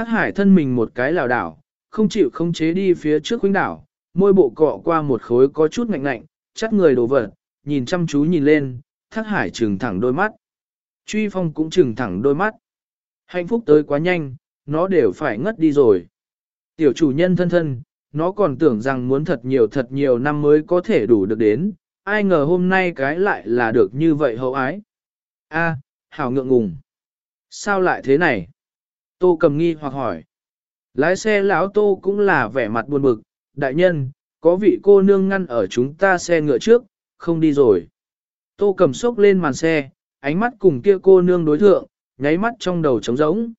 Thác hải thân mình một cái lảo đảo, không chịu không chế đi phía trước khuynh đảo, môi bộ cọ qua một khối có chút ngạnh ngạnh, chắt người đổ vật, nhìn chăm chú nhìn lên, thác hải trừng thẳng đôi mắt. Truy phong cũng trừng thẳng đôi mắt. Hạnh phúc tới quá nhanh, nó đều phải ngất đi rồi. Tiểu chủ nhân thân thân, nó còn tưởng rằng muốn thật nhiều thật nhiều năm mới có thể đủ được đến, ai ngờ hôm nay cái lại là được như vậy hậu ái. A, hảo ngượng ngùng. Sao lại thế này? Tô cầm nghi hoặc hỏi. Lái xe lão Tô cũng là vẻ mặt buồn bực, đại nhân, có vị cô nương ngăn ở chúng ta xe ngựa trước, không đi rồi. Tô cầm sốc lên màn xe, ánh mắt cùng kia cô nương đối thượng, nháy mắt trong đầu trống rỗng.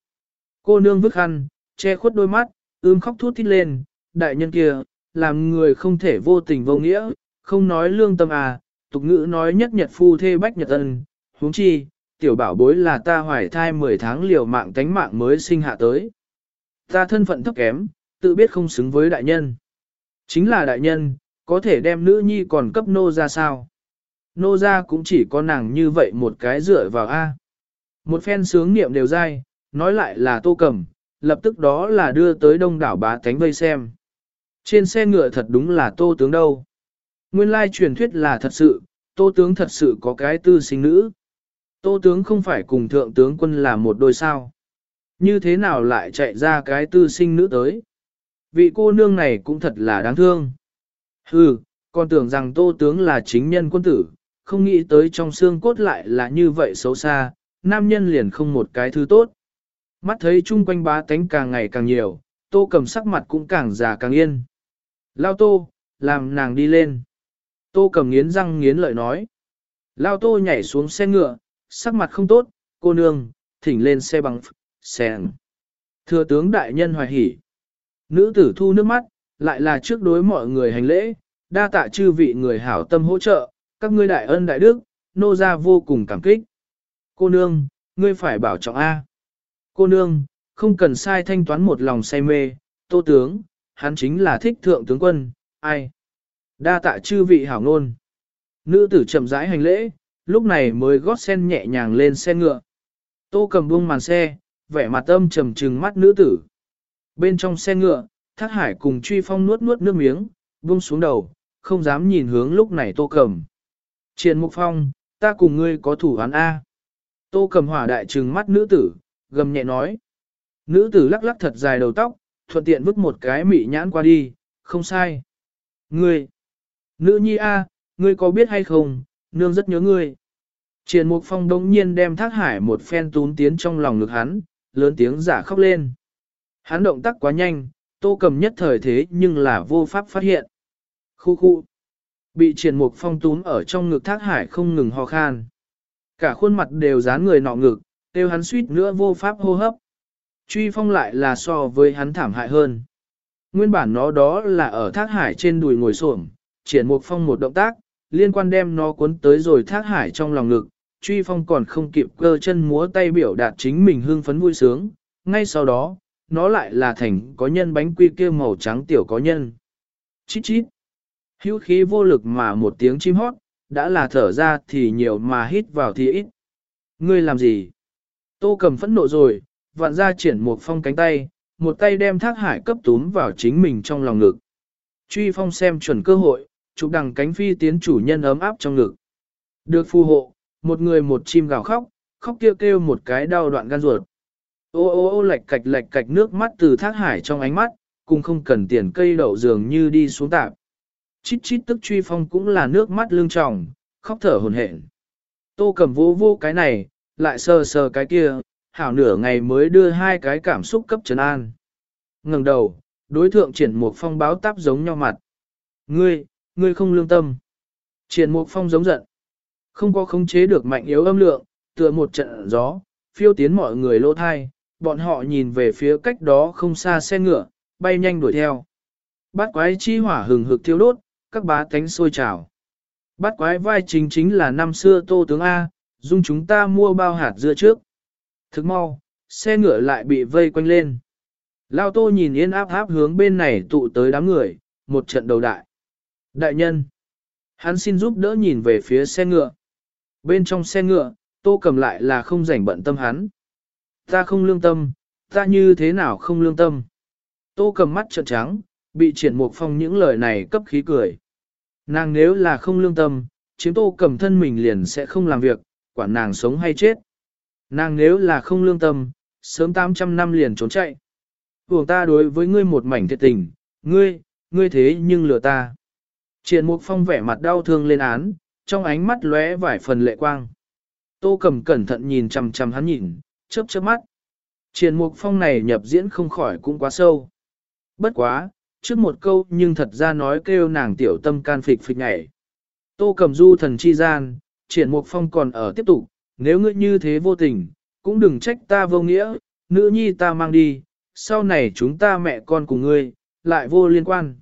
Cô nương vứt khăn, che khuất đôi mắt, ưm khóc thút thít lên, đại nhân kia, làm người không thể vô tình vô nghĩa, không nói lương tâm à, tục ngữ nói nhất nhật phu thê bách nhật ân, huống chi, tiểu bảo bối là ta hoài thai 10 tháng liều mạng tánh mạng mới sinh hạ tới. Ta thân phận thấp kém, tự biết không xứng với đại nhân. Chính là đại nhân, có thể đem nữ nhi còn cấp nô ra sao? Nô ra cũng chỉ có nàng như vậy một cái dựa vào A. Một phen sướng niệm đều dai, nói lại là tô cầm, lập tức đó là đưa tới đông đảo bá tánh vây xem. Trên xe ngựa thật đúng là tô tướng đâu. Nguyên lai truyền thuyết là thật sự, tô tướng thật sự có cái tư sinh nữ. Tô tướng không phải cùng thượng tướng quân là một đôi sao. Như thế nào lại chạy ra cái tư sinh nữ tới? Vị cô nương này cũng thật là đáng thương. Hừ, còn tưởng rằng tô tướng là chính nhân quân tử, không nghĩ tới trong xương cốt lại là như vậy xấu xa, nam nhân liền không một cái thứ tốt. Mắt thấy chung quanh bá tánh càng ngày càng nhiều, tô cầm sắc mặt cũng càng già càng yên. Lao tô, làm nàng đi lên. Tô cầm nghiến răng nghiến lợi nói. Lao tô nhảy xuống xe ngựa, sắc mặt không tốt, cô nương, thỉnh lên xe bằng sen. Thừa tướng đại nhân hoài hỉ. Nữ tử thu nước mắt, lại là trước đối mọi người hành lễ, đa tạ chư vị người hảo tâm hỗ trợ, các ngươi đại ân đại đức, nô gia vô cùng cảm kích. Cô nương, ngươi phải bảo trọng A. Cô nương, không cần sai thanh toán một lòng say mê, tô tướng, hắn chính là thích thượng tướng quân, ai. Đa tạ chư vị hảo ngôn. Nữ tử chậm rãi hành lễ, lúc này mới gót sen nhẹ nhàng lên xe ngựa. Tô cầm buông màn xe, vẻ mặt âm trầm trừng mắt nữ tử. Bên trong xe ngựa, thác hải cùng truy phong nuốt nuốt nước miếng, buông xuống đầu, không dám nhìn hướng lúc này tô cầm. Triền mục phong, ta cùng ngươi có thủ án A. Tô cầm hỏa đại trừng mắt nữ tử, gầm nhẹ nói. Nữ tử lắc lắc thật dài đầu tóc, thuận tiện vứt một cái mị nhãn qua đi, không sai. Ngươi, nữ nhi A, ngươi có biết hay không, nương rất nhớ ngươi. Triền Mục Phong đống nhiên đem Thác Hải một phen tún tiến trong lòng ngực hắn, lớn tiếng giả khóc lên. Hắn động tác quá nhanh, tô cầm nhất thời thế nhưng là vô pháp phát hiện. Khu khu. Bị Triền Mục Phong tún ở trong ngực Thác Hải không ngừng ho khan. Cả khuôn mặt đều dán người nọ ngực, đều hắn suýt nữa vô pháp hô hấp. Truy Phong lại là so với hắn thảm hại hơn. Nguyên bản nó đó là ở Thác Hải trên đùi ngồi xổm, Triển Mục Phong một động tác, liên quan đem nó cuốn tới rồi thác hải trong lòng ngực, truy phong còn không kịp cơ chân múa tay biểu đạt chính mình hưng phấn vui sướng, ngay sau đó, nó lại là thành có nhân bánh quy kia màu trắng tiểu có nhân. Chít chít, hữu khí vô lực mà một tiếng chim hót, đã là thở ra thì nhiều mà hít vào thì ít. Ngươi làm gì? Tô cầm phẫn nộ rồi, vạn ra triển một phong cánh tay, một tay đem thác hải cấp túm vào chính mình trong lòng ngực. Truy phong xem chuẩn cơ hội, chụp đằng cánh phi tiến chủ nhân ấm áp trong ngực. Được phù hộ, một người một chim gào khóc, khóc kêu kêu một cái đau đoạn gan ruột. Ô ô ô lạch cạch lạch cạch nước mắt từ thác hải trong ánh mắt, cùng không cần tiền cây đậu dường như đi xuống tạp. Chít chít tức truy phong cũng là nước mắt lương tròng, khóc thở hồn hển. Tô cầm vô vô cái này, lại sờ sờ cái kia, hảo nửa ngày mới đưa hai cái cảm xúc cấp trấn an. ngẩng đầu, đối thượng triển một phong báo táp giống nhau mặt. Ngươi, ngươi không lương tâm. Triển Mục Phong giống giận. Không có khống chế được mạnh yếu âm lượng, tựa một trận gió, phiêu tiến mọi người lô thai, bọn họ nhìn về phía cách đó không xa xe ngựa, bay nhanh đuổi theo. Bát quái chi hỏa hừng hực thiêu đốt, các bá tánh sôi trào. Bát quái vai chính chính là năm xưa tô tướng A, dung chúng ta mua bao hạt dưa trước. Thức mau, xe ngựa lại bị vây quanh lên. Lao tô nhìn yên áp áp hướng bên này tụ tới đám người, một trận đầu đại. Đại nhân, hắn xin giúp đỡ nhìn về phía xe ngựa. Bên trong xe ngựa, tô cầm lại là không rảnh bận tâm hắn. Ta không lương tâm, Ta như thế nào không lương tâm? Tô cầm mắt trợn trắng, bị triển mục phong những lời này cấp khí cười. Nàng nếu là không lương tâm, chiếm tô cầm thân mình liền sẽ không làm việc, quản nàng sống hay chết. Nàng nếu là không lương tâm, sớm 800 năm liền trốn chạy. Vùng ta đối với ngươi một mảnh thiệt tình, ngươi, ngươi thế nhưng lừa ta. Triển mục phong vẻ mặt đau thương lên án, trong ánh mắt lóe vài phần lệ quang. Tô cầm cẩn thận nhìn chằm chằm hắn nhìn, chớp chớp mắt. Triển mục phong này nhập diễn không khỏi cũng quá sâu. Bất quá, trước một câu nhưng thật ra nói kêu nàng tiểu tâm can phịch phịch nhảy. Tô cầm du thần chi gian, triển mục phong còn ở tiếp tục, nếu ngươi như thế vô tình, cũng đừng trách ta vô nghĩa, nữ nhi ta mang đi, sau này chúng ta mẹ con cùng ngươi, lại vô liên quan.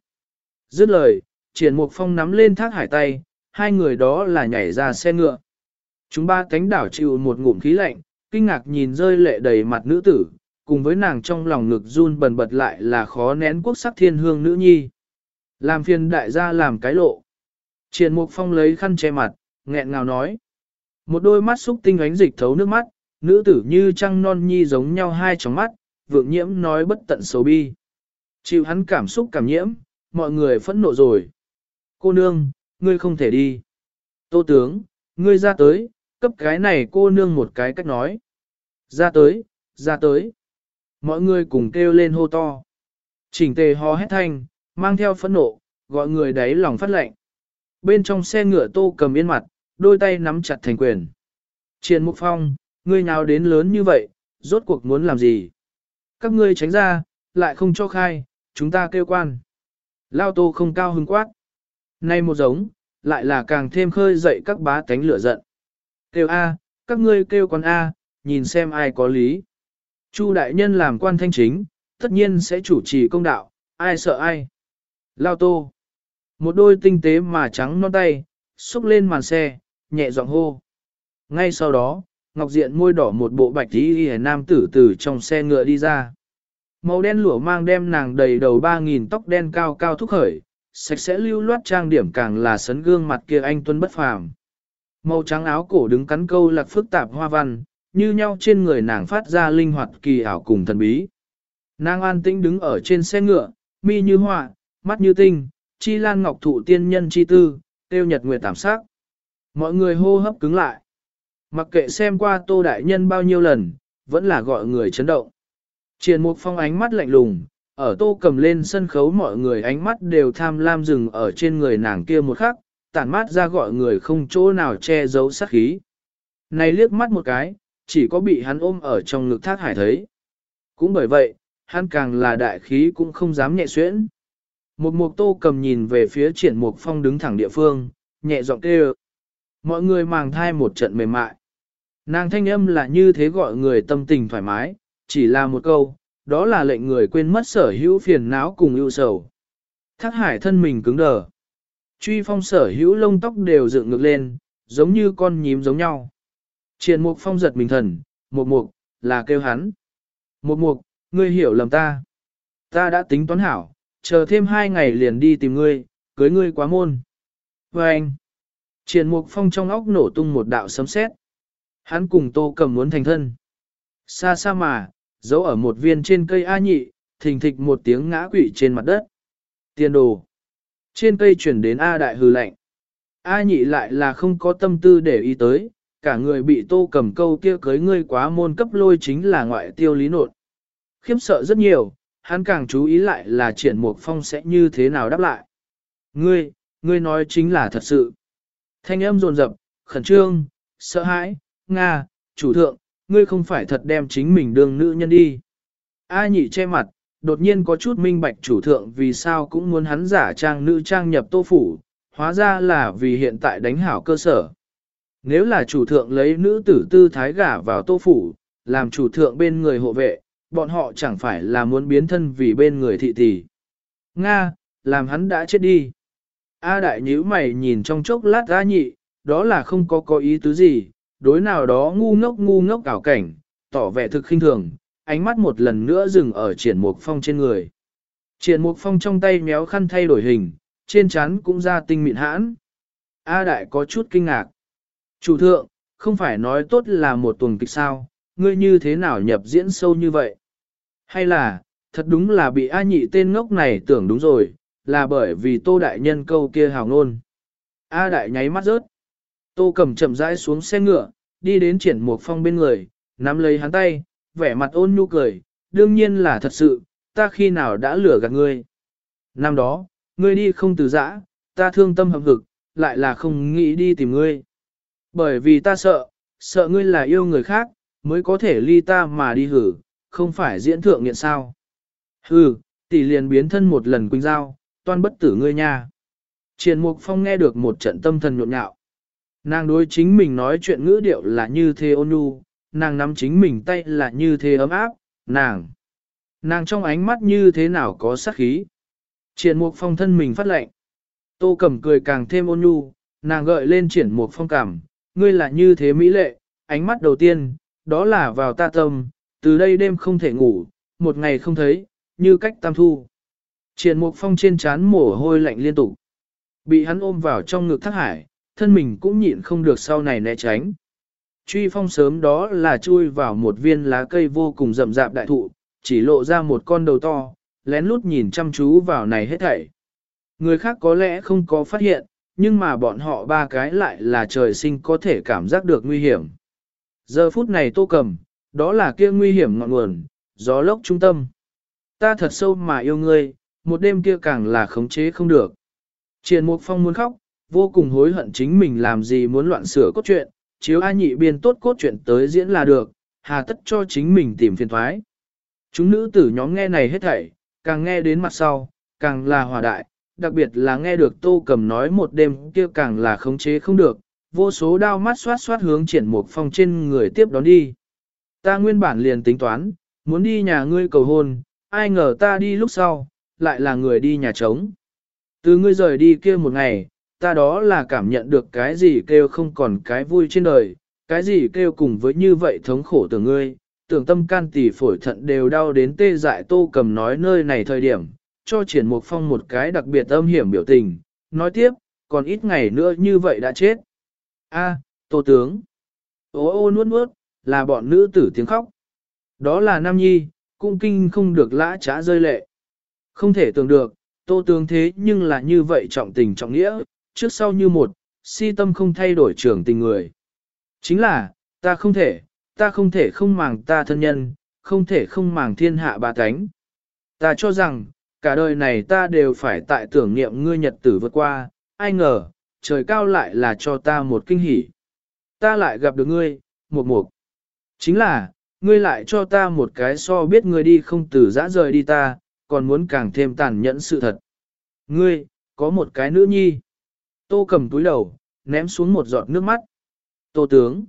Dứt lời, triển mục phong nắm lên thác hải tay, hai người đó là nhảy ra xe ngựa. Chúng ba cánh đảo chịu một ngụm khí lạnh, kinh ngạc nhìn rơi lệ đầy mặt nữ tử, cùng với nàng trong lòng ngực run bần bật lại là khó nén quốc sắc thiên hương nữ nhi. Làm phiền đại gia làm cái lộ. Triển Mục Phong lấy khăn che mặt, nghẹn ngào nói. Một đôi mắt xúc tinh ánh dịch thấu nước mắt, nữ tử như trăng non nhi giống nhau hai tròng mắt, vượng nhiễm nói bất tận xấu bi. Chịu hắn cảm xúc cảm nhiễm, mọi người phẫn nộ rồi. Cô nương, ngươi không thể đi. Tô tướng, ngươi ra tới, cấp cái này cô nương một cái cách nói. Ra tới, ra tới. Mọi người cùng kêu lên hô to. Chỉnh tề hò hét thanh, mang theo phẫn nộ, gọi người đáy lòng phát lệnh. Bên trong xe ngựa tô cầm yên mặt, đôi tay nắm chặt thành quyền. Triền Mục Phong, ngươi nào đến lớn như vậy, rốt cuộc muốn làm gì? Các ngươi tránh ra, lại không cho khai, chúng ta kêu quan. Lao tô không cao hứng quát. Nay một giống, lại là càng thêm khơi dậy các bá tánh lửa giận. Kêu A, các ngươi kêu quan A, nhìn xem ai có lý. Chu đại nhân làm quan thanh chính, tất nhiên sẽ chủ trì công đạo, ai sợ ai. Lao tô. Một đôi tinh tế mà trắng non tay, xúc lên màn xe, nhẹ giọng hô. Ngay sau đó, Ngọc Diện môi đỏ một bộ bạch tí hề nam tử từ trong xe ngựa đi ra. Màu đen lửa mang đem nàng đầy đầu ba nghìn tóc đen cao cao thúc khởi, sạch sẽ lưu loát trang điểm càng là sấn gương mặt kia anh tuân bất phàm. Màu trắng áo cổ đứng cắn câu lạc phức tạp hoa văn, như nhau trên người nàng phát ra linh hoạt kỳ ảo cùng thần bí. Nàng an tĩnh đứng ở trên xe ngựa, mi như họa, mắt như tinh, chi lan ngọc thụ tiên nhân chi tư, tiêu nhật nguyệt tảm sắc. Mọi người hô hấp cứng lại. Mặc kệ xem qua tô đại nhân bao nhiêu lần, vẫn là gọi người chấn động. Triền mục phong ánh mắt lạnh lùng, ở tô cầm lên sân khấu mọi người ánh mắt đều tham lam dừng ở trên người nàng kia một khắc, tản mát ra gọi người không chỗ nào che giấu sát khí. Này liếc mắt một cái, chỉ có bị hắn ôm ở trong ngực thác hải thấy. Cũng bởi vậy, hắn càng là đại khí cũng không dám nhẹ xuyễn. Một mục tô cầm nhìn về phía triển mục phong đứng thẳng địa phương, nhẹ giọng kêu. Mọi người màng thai một trận mềm mại. Nàng thanh âm là như thế gọi người tâm tình thoải mái, chỉ là một câu, đó là lệnh người quên mất sở hữu phiền não cùng ưu sầu. Thác hải thân mình cứng đờ. Truy phong sở hữu lông tóc đều dựng ngược lên, giống như con nhím giống nhau. Triền mục phong giật mình thần, một mục, là kêu hắn. Một mục, ngươi hiểu lầm ta. Ta đã tính toán hảo, chờ thêm hai ngày liền đi tìm ngươi, cưới ngươi quá môn. Và anh, triền mục phong trong óc nổ tung một đạo sấm sét. Hắn cùng tô cầm muốn thành thân. Xa xa mà, giấu ở một viên trên cây A nhị, thình thịch một tiếng ngã quỵ trên mặt đất. Tiền đồ. Trên cây chuyển đến A đại hư lạnh. A nhị lại là không có tâm tư để ý tới, cả người bị tô cầm câu kia cưới ngươi quá môn cấp lôi chính là ngoại tiêu lý nột. Khiếp sợ rất nhiều, hắn càng chú ý lại là triển mục phong sẽ như thế nào đáp lại. Ngươi, ngươi nói chính là thật sự. Thanh âm rồn rập, khẩn trương, sợ hãi, Nga, chủ thượng, ngươi không phải thật đem chính mình đương nữ nhân đi. A nhị che mặt, đột nhiên có chút minh bạch chủ thượng vì sao cũng muốn hắn giả trang nữ trang nhập tô phủ, hóa ra là vì hiện tại đánh hảo cơ sở. Nếu là chủ thượng lấy nữ tử tư thái gả vào tô phủ, làm chủ thượng bên người hộ vệ, bọn họ chẳng phải là muốn biến thân vì bên người thị tỷ. Nga, làm hắn đã chết đi. A đại nhíu mày nhìn trong chốc lát A nhị, đó là không có có ý tứ gì, đối nào đó ngu ngốc ngu ngốc ảo cảnh, tỏ vẻ thực khinh thường, ánh mắt một lần nữa dừng ở triển mục phong trên người. Triển mục phong trong tay méo khăn thay đổi hình, trên trán cũng ra tinh mịn hãn. A đại có chút kinh ngạc. Chủ thượng, không phải nói tốt là một tuần kịch sao, ngươi như thế nào nhập diễn sâu như vậy? Hay là, thật đúng là bị A nhị tên ngốc này tưởng đúng rồi, là bởi vì tô đại nhân câu kia hào ngôn. A đại nháy mắt rớt. Tô Cẩm chậm rãi xuống xe ngựa, đi đến triển mục phong bên người, nắm lấy hắn tay, vẻ mặt ôn nhu cười, đương nhiên là thật sự, ta khi nào đã lừa gạt ngươi. Năm đó, ngươi đi không từ giã, ta thương tâm hậm hực, lại là không nghĩ đi tìm ngươi. Bởi vì ta sợ, sợ ngươi là yêu người khác, mới có thể ly ta mà đi hử, không phải diễn thượng nghiện sao. Hừ, tỷ liền biến thân một lần quỳnh giao, toan bất tử ngươi nha. Triển Mục Phong nghe được một trận tâm thần nhộn nhạo. Nàng đối chính mình nói chuyện ngữ điệu là như thế ôn nhu, nàng nắm chính mình tay là như thế ấm áp, nàng. Nàng trong ánh mắt như thế nào có sát khí. Triển Mục Phong thân mình phát lệnh. Tô Cẩm cười càng thêm ôn nhu, nàng gợi lên Triển Mục Phong cảm, ngươi là như thế mỹ lệ, ánh mắt đầu tiên, đó là vào ta tâm, từ đây đêm không thể ngủ, một ngày không thấy, như cách tam thu. Triển Mục Phong trên chán mồ hôi lạnh liên tục. Bị hắn ôm vào trong ngực thác hải, thân mình cũng nhịn không được sau này né tránh. Truy phong sớm đó là chui vào một viên lá cây vô cùng rậm rạp đại thụ, chỉ lộ ra một con đầu to, lén lút nhìn chăm chú vào này hết thảy. Người khác có lẽ không có phát hiện, nhưng mà bọn họ ba cái lại là trời sinh có thể cảm giác được nguy hiểm. Giờ phút này tô cầm, đó là kia nguy hiểm ngọn nguồn, gió lốc trung tâm. Ta thật sâu mà yêu ngươi, một đêm kia càng là khống chế không được. Triền Mục Phong muốn khóc, vô cùng hối hận chính mình làm gì muốn loạn sửa cốt truyện, chiếu A nhị biên tốt cốt truyện tới diễn là được, hà tất cho chính mình tìm phiền thoái. Chúng nữ tử nhóm nghe này hết thảy, càng nghe đến mặt sau, càng là hòa đại, đặc biệt là nghe được tô cầm nói một đêm kia càng là khống chế không được, vô số đao mắt xoát xoát hướng triển một phong trên người tiếp đón đi. Ta nguyên bản liền tính toán, muốn đi nhà ngươi cầu hôn, ai ngờ ta đi lúc sau, lại là người đi nhà trống. Từ ngươi rời đi kia một ngày, ta đó là cảm nhận được cái gì kêu không còn cái vui trên đời, cái gì kêu cùng với như vậy thống khổ từ ngươi, tưởng tâm can tỷ phổi thận đều đau đến tê dại tô cầm nói nơi này thời điểm, cho triển mục phong một cái đặc biệt âm hiểm biểu tình, nói tiếp, còn ít ngày nữa như vậy đã chết. A, tô tướng. Ô ô nuốt nuốt, là bọn nữ tử tiếng khóc. Đó là Nam Nhi, cung kinh không được lã trá rơi lệ. Không thể tưởng được, tô tướng thế nhưng là như vậy trọng tình trọng nghĩa, trước sau như một, si tâm không thay đổi trưởng tình người. Chính là, ta không thể, ta không thể không màng ta thân nhân, không thể không màng thiên hạ ba cánh. Ta cho rằng, cả đời này ta đều phải tại tưởng niệm ngươi nhật tử vượt qua, ai ngờ, trời cao lại là cho ta một kinh hỉ. Ta lại gặp được ngươi, một mục. Chính là, ngươi lại cho ta một cái so biết ngươi đi không từ dã rời đi ta, còn muốn càng thêm tàn nhẫn sự thật. Ngươi, có một cái nữ nhi. Tô cầm túi đầu, ném xuống một giọt nước mắt. Tô tướng.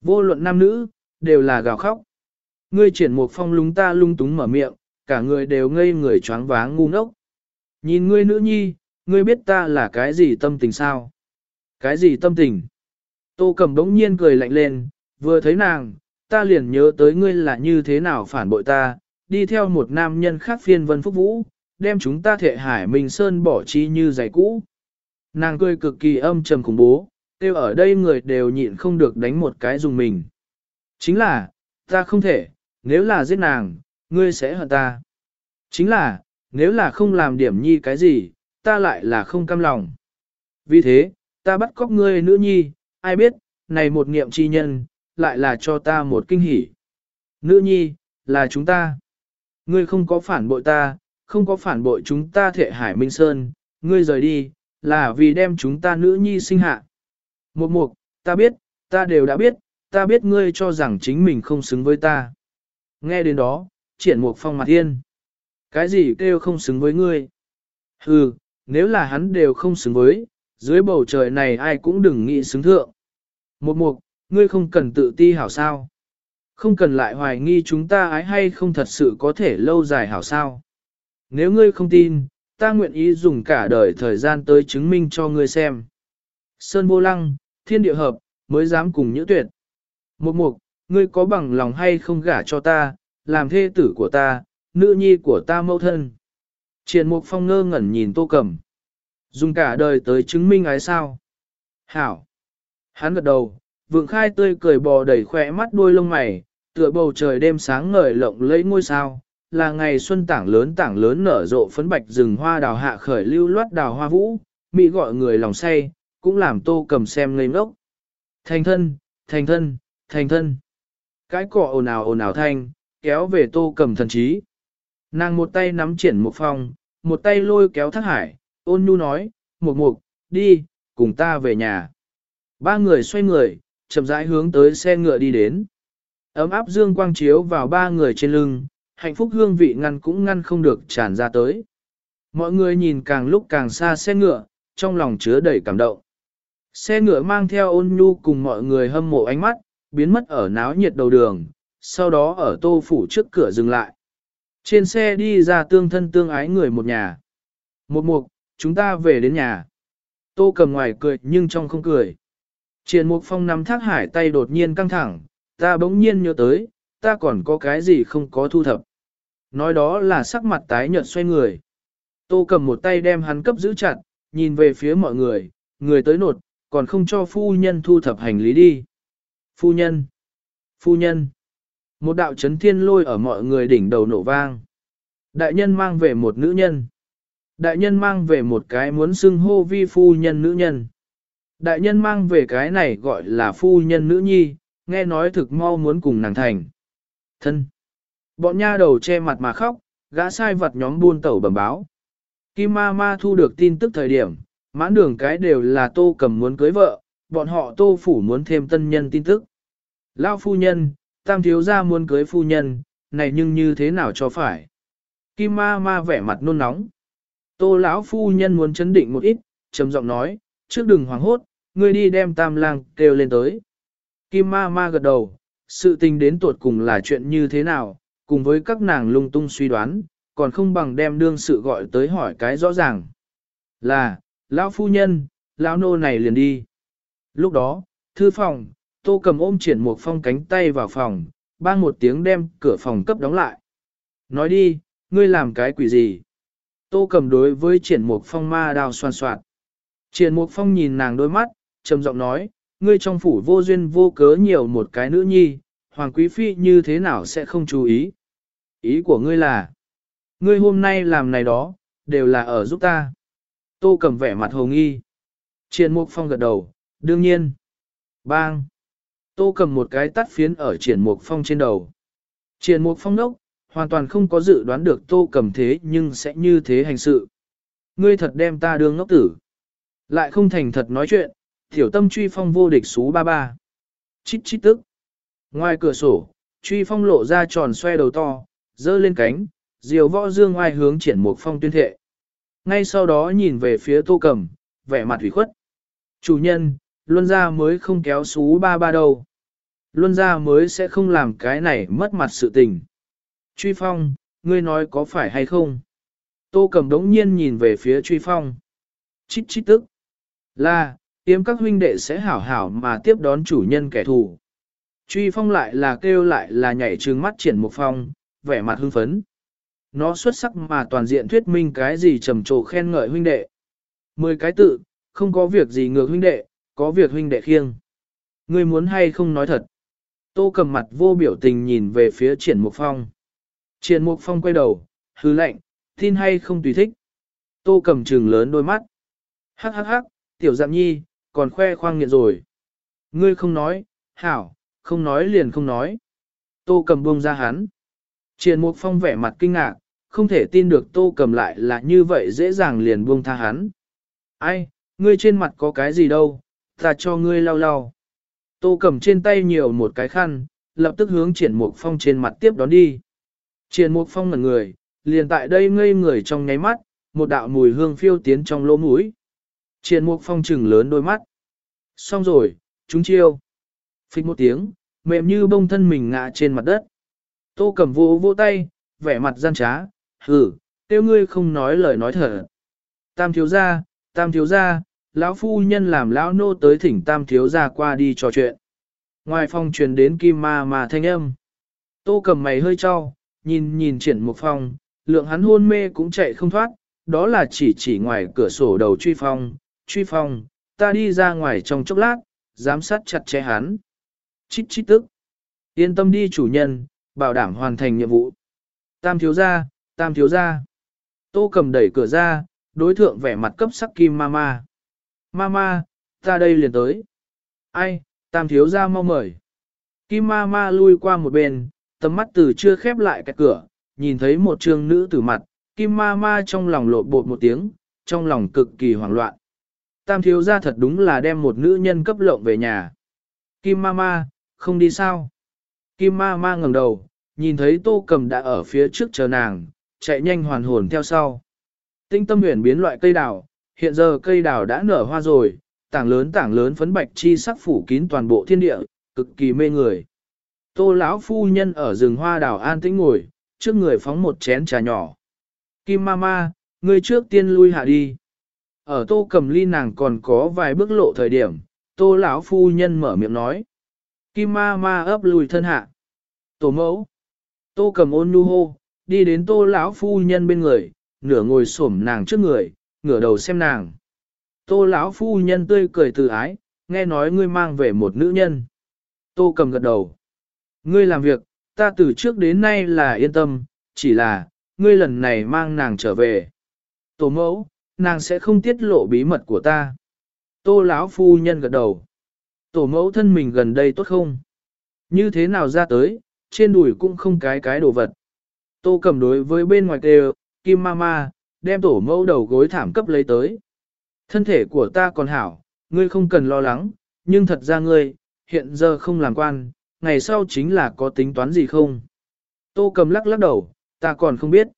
Vô luận nam nữ, đều là gào khóc. Ngươi triển một phong lúng ta lung túng mở miệng, cả người đều ngây người choáng váng ngu ngốc. Nhìn ngươi nữ nhi, ngươi biết ta là cái gì tâm tình sao? Cái gì tâm tình? Tô cầm đống nhiên cười lạnh lên, vừa thấy nàng, ta liền nhớ tới ngươi là như thế nào phản bội ta, đi theo một nam nhân khác phiên vân phúc vũ, đem chúng ta thệ hải mình sơn bỏ chi như giày cũ. Nàng cười cực kỳ âm trầm khủng bố, tiêu ở đây người đều nhịn không được đánh một cái dùng mình. Chính là, ta không thể, nếu là giết nàng, ngươi sẽ hận ta. Chính là, nếu là không làm điểm nhi cái gì, ta lại là không cam lòng. Vì thế, ta bắt cóc ngươi nữ nhi, ai biết, này một niệm chi nhân, lại là cho ta một kinh hỉ. Nữ nhi, là chúng ta. Ngươi không có phản bội ta, không có phản bội chúng ta thệ hải minh sơn, ngươi rời đi, là vì đem chúng ta nữ nhi sinh hạ. Một mục, ta biết, ta đều đã biết, ta biết ngươi cho rằng chính mình không xứng với ta. Nghe đến đó, triển mục phong mặt yên. Cái gì kêu không xứng với ngươi? Hừ, nếu là hắn đều không xứng với, dưới bầu trời này ai cũng đừng nghĩ xứng thượng. Một mục, ngươi không cần tự ti hảo sao. Không cần lại hoài nghi chúng ta ái hay không thật sự có thể lâu dài hảo sao. Nếu ngươi không tin, ta nguyện ý dùng cả đời thời gian tới chứng minh cho ngươi xem. Sơn vô lăng, thiên địa hợp, mới dám cùng nhữ tuyệt. Một mục, ngươi có bằng lòng hay không gả cho ta, làm thê tử của ta, nữ nhi của ta mẫu thân. Triển mục phong ngơ ngẩn nhìn tô cầm. Dùng cả đời tới chứng minh ái sao. Hảo. Hắn gật đầu, vượng khai tươi cười bò đầy khỏe mắt đuôi lông mày, tựa bầu trời đêm sáng ngời lộng lẫy ngôi sao, là ngày xuân tảng lớn tảng lớn nở rộ phấn bạch rừng hoa đào hạ khởi lưu loát đào hoa vũ, mỹ gọi người lòng say, cũng làm tô cầm xem ngây ngốc. Thành thân, thành thân, thành thân. Cái cọ ồn ào ồn ào thanh, kéo về tô cầm thần trí. Nàng một tay nắm triển một phong, một tay lôi kéo thác hải, ôn nhu nói, mục mục, đi, cùng ta về nhà. Ba người xoay người, chậm rãi hướng tới xe ngựa đi đến. Ấm áp dương quang chiếu vào ba người trên lưng, hạnh phúc hương vị ngăn cũng ngăn không được tràn ra tới. Mọi người nhìn càng lúc càng xa xe ngựa, trong lòng chứa đầy cảm động. Xe ngựa mang theo ôn nhu cùng mọi người hâm mộ ánh mắt, biến mất ở náo nhiệt đầu đường, sau đó ở tô phủ trước cửa dừng lại. Trên xe đi ra tương thân tương ái người một nhà. Một mục, chúng ta về đến nhà. Tô cầm ngoài cười nhưng trong không cười. Triển mục phong nắm thác hải tay đột nhiên căng thẳng, ta bỗng nhiên nhớ tới, ta còn có cái gì không có thu thập. Nói đó là sắc mặt tái nhợt xoay người. Tô cầm một tay đem hắn cấp giữ chặt, nhìn về phía mọi người, người tới nột, còn không cho phu nhân thu thập hành lý đi. Phu nhân! Phu nhân! Một đạo chấn thiên lôi ở mọi người đỉnh đầu nổ vang. Đại nhân mang về một nữ nhân. Đại nhân mang về một cái muốn xưng hô vi phu nhân nữ nhân. Đại nhân mang về cái này gọi là phu nhân nữ nhi, nghe nói thực mau muốn cùng nàng thành. Thân. Bọn nha đầu che mặt mà khóc, gã sai vật nhóm buôn tẩu bẩm báo. Kim ma ma thu được tin tức thời điểm, mãn đường cái đều là tô cầm muốn cưới vợ, bọn họ tô phủ muốn thêm tân nhân tin tức. Lao phu nhân, tam thiếu gia muốn cưới phu nhân, này nhưng như thế nào cho phải. Kim ma ma vẻ mặt nôn nóng. Tô lão phu nhân muốn chấn định một ít, trầm giọng nói, trước đừng hoảng hốt, ngươi đi đem tam lang kêu lên tới. Kim ma ma gật đầu, sự tình đến tuột cùng là chuyện như thế nào, cùng với các nàng lung tung suy đoán, còn không bằng đem đương sự gọi tới hỏi cái rõ ràng. Là, lão phu nhân, lão nô này liền đi. Lúc đó, thư phòng, tô cầm ôm triển một phong cánh tay vào phòng, bang một tiếng đem cửa phòng cấp đóng lại. Nói đi, ngươi làm cái quỷ gì? Tô cầm đối với triển mục phong ma đào xoan soạn. Triển mục phong nhìn nàng đôi mắt, trầm giọng nói, ngươi trong phủ vô duyên vô cớ nhiều một cái nữ nhi, hoàng quý phi như thế nào sẽ không chú ý. Ý của ngươi là, ngươi hôm nay làm này đó, đều là ở giúp ta. Tô cầm vẻ mặt hồng nghi. Triển mục phong gật đầu, đương nhiên. Bang. Tô cầm một cái tắt phiến ở triển mục phong trên đầu. Triển mục phong đốc, hoàn toàn không có dự đoán được tô cầm thế nhưng sẽ như thế hành sự. Ngươi thật đem ta đương ngốc tử. Lại không thành thật nói chuyện, tiểu tâm truy phong vô địch số ba ba. Chít chít tức. Ngoài cửa sổ, truy phong lộ ra tròn xoe đầu to, dơ lên cánh, diều võ dương ai hướng triển mục phong tuyên thệ. Ngay sau đó nhìn về phía tô cầm, vẻ mặt hủy khuất. Chủ nhân, luân gia mới không kéo xú ba ba đâu. Luân gia mới sẽ không làm cái này mất mặt sự tình. Truy phong, ngươi nói có phải hay không? Tô cầm đống nhiên nhìn về phía truy phong. chích chích tức. Là, tiếm các huynh đệ sẽ hảo hảo mà tiếp đón chủ nhân kẻ thù. Truy phong lại là kêu lại là nhảy trừng mắt triển một phong, vẻ mặt hưng phấn. Nó xuất sắc mà toàn diện thuyết minh cái gì trầm trồ khen ngợi huynh đệ. Mười cái tự, không có việc gì ngược huynh đệ, có việc huynh đệ khiêng. Ngươi muốn hay không nói thật. Tô cầm mặt vô biểu tình nhìn về phía triển mục phong. Triển mục phong quay đầu, hư lạnh tin hay không tùy thích. Tô cầm trừng lớn đôi mắt. Hắc hắc hắc, tiểu dạng nhi, còn khoe khoang nghiện rồi. Ngươi không nói, hảo, không nói liền không nói. Tô cầm buông ra hắn. Triển mục phong vẻ mặt kinh ngạc, không thể tin được tô cầm lại là như vậy dễ dàng liền buông tha hắn. Ai, ngươi trên mặt có cái gì đâu, ta cho ngươi lau lau. Tô cầm trên tay nhiều một cái khăn, lập tức hướng triển mục phong trên mặt tiếp đón đi. Triển mục phong ngẩn người, liền tại đây ngây người trong nháy mắt, một đạo mùi hương phiêu tiến trong lỗ mũi. Triển mục phong trừng lớn đôi mắt. Xong rồi, chúng chiêu. Phịch một tiếng, mềm như bông thân mình ngã trên mặt đất. Tô cầm vô vô tay, vẻ mặt gian trá, hử, tiêu ngươi không nói lời nói thở. Tam thiếu gia, tam thiếu gia, lão phu nhân làm lão nô tới thỉnh tam thiếu gia qua đi trò chuyện. Ngoài phòng truyền đến kim ma mà thanh âm. Tô cầm mày hơi cho, nhìn nhìn triển một phòng, lượng hắn hôn mê cũng chạy không thoát, đó là chỉ chỉ ngoài cửa sổ đầu truy phong, truy phong, ta đi ra ngoài trong chốc lát, giám sát chặt chẽ hắn. Chít chít tức. Yên tâm đi chủ nhân, bảo đảm hoàn thành nhiệm vụ. Tam thiếu gia, tam thiếu gia. Tô cầm đẩy cửa ra, đối thượng vẻ mặt cấp sắc kim mama. Mama, ta đây liền tới. Ai, tam thiếu gia mau mời. Kim mama lui qua một bên, tầm mắt từ chưa khép lại cái cửa, nhìn thấy một trương nữ tử mặt, kim mama trong lòng lộ bột một tiếng, trong lòng cực kỳ hoảng loạn. Tam thiếu gia thật đúng là đem một nữ nhân cấp lộng về nhà. Kim mama, không đi sao? Kim Ma Ma ngẩng đầu, nhìn thấy tô cầm đã ở phía trước chờ nàng, chạy nhanh hoàn hồn theo sau. Tinh tâm huyền biến loại cây đào, hiện giờ cây đào đã nở hoa rồi, tảng lớn tảng lớn phấn bạch chi sắc phủ kín toàn bộ thiên địa, cực kỳ mê người. Tô lão phu nhân ở rừng hoa đào an tĩnh ngồi, trước người phóng một chén trà nhỏ. Kim Ma Ma ngươi trước tiên lui hạ đi. Ở tô cầm ly nàng còn có vài bước lộ thời điểm, tô lão phu nhân mở miệng nói. Kim Ma Ma ấp lùi thân hạ. Tổ mẫu. Tô cầm ôn nhu hô, đi đến tô lão phu nhân bên người, nửa ngồi xổm nàng trước người, ngửa đầu xem nàng. Tô lão phu nhân tươi cười từ ái, nghe nói ngươi mang về một nữ nhân. Tô cầm gật đầu. Ngươi làm việc, ta từ trước đến nay là yên tâm, chỉ là, ngươi lần này mang nàng trở về. Tổ mẫu, nàng sẽ không tiết lộ bí mật của ta. Tô lão phu nhân gật đầu. Tổ mẫu thân mình gần đây tốt không? Như thế nào ra tới, trên đùi cũng không cái cái đồ vật. Tô cầm đối với bên ngoài kêu, Kim Mama, đem tổ mẫu đầu gối thảm cấp lấy tới. Thân thể của ta còn hảo, ngươi không cần lo lắng, nhưng thật ra ngươi, hiện giờ không làm quan, ngày sau chính là có tính toán gì không? Tô cầm lắc lắc đầu, ta còn không biết.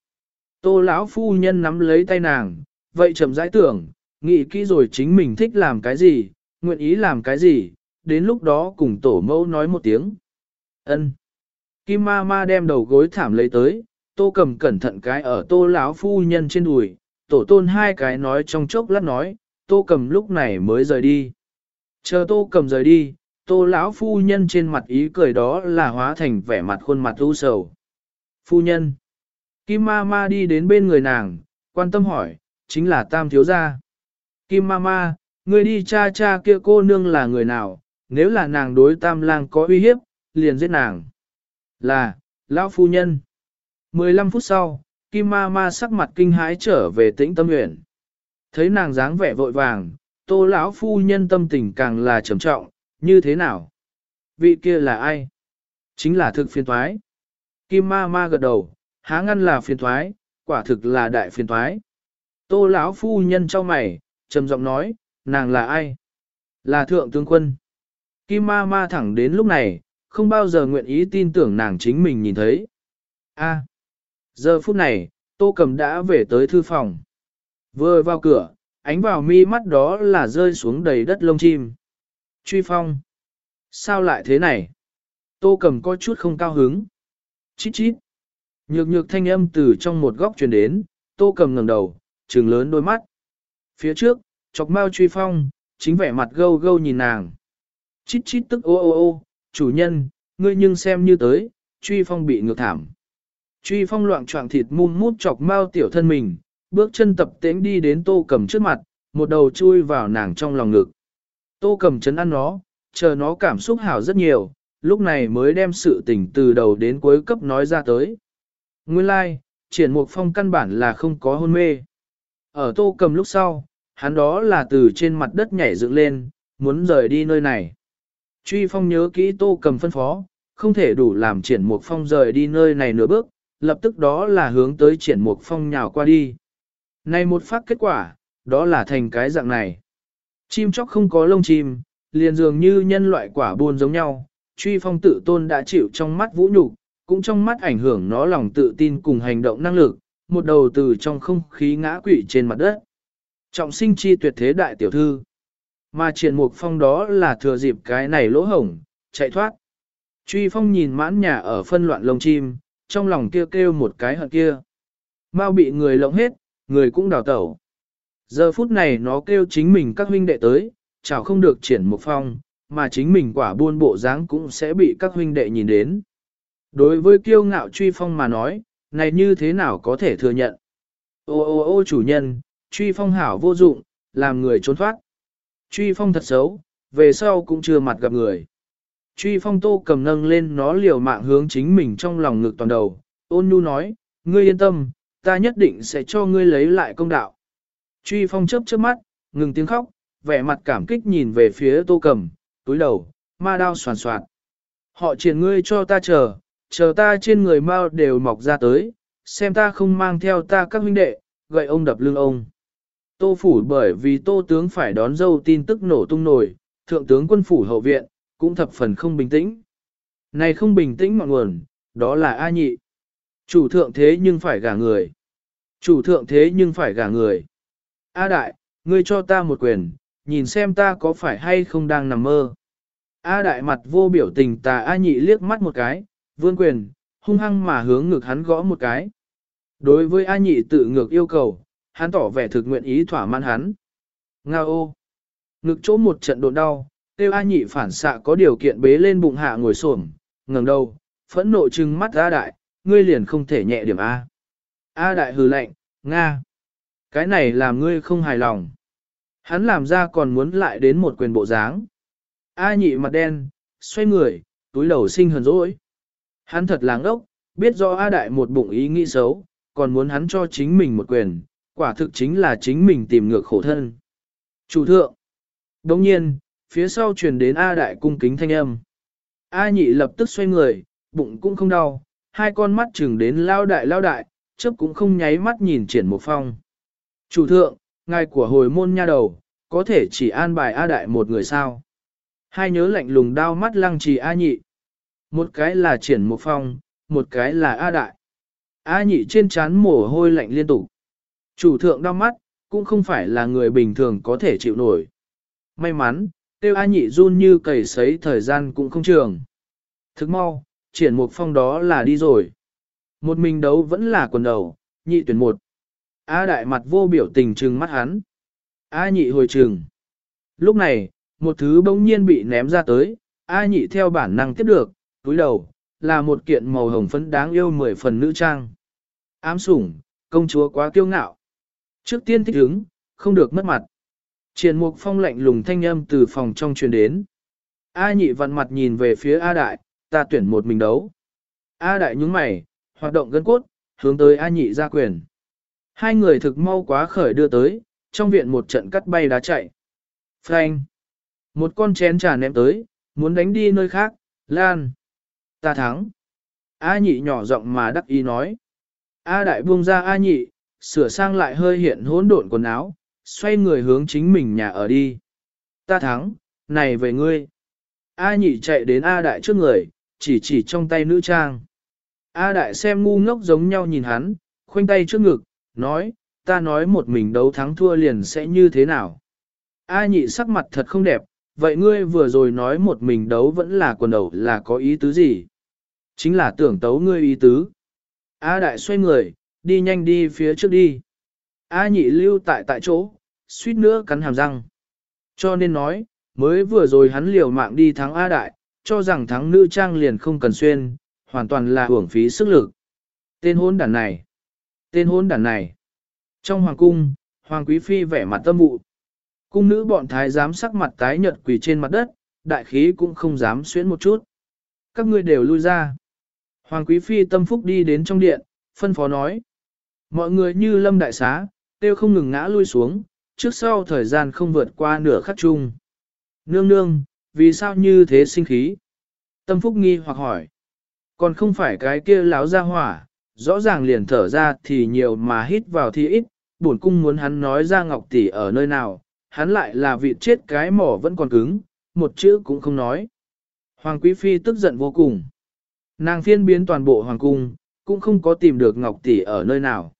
Tô lão phu nhân nắm lấy tay nàng, vậy chậm rãi tưởng, nghĩ kỹ rồi chính mình thích làm cái gì, nguyện ý làm cái gì, đến lúc đó cùng tổ mẫu nói một tiếng. Ân. Kim ma ma đem đầu gối thảm lấy tới, tô cầm cẩn thận cái ở tô lão phu nhân trên đùi, tổ tôn hai cái nói trong chốc lát nói, tô cầm lúc này mới rời đi. Chờ tô cầm rời đi, tô lão phu nhân trên mặt ý cười đó là hóa thành vẻ mặt khuôn mặt u sầu. Phu nhân. Kim ma ma đi đến bên người nàng, quan tâm hỏi, chính là tam thiếu gia. Kim ma ma, người đi cha cha kia cô nương là người nào, nếu là nàng đối tam lang có uy hiếp, liền giết nàng. Là, lão phu nhân. 15 phút sau, Kim ma ma sắc mặt kinh hãi trở về tĩnh tâm nguyện Thấy nàng dáng vẻ vội vàng, tô lão phu nhân tâm tình càng là trầm trọng, như thế nào? Vị kia là ai? Chính là thực phiên thoái. Kim ma ma gật đầu, há ngăn là phiên thoái, quả thực là đại phiên thoái. Tô lão phu nhân cho mày, trầm giọng nói, nàng là ai? Là thượng tướng quân. Kim ma ma thẳng đến lúc này, không bao giờ nguyện ý tin tưởng nàng chính mình nhìn thấy. A. Giờ phút này, tô cầm đã về tới thư phòng. Vừa vào cửa, ánh vào mi mắt đó là rơi xuống đầy đất lông chim. Truy phong. Sao lại thế này? Tô cầm có chút không cao hứng. Chít chít. Nhược nhược thanh âm từ trong một góc truyền đến, tô cầm ngẩng đầu, trừng lớn đôi mắt. Phía trước, chọc mau truy phong, chính vẻ mặt gâu gâu nhìn nàng. Chít chít tức ô ô ô, chủ nhân, ngươi nhưng xem như tới, truy phong bị ngược thảm. Truy phong loạn trọng thịt mum mút chọc mau tiểu thân mình, bước chân tập tễnh đi đến tô cầm trước mặt, một đầu chui vào nàng trong lòng ngực. Tô cầm chấn ăn nó, chờ nó cảm xúc hảo rất nhiều, lúc này mới đem sự tình từ đầu đến cuối cấp nói ra tới. Nguyên lai, like, triển mục phong căn bản là không có hôn mê. Ở tô cầm lúc sau, hắn đó là từ trên mặt đất nhảy dựng lên, muốn rời đi nơi này. Truy phong nhớ kỹ tô cầm phân phó, không thể đủ làm triển mục phong rời đi nơi này nửa bước, lập tức đó là hướng tới triển mục phong nhào qua đi. Này một phát kết quả, đó là thành cái dạng này. Chim chóc không có lông chim, liền dường như nhân loại quả buồn giống nhau, truy phong tự tôn đã chịu trong mắt vũ nhục, cũng trong mắt ảnh hưởng nó lòng tự tin cùng hành động năng lực, một đầu từ trong không khí ngã quỵ trên mặt đất. Trọng sinh chi tuyệt thế đại tiểu thư. Mà triển mục phong đó là thừa dịp cái này lỗ hổng, chạy thoát. Truy phong nhìn mãn nhà ở phân loạn lông chim, trong lòng kêu, kêu một cái hận kia. Mau bị người lộng hết, người cũng đào tẩu. Giờ phút này nó kêu chính mình các huynh đệ tới, chào không được triển mục phong, mà chính mình quả buôn bộ dáng cũng sẽ bị các huynh đệ nhìn đến. Đối với kiêu ngạo truy phong mà nói, này như thế nào có thể thừa nhận? Ô ô ô chủ nhân, truy phong hảo vô dụng, làm người trốn thoát. Truy phong thật xấu, về sau cũng chưa mặt gặp người. Truy phong tô cầm nâng lên nó liều mạng hướng chính mình trong lòng ngực toàn đầu, ôn nhu nói, ngươi yên tâm, ta nhất định sẽ cho ngươi lấy lại công đạo. Truy phong chớp chớp mắt, ngừng tiếng khóc, vẻ mặt cảm kích nhìn về phía tô cầm, túi đầu, ma đao soàn soạt. Họ triển ngươi cho ta chờ, chờ ta trên người mau đều mọc ra tới, xem ta không mang theo ta các huynh đệ, gậy ông đập lưng ông. Tô phủ bởi vì tô tướng phải đón dâu tin tức nổ tung nổi, thượng tướng quân phủ hậu viện, cũng thập phần không bình tĩnh. Này không bình tĩnh mọi nguồn, đó là A nhị. Chủ thượng thế nhưng phải gả người. Chủ thượng thế nhưng phải gả người. A đại, ngươi cho ta một quyền, nhìn xem ta có phải hay không đang nằm mơ. A đại mặt vô biểu tình tà A nhị liếc mắt một cái, vươn quyền, hung hăng mà hướng ngực hắn gõ một cái. Đối với A nhị tự ngược yêu cầu, hắn tỏ vẻ thực nguyện ý thỏa mãn hắn. Nga ô! Ngực chỗ một trận độ đau, tiêu A nhị phản xạ có điều kiện bế lên bụng hạ ngồi xổm, ngẩng đầu, phẫn nộ trừng mắt A đại, ngươi liền không thể nhẹ điểm A. A đại hừ lạnh, Nga! Cái này làm ngươi không hài lòng. Hắn làm ra còn muốn lại đến một quyền bộ dáng. A nhị mặt đen, xoay người, túi đầu sinh hờn dỗi. Hắn thật láng ốc, biết do A đại một bụng ý nghĩ xấu, còn muốn hắn cho chính mình một quyền, quả thực chính là chính mình tìm ngược khổ thân. Chủ thượng. Đồng nhiên, phía sau truyền đến A đại cung kính thanh âm. A nhị lập tức xoay người, bụng cũng không đau, hai con mắt chừng đến lao đại lao đại, chớp cũng không nháy mắt nhìn triển một phong. Chủ thượng, ngài của hồi môn nha đầu, có thể chỉ an bài A đại một người sao. Hai nhớ lạnh lùng đao mắt lăng trì A nhị. Một cái là triển một phong, một cái là A đại. A nhị trên chán mồ hôi lạnh liên tục. Chủ thượng đau mắt, cũng không phải là người bình thường có thể chịu nổi. May mắn, tiêu A nhị run như cầy sấy thời gian cũng không trường. Thức mau, triển một phong đó là đi rồi. Một mình đấu vẫn là quần đầu, nhị tuyển một. A đại mặt vô biểu tình trừng mắt hắn. A nhị hồi trừng. Lúc này, một thứ bỗng nhiên bị ném ra tới, A nhị theo bản năng tiếp được, túi đầu, là một kiện màu hồng phấn đáng yêu mười phần nữ trang. Ám sủng, công chúa quá kiêu ngạo. Trước tiên thích ứng, không được mất mặt. Triển mục phong lạnh lùng thanh âm từ phòng trong truyền đến. A nhị vặn mặt nhìn về phía A đại, ta tuyển một mình đấu. A đại nhúng mày, hoạt động gân cốt, hướng tới A nhị ra quyền. Hai người thực mau quá khởi đưa tới, trong viện một trận cắt bay đá chạy. Frank! Một con chén trà ném tới, muốn đánh đi nơi khác, Lan! Ta thắng! A nhị nhỏ giọng mà đắc ý nói. A đại buông ra A nhị, sửa sang lại hơi hiện hỗn độn quần áo, xoay người hướng chính mình nhà ở đi. Ta thắng, này về ngươi. A nhị chạy đến A đại trước người, chỉ chỉ trong tay nữ trang. A đại xem ngu ngốc giống nhau nhìn hắn, khoanh tay trước ngực, nói, ta nói một mình đấu thắng thua liền sẽ như thế nào. A nhị sắc mặt thật không đẹp, vậy ngươi vừa rồi nói một mình đấu vẫn là quần đầu là có ý tứ gì? Chính là tưởng tấu ngươi ý tứ. A đại xoay người, đi nhanh đi phía trước đi. A nhị lưu tại tại chỗ, suýt nữa cắn hàm răng. Cho nên nói, mới vừa rồi hắn liều mạng đi thắng A đại, cho rằng thắng nữ trang liền không cần xuyên, hoàn toàn là hưởng phí sức lực. Tên hôn đàn này, tên hôn đàn này. Trong hoàng cung, hoàng quý phi vẻ mặt tâm vụ. Cung nữ bọn thái giám sắc mặt tái nhợt quỳ trên mặt đất, đại khí cũng không dám xuyến một chút. Các ngươi đều lui ra. Hoàng quý phi tâm phúc đi đến trong điện, phân phó nói. Mọi người như lâm đại xá, tiêu không ngừng ngã lui xuống, trước sau thời gian không vượt qua nửa khắc chung. Nương nương, vì sao như thế sinh khí? Tâm phúc nghi hoặc hỏi. Còn không phải cái kia láo ra hỏa, rõ ràng liền thở ra thì nhiều mà hít vào thì ít, bổn cung muốn hắn nói ra ngọc tỷ ở nơi nào, hắn lại là vị chết cái mỏ vẫn còn cứng, một chữ cũng không nói. Hoàng Quý Phi tức giận vô cùng. Nàng phiên biến toàn bộ hoàng cung, cũng không có tìm được ngọc tỷ ở nơi nào.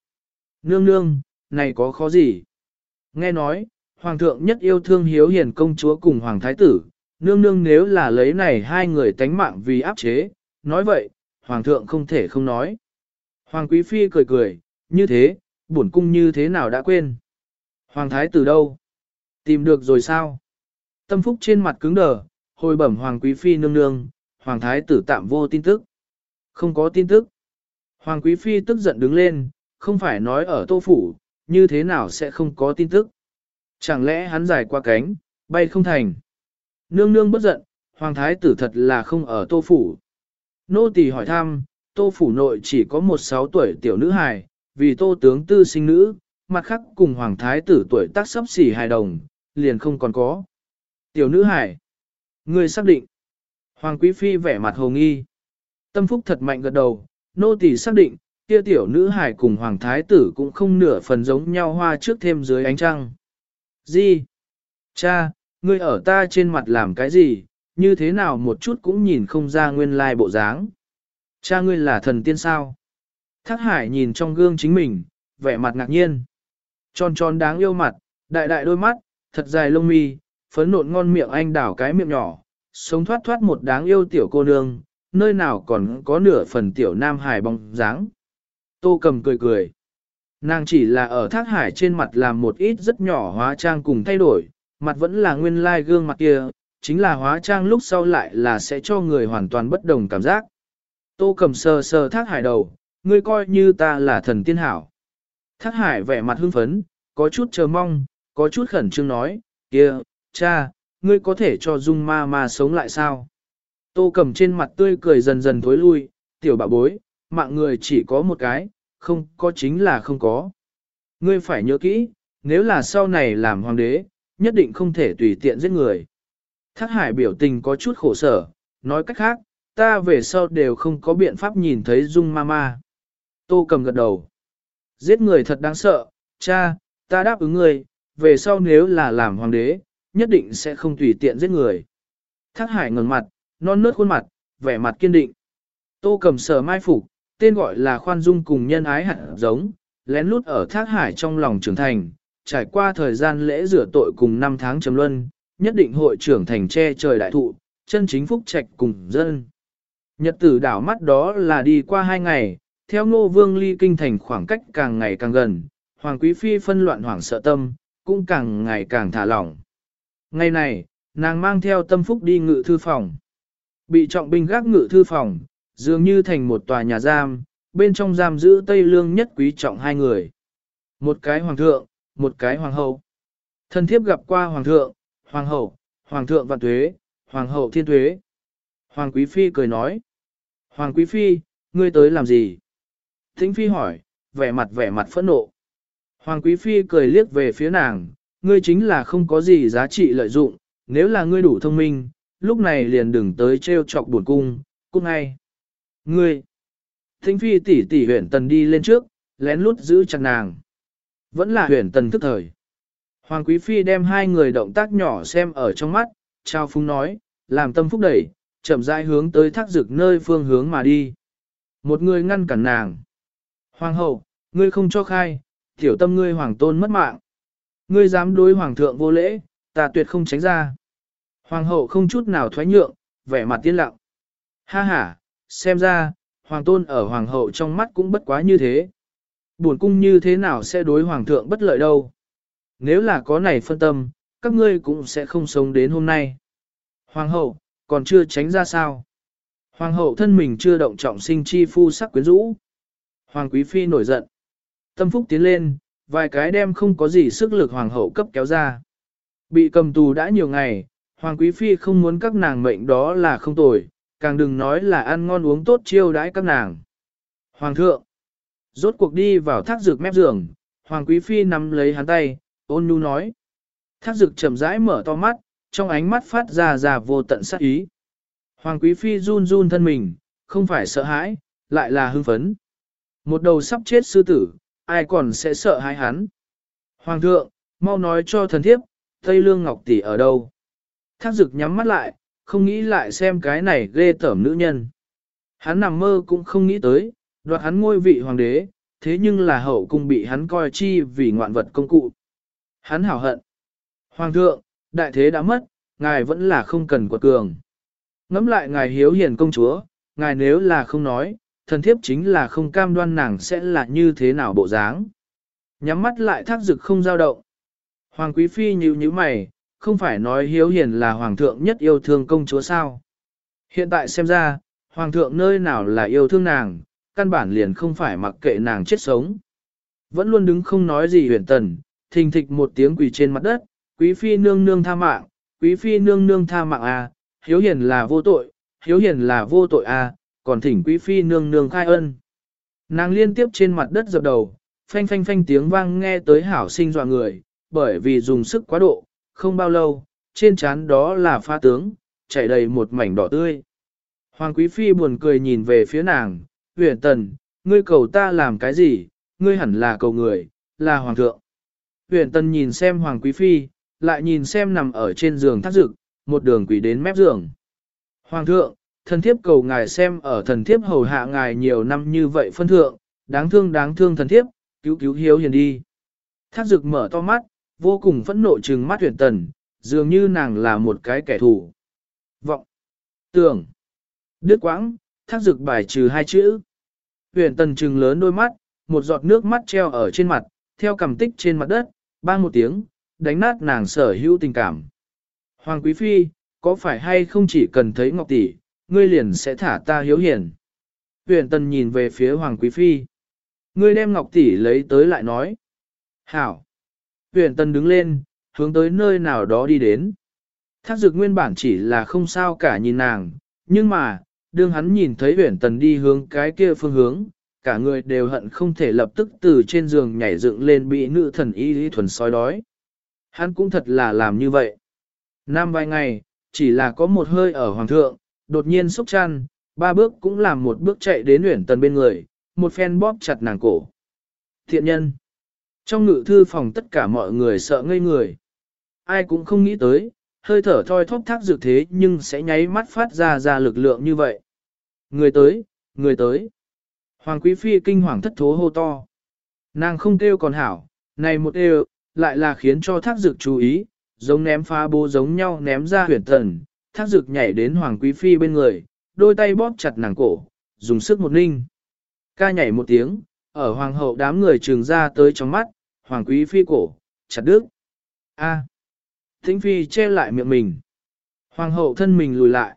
Nương nương, này có khó gì? Nghe nói, hoàng thượng nhất yêu thương hiếu hiền công chúa cùng hoàng thái tử, nương nương nếu là lấy này hai người tánh mạng vì áp chế, nói vậy, hoàng thượng không thể không nói. Hoàng quý phi cười cười, như thế, bổn cung như thế nào đã quên. Hoàng thái tử đâu? Tìm được rồi sao? Tâm phúc trên mặt cứng đờ, hồi bẩm hoàng quý phi nương nương, hoàng thái tử tạm vô tin tức. Không có tin tức. Hoàng quý phi tức giận đứng lên, không phải nói ở tô phủ, như thế nào sẽ không có tin tức. Chẳng lẽ hắn dài qua cánh, bay không thành. Nương nương bất giận, hoàng thái tử thật là không ở tô phủ. Nô tỳ hỏi thăm, tô phủ nội chỉ có một sáu tuổi tiểu nữ hài, vì tô tướng tư sinh nữ, mặt khác cùng hoàng thái tử tuổi tác sắp xỉ hài đồng, liền không còn có. Tiểu nữ hài, người xác định. Hoàng quý phi vẻ mặt hồ nghi. Tâm phúc thật mạnh gật đầu, nô tỳ xác định, kia tiểu nữ hài cùng hoàng thái tử cũng không nửa phần giống nhau hoa trước thêm dưới ánh trăng. Gì? Cha, ngươi ở ta trên mặt làm cái gì, như thế nào một chút cũng nhìn không ra nguyên lai bộ dáng. Cha ngươi là thần tiên sao? Thác hải nhìn trong gương chính mình, vẻ mặt ngạc nhiên. Tròn tròn đáng yêu mặt, đại đại đôi mắt, thật dài lông mi, phấn nộn ngon miệng anh đảo cái miệng nhỏ, sống thoát thoát một đáng yêu tiểu cô nương, nơi nào còn có nửa phần tiểu nam hải bóng dáng. Tô cầm cười cười. Nàng chỉ là ở thác hải trên mặt làm một ít rất nhỏ hóa trang cùng thay đổi, mặt vẫn là nguyên lai gương mặt kia, chính là hóa trang lúc sau lại là sẽ cho người hoàn toàn bất đồng cảm giác. Tô cầm sờ sờ thác hải đầu, ngươi coi như ta là thần tiên hảo. Thác hải vẻ mặt hưng phấn, có chút chờ mong, có chút khẩn trương nói, kia, cha, ngươi có thể cho dung ma ma sống lại sao? Tô cầm trên mặt tươi cười dần dần thối lui, tiểu bạo bối, mạng người chỉ có một cái, không có chính là không có. Ngươi phải nhớ kỹ, nếu là sau này làm hoàng đế, nhất định không thể tùy tiện giết người. Thác hải biểu tình có chút khổ sở, nói cách khác, ta về sau đều không có biện pháp nhìn thấy dung ma ma. Tô cầm gật đầu. Giết người thật đáng sợ, cha, ta đáp ứng ngươi, về sau nếu là làm hoàng đế, nhất định sẽ không tùy tiện giết người. Thác hải ngẩng mặt, non nớt khuôn mặt, vẻ mặt kiên định. Tô cầm sở mai phục, tên gọi là khoan dung cùng nhân ái hạt giống, lén lút ở thác hải trong lòng trưởng thành, trải qua thời gian lễ rửa tội cùng năm tháng chấm luân, nhất định hội trưởng thành che trời đại thụ, chân chính phúc trạch cùng dân. Nhật tử đảo mắt đó là đi qua hai ngày, theo ngô vương ly kinh thành khoảng cách càng ngày càng gần, hoàng quý phi phân loạn hoảng sợ tâm, cũng càng ngày càng thả lỏng. Ngày này, nàng mang theo tâm phúc đi ngự thư phòng. Bị trọng binh gác ngự thư phòng, dường như thành một tòa nhà giam, bên trong giam giữ Tây Lương nhất quý trọng hai người. Một cái hoàng thượng, một cái hoàng hậu. Thân thiếp gặp qua hoàng thượng, hoàng hậu, hoàng thượng vạn tuế, hoàng hậu thiên tuế. Hoàng quý phi cười nói. Hoàng quý phi, ngươi tới làm gì? Thính phi hỏi, vẻ mặt vẻ mặt phẫn nộ. Hoàng quý phi cười liếc về phía nàng, ngươi chính là không có gì giá trị lợi dụng, nếu là ngươi đủ thông minh, lúc này liền đừng tới trêu chọc buồn cung, cung ngay. Ngươi! Thính phi tỷ tỷ huyền tần đi lên trước, lén lút giữ chặt nàng. Vẫn là huyền tần thức thời. Hoàng quý phi đem hai người động tác nhỏ xem ở trong mắt, trao phúng nói, làm tâm phúc đẩy, chậm rãi hướng tới thác dực nơi phương hướng mà đi. Một người ngăn cản nàng. Hoàng hậu, ngươi không cho khai, tiểu tâm ngươi hoàng tôn mất mạng. Ngươi dám đối hoàng thượng vô lễ, ta tuyệt không tránh ra. Hoàng hậu không chút nào thoái nhượng, vẻ mặt tiên lặng. Ha ha, xem ra, hoàng tôn ở hoàng hậu trong mắt cũng bất quá như thế. Buồn cung như thế nào sẽ đối hoàng thượng bất lợi đâu. Nếu là có này phân tâm, các ngươi cũng sẽ không sống đến hôm nay. Hoàng hậu, còn chưa tránh ra sao. Hoàng hậu thân mình chưa động trọng sinh chi phu sắc quyến rũ. Hoàng quý phi nổi giận. Tâm phúc tiến lên, vài cái đem không có gì sức lực hoàng hậu cấp kéo ra. Bị cầm tù đã nhiều ngày, hoàng quý phi không muốn các nàng mệnh đó là không tồi, càng đừng nói là ăn ngon uống tốt chiêu đãi các nàng. Hoàng thượng, rốt cuộc đi vào thác dược mép giường, hoàng quý phi nắm lấy hắn tay, ôn nhu nói. Thác dược chậm rãi mở to mắt, trong ánh mắt phát ra ra vô tận sát ý. Hoàng quý phi run run thân mình, không phải sợ hãi, lại là hưng phấn. Một đầu sắp chết sư tử, ai còn sẽ sợ hãi hắn. Hoàng thượng, mau nói cho thần thiếp, Tây Lương Ngọc Tỷ ở đâu? Thác dực nhắm mắt lại, không nghĩ lại xem cái này ghê tởm nữ nhân. Hắn nằm mơ cũng không nghĩ tới, đoạt hắn ngôi vị hoàng đế, thế nhưng là hậu cung bị hắn coi chi vì ngoạn vật công cụ. Hắn hảo hận. Hoàng thượng, đại thế đã mất, ngài vẫn là không cần quật cường. Ngắm lại ngài hiếu hiền công chúa, ngài nếu là không nói, thần thiếp chính là không cam đoan nàng sẽ là như thế nào bộ dáng. Nhắm mắt lại thác dực không dao động. Hoàng quý phi nhíu nhíu mày, không phải nói hiếu hiền là hoàng thượng nhất yêu thương công chúa sao. Hiện tại xem ra, hoàng thượng nơi nào là yêu thương nàng, căn bản liền không phải mặc kệ nàng chết sống. Vẫn luôn đứng không nói gì huyền tần, thình thịch một tiếng quỳ trên mặt đất, quý phi nương nương tha mạng, quý phi nương nương tha mạng à, hiếu hiền là vô tội, hiếu hiền là vô tội à, còn thỉnh quý phi nương nương khai ân. Nàng liên tiếp trên mặt đất dập đầu, phanh phanh phanh tiếng vang nghe tới hảo sinh dọa người, bởi vì dùng sức quá độ, không bao lâu, trên trán đó là pha tướng, chảy đầy một mảnh đỏ tươi. Hoàng quý phi buồn cười nhìn về phía nàng, huyền tần, ngươi cầu ta làm cái gì, ngươi hẳn là cầu người, là hoàng thượng. Huyền tần nhìn xem hoàng quý phi, lại nhìn xem nằm ở trên giường thác dực, một đường quỷ đến mép giường. Hoàng thượng, thần thiếp cầu ngài xem ở thần thiếp hầu hạ ngài nhiều năm như vậy phân thượng, đáng thương đáng thương thần thiếp, cứu cứu hiếu hiền đi. Thác dực mở to mắt, vô cùng phẫn nộ trừng mắt huyền tần, dường như nàng là một cái kẻ thù. Vọng, tưởng, đứt quãng, thác dực bài trừ hai chữ. Huyền tần trừng lớn đôi mắt, một giọt nước mắt treo ở trên mặt, theo cầm tích trên mặt đất, bang một tiếng, đánh nát nàng sở hữu tình cảm. Hoàng Quý Phi, có phải hay không chỉ cần thấy Ngọc Tỷ, ngươi liền sẽ thả ta hiếu hiền. Huyền Tần nhìn về phía Hoàng Quý Phi. Ngươi đem Ngọc Tỷ lấy tới lại nói. Hảo. Huyền Tần đứng lên, hướng tới nơi nào đó đi đến. Thác dược nguyên bản chỉ là không sao cả nhìn nàng, nhưng mà, đương hắn nhìn thấy huyền Tần đi hướng cái kia phương hướng, cả người đều hận không thể lập tức từ trên giường nhảy dựng lên bị nữ thần y lý thuần soi đói. Hắn cũng thật là làm như vậy. Năm vài ngày, chỉ là có một hơi ở hoàng thượng, đột nhiên sốc chăn, ba bước cũng làm một bước chạy đến Huyền tần bên người, một phen bóp chặt nàng cổ. Thiện nhân. Trong ngự thư phòng tất cả mọi người sợ ngây người. Ai cũng không nghĩ tới, hơi thở thoi thóp thác dược thế nhưng sẽ nháy mắt phát ra ra lực lượng như vậy. Người tới, người tới. Hoàng quý phi kinh hoàng thất thố hô to. Nàng không kêu còn hảo, này một đều, lại là khiến cho thác dược chú ý, giống ném phá bố giống nhau ném ra huyền thần thác dược nhảy đến hoàng quý phi bên người, đôi tay bóp chặt nàng cổ, dùng sức một ninh. Ca nhảy một tiếng, ở hoàng hậu đám người trường ra tới trong mắt, hoàng quý phi cổ, chặt đứt. A. À. Thính phi che lại miệng mình. Hoàng hậu thân mình lùi lại.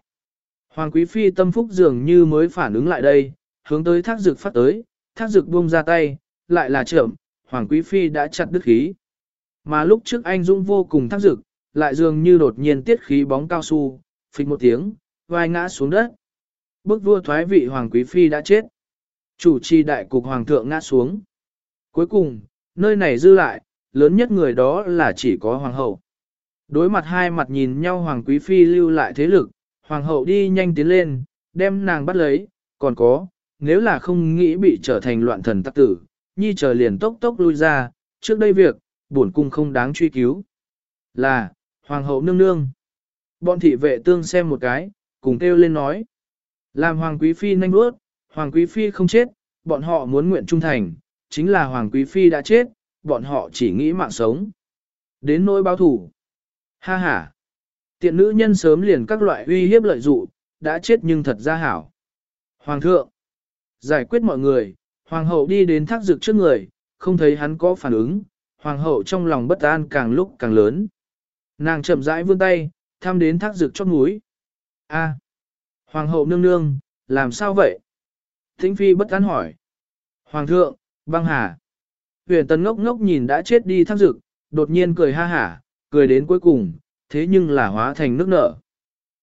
Hoàng quý phi tâm phúc dường như mới phản ứng lại đây, hướng tới thác dược phát tới, thác dược buông ra tay, lại là chậm, hoàng quý phi đã chặt đứt khí. Mà lúc trước anh Dũng vô cùng thác dực, lại dường như đột nhiên tiết khí bóng cao su, phịch một tiếng, vai ngã xuống đất. Bức vua thoái vị Hoàng Quý Phi đã chết. Chủ trì đại cục Hoàng thượng ngã xuống. Cuối cùng, nơi này dư lại, lớn nhất người đó là chỉ có Hoàng hậu. Đối mặt hai mặt nhìn nhau Hoàng Quý Phi lưu lại thế lực, Hoàng hậu đi nhanh tiến lên, đem nàng bắt lấy, còn có, nếu là không nghĩ bị trở thành loạn thần tắc tử, nhi chờ liền tốc tốc lui ra, trước đây việc, bổn cung không đáng truy cứu. Là, Hoàng hậu nương nương. Bọn thị vệ tương xem một cái, cùng kêu lên nói. Làm Hoàng Quý Phi nhanh bước, Hoàng Quý Phi không chết, bọn họ muốn nguyện trung thành, chính là Hoàng Quý Phi đã chết, bọn họ chỉ nghĩ mạng sống. Đến nỗi báo thủ. Ha ha. Tiện nữ nhân sớm liền các loại uy hiếp lợi dụ, đã chết nhưng thật ra hảo. Hoàng thượng. Giải quyết mọi người, Hoàng hậu đi đến thác dược trước người, không thấy hắn có phản ứng, hoàng hậu trong lòng bất an càng lúc càng lớn. Nàng chậm rãi vươn tay, thăm đến thác dược chót núi. A, hoàng hậu nương nương, làm sao vậy? Thính phi bất an hỏi. Hoàng thượng, băng hà. Huyền tần ngốc ngốc nhìn đã chết đi thác dực, đột nhiên cười ha hả, cười đến cuối cùng, thế nhưng là hóa thành nước nở.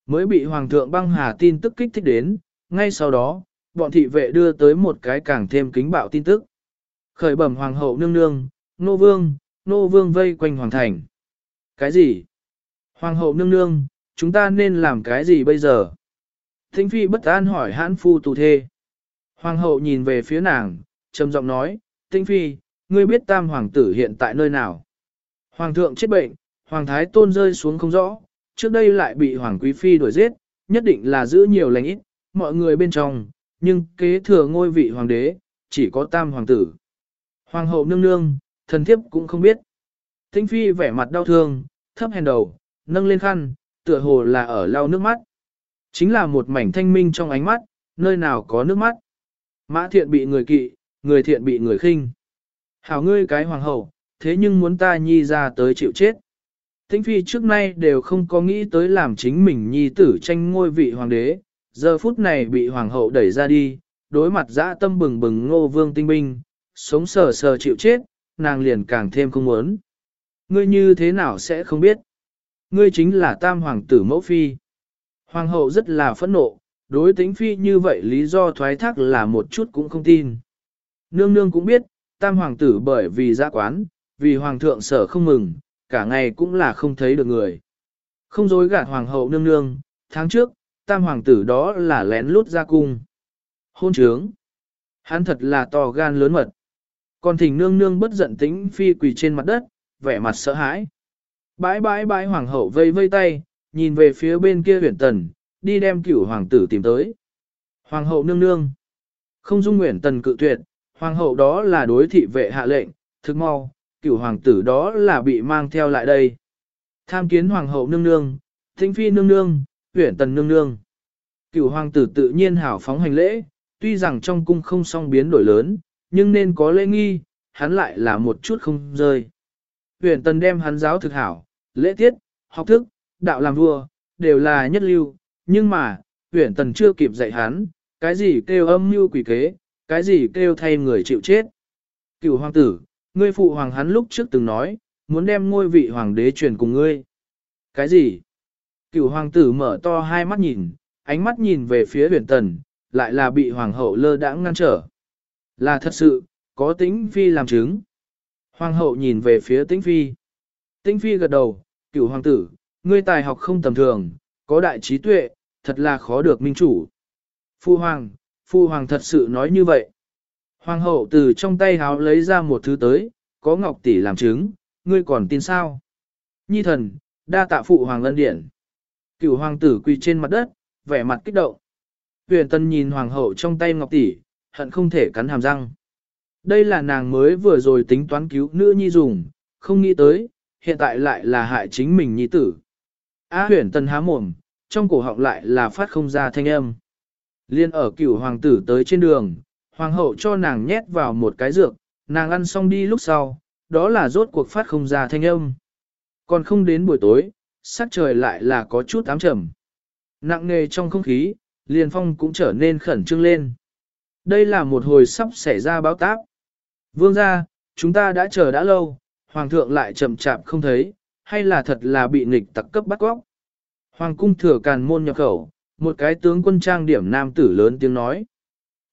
Mới bị hoàng thượng băng hà tin tức kích thích đến, ngay sau đó, bọn thị vệ đưa tới một cái càng thêm kính bạo tin tức. Khởi bẩm hoàng hậu nương nương, nô vương, nô vương vây quanh hoàng thành. Cái gì? Hoàng hậu nương nương, chúng ta nên làm cái gì bây giờ? Thính phi bất an hỏi hãn phu tù thê. Hoàng hậu nhìn về phía nàng, trầm giọng nói, Tinh phi, ngươi biết tam hoàng tử hiện tại nơi nào? Hoàng thượng chết bệnh, hoàng thái tôn rơi xuống không rõ, trước đây lại bị hoàng quý phi đuổi giết, nhất định là giữ nhiều lành ít, mọi người bên trong, nhưng kế thừa ngôi vị hoàng đế, chỉ có tam hoàng tử. Hoàng hậu nương nương, thần thiếp cũng không biết. tinh phi vẻ mặt đau thương, thấp hèn đầu, nâng lên khăn, tựa hồ là ở lau nước mắt. Chính là một mảnh thanh minh trong ánh mắt, nơi nào có nước mắt. Mã thiện bị người kỵ, người thiện bị người khinh. Hảo ngươi cái hoàng hậu, thế nhưng muốn ta nhi ra tới chịu chết. Thính phi trước nay đều không có nghĩ tới làm chính mình nhi tử tranh ngôi vị hoàng đế, giờ phút này bị hoàng hậu đẩy ra đi, đối mặt dã tâm bừng bừng ngô vương tinh binh, sống sờ sờ chịu chết, nàng liền càng thêm không muốn. Ngươi như thế nào sẽ không biết? Ngươi chính là tam hoàng tử mẫu phi. Hoàng hậu rất là phẫn nộ, đối tính phi như vậy lý do thoái thác là một chút cũng không tin. Nương nương cũng biết, tam hoàng tử bởi vì giã quán, vì hoàng thượng sở không mừng, cả ngày cũng là không thấy được người. Không dối gạt hoàng hậu nương nương, tháng trước, tam hoàng tử đó là lén lút ra cung. Hôn trướng. Hắn thật là to gan lớn mật. Còn thỉnh nương nương bất giận tính phi quỳ trên mặt đất, vẻ mặt sợ hãi. Bãi bãi bãi hoàng hậu vây vây tay, nhìn về phía bên kia huyển tần, đi đem cửu hoàng tử tìm tới. Hoàng hậu nương nương. Không dung nguyện tần cự tuyệt, hoàng hậu đó là đối thị vệ hạ lệnh, thức mau, cửu hoàng tử đó là bị mang theo lại đây. Tham kiến hoàng hậu nương nương, thính phi nương nương, huyển tần nương nương. Cửu hoàng tử tự nhiên hảo phóng hành lễ, tuy rằng trong cung không song biến đổi lớn, nhưng nên có lễ nghi, hắn lại là một chút không rơi. Huyển tần đem hắn giáo thực hảo, lễ tiết, học thức, đạo làm vua, đều là nhất lưu, nhưng mà, huyển tần chưa kịp dạy hắn, cái gì kêu âm mưu quỷ kế, cái gì kêu thay người chịu chết. Cửu hoàng tử, ngươi phụ hoàng hắn lúc trước từng nói, muốn đem ngôi vị hoàng đế truyền cùng ngươi. Cái gì? Cửu hoàng tử mở to hai mắt nhìn, ánh mắt nhìn về phía huyền tần, lại là bị hoàng hậu lơ đãng ngăn trở. Là thật sự, có tĩnh phi làm chứng. Hoàng hậu nhìn về phía tĩnh phi. Tĩnh phi gật đầu, cửu hoàng tử, ngươi tài học không tầm thường, có đại trí tuệ, thật là khó được minh chủ. Phu hoàng, phu hoàng thật sự nói như vậy. Hoàng hậu từ trong tay háo lấy ra một thứ tới, có ngọc tỷ làm chứng, ngươi còn tin sao? Nhi thần, đa tạ phụ hoàng lân điện. Cửu hoàng tử quỳ trên mặt đất, vẻ mặt kích động. Huyền tân nhìn hoàng hậu trong tay ngọc tỷ, hận không thể cắn hàm răng. Đây là nàng mới vừa rồi tính toán cứu nữ nhi dùng, không nghĩ tới, hiện tại lại là hại chính mình nhi tử. Á huyền tân há mồm, trong cổ họng lại là phát không ra thanh âm. Liên ở cửu hoàng tử tới trên đường, hoàng hậu cho nàng nhét vào một cái dược, nàng ăn xong đi lúc sau, đó là rốt cuộc phát không ra thanh âm. Còn không đến buổi tối, sắc trời lại là có chút ám trầm. Nặng nề trong không khí, liền phong cũng trở nên khẩn trương lên. Đây là một hồi sắp xảy ra báo táp. Vương gia, chúng ta đã chờ đã lâu, hoàng thượng lại chậm chạp không thấy, hay là thật là bị nghịch tặc cấp bắt góc. Hoàng cung thừa càn môn nhập khẩu, một cái tướng quân trang điểm nam tử lớn tiếng nói.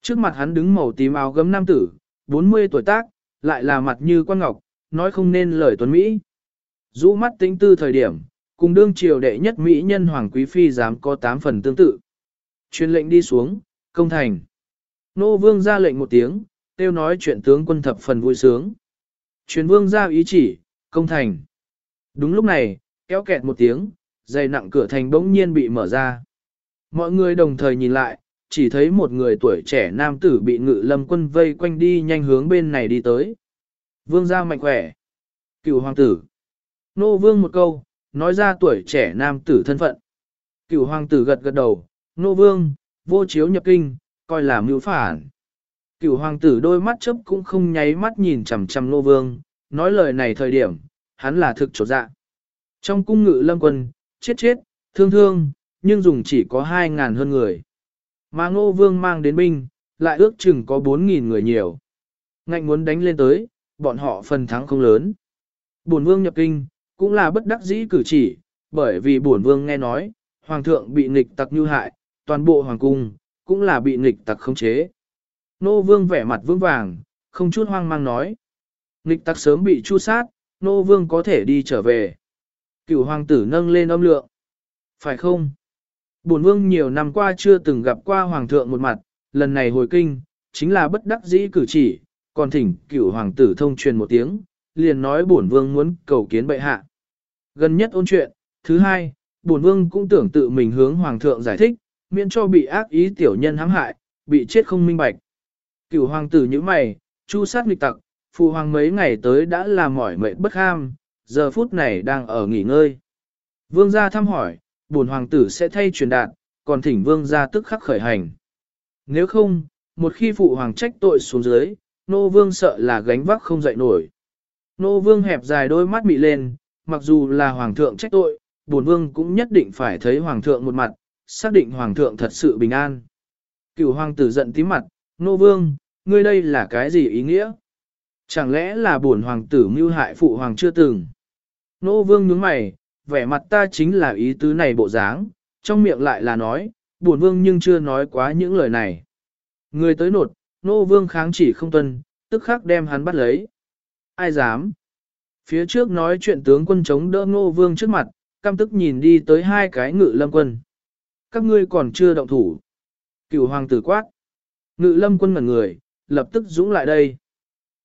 Trước mặt hắn đứng màu tím áo gấm nam tử, 40 tuổi tác, lại là mặt như quan ngọc, nói không nên lời tuấn Mỹ. Dũ mắt tính tư thời điểm, cùng đương triều đệ nhất Mỹ nhân Hoàng Quý Phi dám có 8 phần tương tự. Truyền lệnh đi xuống, công thành. Nô vương ra lệnh một tiếng, tiêu nói chuyện tướng quân thập phần vui sướng. Truyền vương ra ý chỉ, công thành. Đúng lúc này, kéo kẹt một tiếng, dày nặng cửa thành bỗng nhiên bị mở ra. Mọi người đồng thời nhìn lại, chỉ thấy một người tuổi trẻ nam tử bị ngự lâm quân vây quanh đi nhanh hướng bên này đi tới. Vương gia mạnh khỏe. Cựu hoàng tử. Nô vương một câu, nói ra tuổi trẻ nam tử thân phận. Cựu hoàng tử gật gật đầu, nô vương, vô chiếu nhập kinh, coi là mưu phản. Cựu hoàng tử đôi mắt chấp cũng không nháy mắt nhìn chằm chằm nô vương, nói lời này thời điểm, hắn là thực trột dạ. Trong cung ngự lâm quân, chết chết, thương thương, nhưng dùng chỉ có hai ngàn hơn người. Mà ngô vương mang đến binh, lại ước chừng có bốn nghìn người nhiều. Ngạnh muốn đánh lên tới, bọn họ phần thắng không lớn. Bổn vương nhập kinh, cũng là bất đắc dĩ cử chỉ, bởi vì bổn vương nghe nói, hoàng thượng bị nghịch tặc như hại, toàn bộ hoàng cung, cũng là bị nghịch tặc khống chế. Nô vương vẻ mặt vững vàng, không chút hoang mang nói. Nghịch tặc sớm bị chu sát, nô vương có thể đi trở về. Cửu hoàng tử nâng lên âm lượng. Phải không? Bổn vương nhiều năm qua chưa từng gặp qua hoàng thượng một mặt, lần này hồi kinh, chính là bất đắc dĩ cử chỉ, còn thỉnh cửu hoàng tử thông truyền một tiếng, liền nói bổn vương muốn cầu kiến bệ hạ. Gần nhất ôn chuyện, thứ hai, bổn vương cũng tưởng tự mình hướng hoàng thượng giải thích, miễn cho bị ác ý tiểu nhân hãm hại, bị chết không minh bạch. Cửu hoàng tử như mày, chu sát nghịch tặc, phụ hoàng mấy ngày tới đã làm mỏi mệt bất ham, giờ phút này đang ở nghỉ ngơi. Vương gia thăm hỏi, bổn hoàng tử sẽ thay truyền đạt, còn thỉnh vương gia tức khắc khởi hành. Nếu không, một khi phụ hoàng trách tội xuống dưới, nô vương sợ là gánh vác không dậy nổi. Nô vương hẹp dài đôi mắt mị lên, mặc dù là hoàng thượng trách tội, bổn vương cũng nhất định phải thấy hoàng thượng một mặt, xác định hoàng thượng thật sự bình an. Cửu hoàng tử giận tím mặt, nô vương, ngươi đây là cái gì ý nghĩa? Chẳng lẽ là bổn hoàng tử mưu hại phụ hoàng chưa từng? Nô vương nhướng mày, vẻ mặt ta chính là ý tứ này bộ dáng, trong miệng lại là nói, buồn vương nhưng chưa nói quá những lời này. Người tới nột, nô vương kháng chỉ không tuân, tức khắc đem hắn bắt lấy. Ai dám? Phía trước nói chuyện tướng quân chống đỡ nô vương trước mặt, căm tức nhìn đi tới hai cái ngự lâm quân. Các ngươi còn chưa động thủ. Cựu hoàng tử quát. Ngự lâm quân ngẩn người, lập tức dũng lại đây.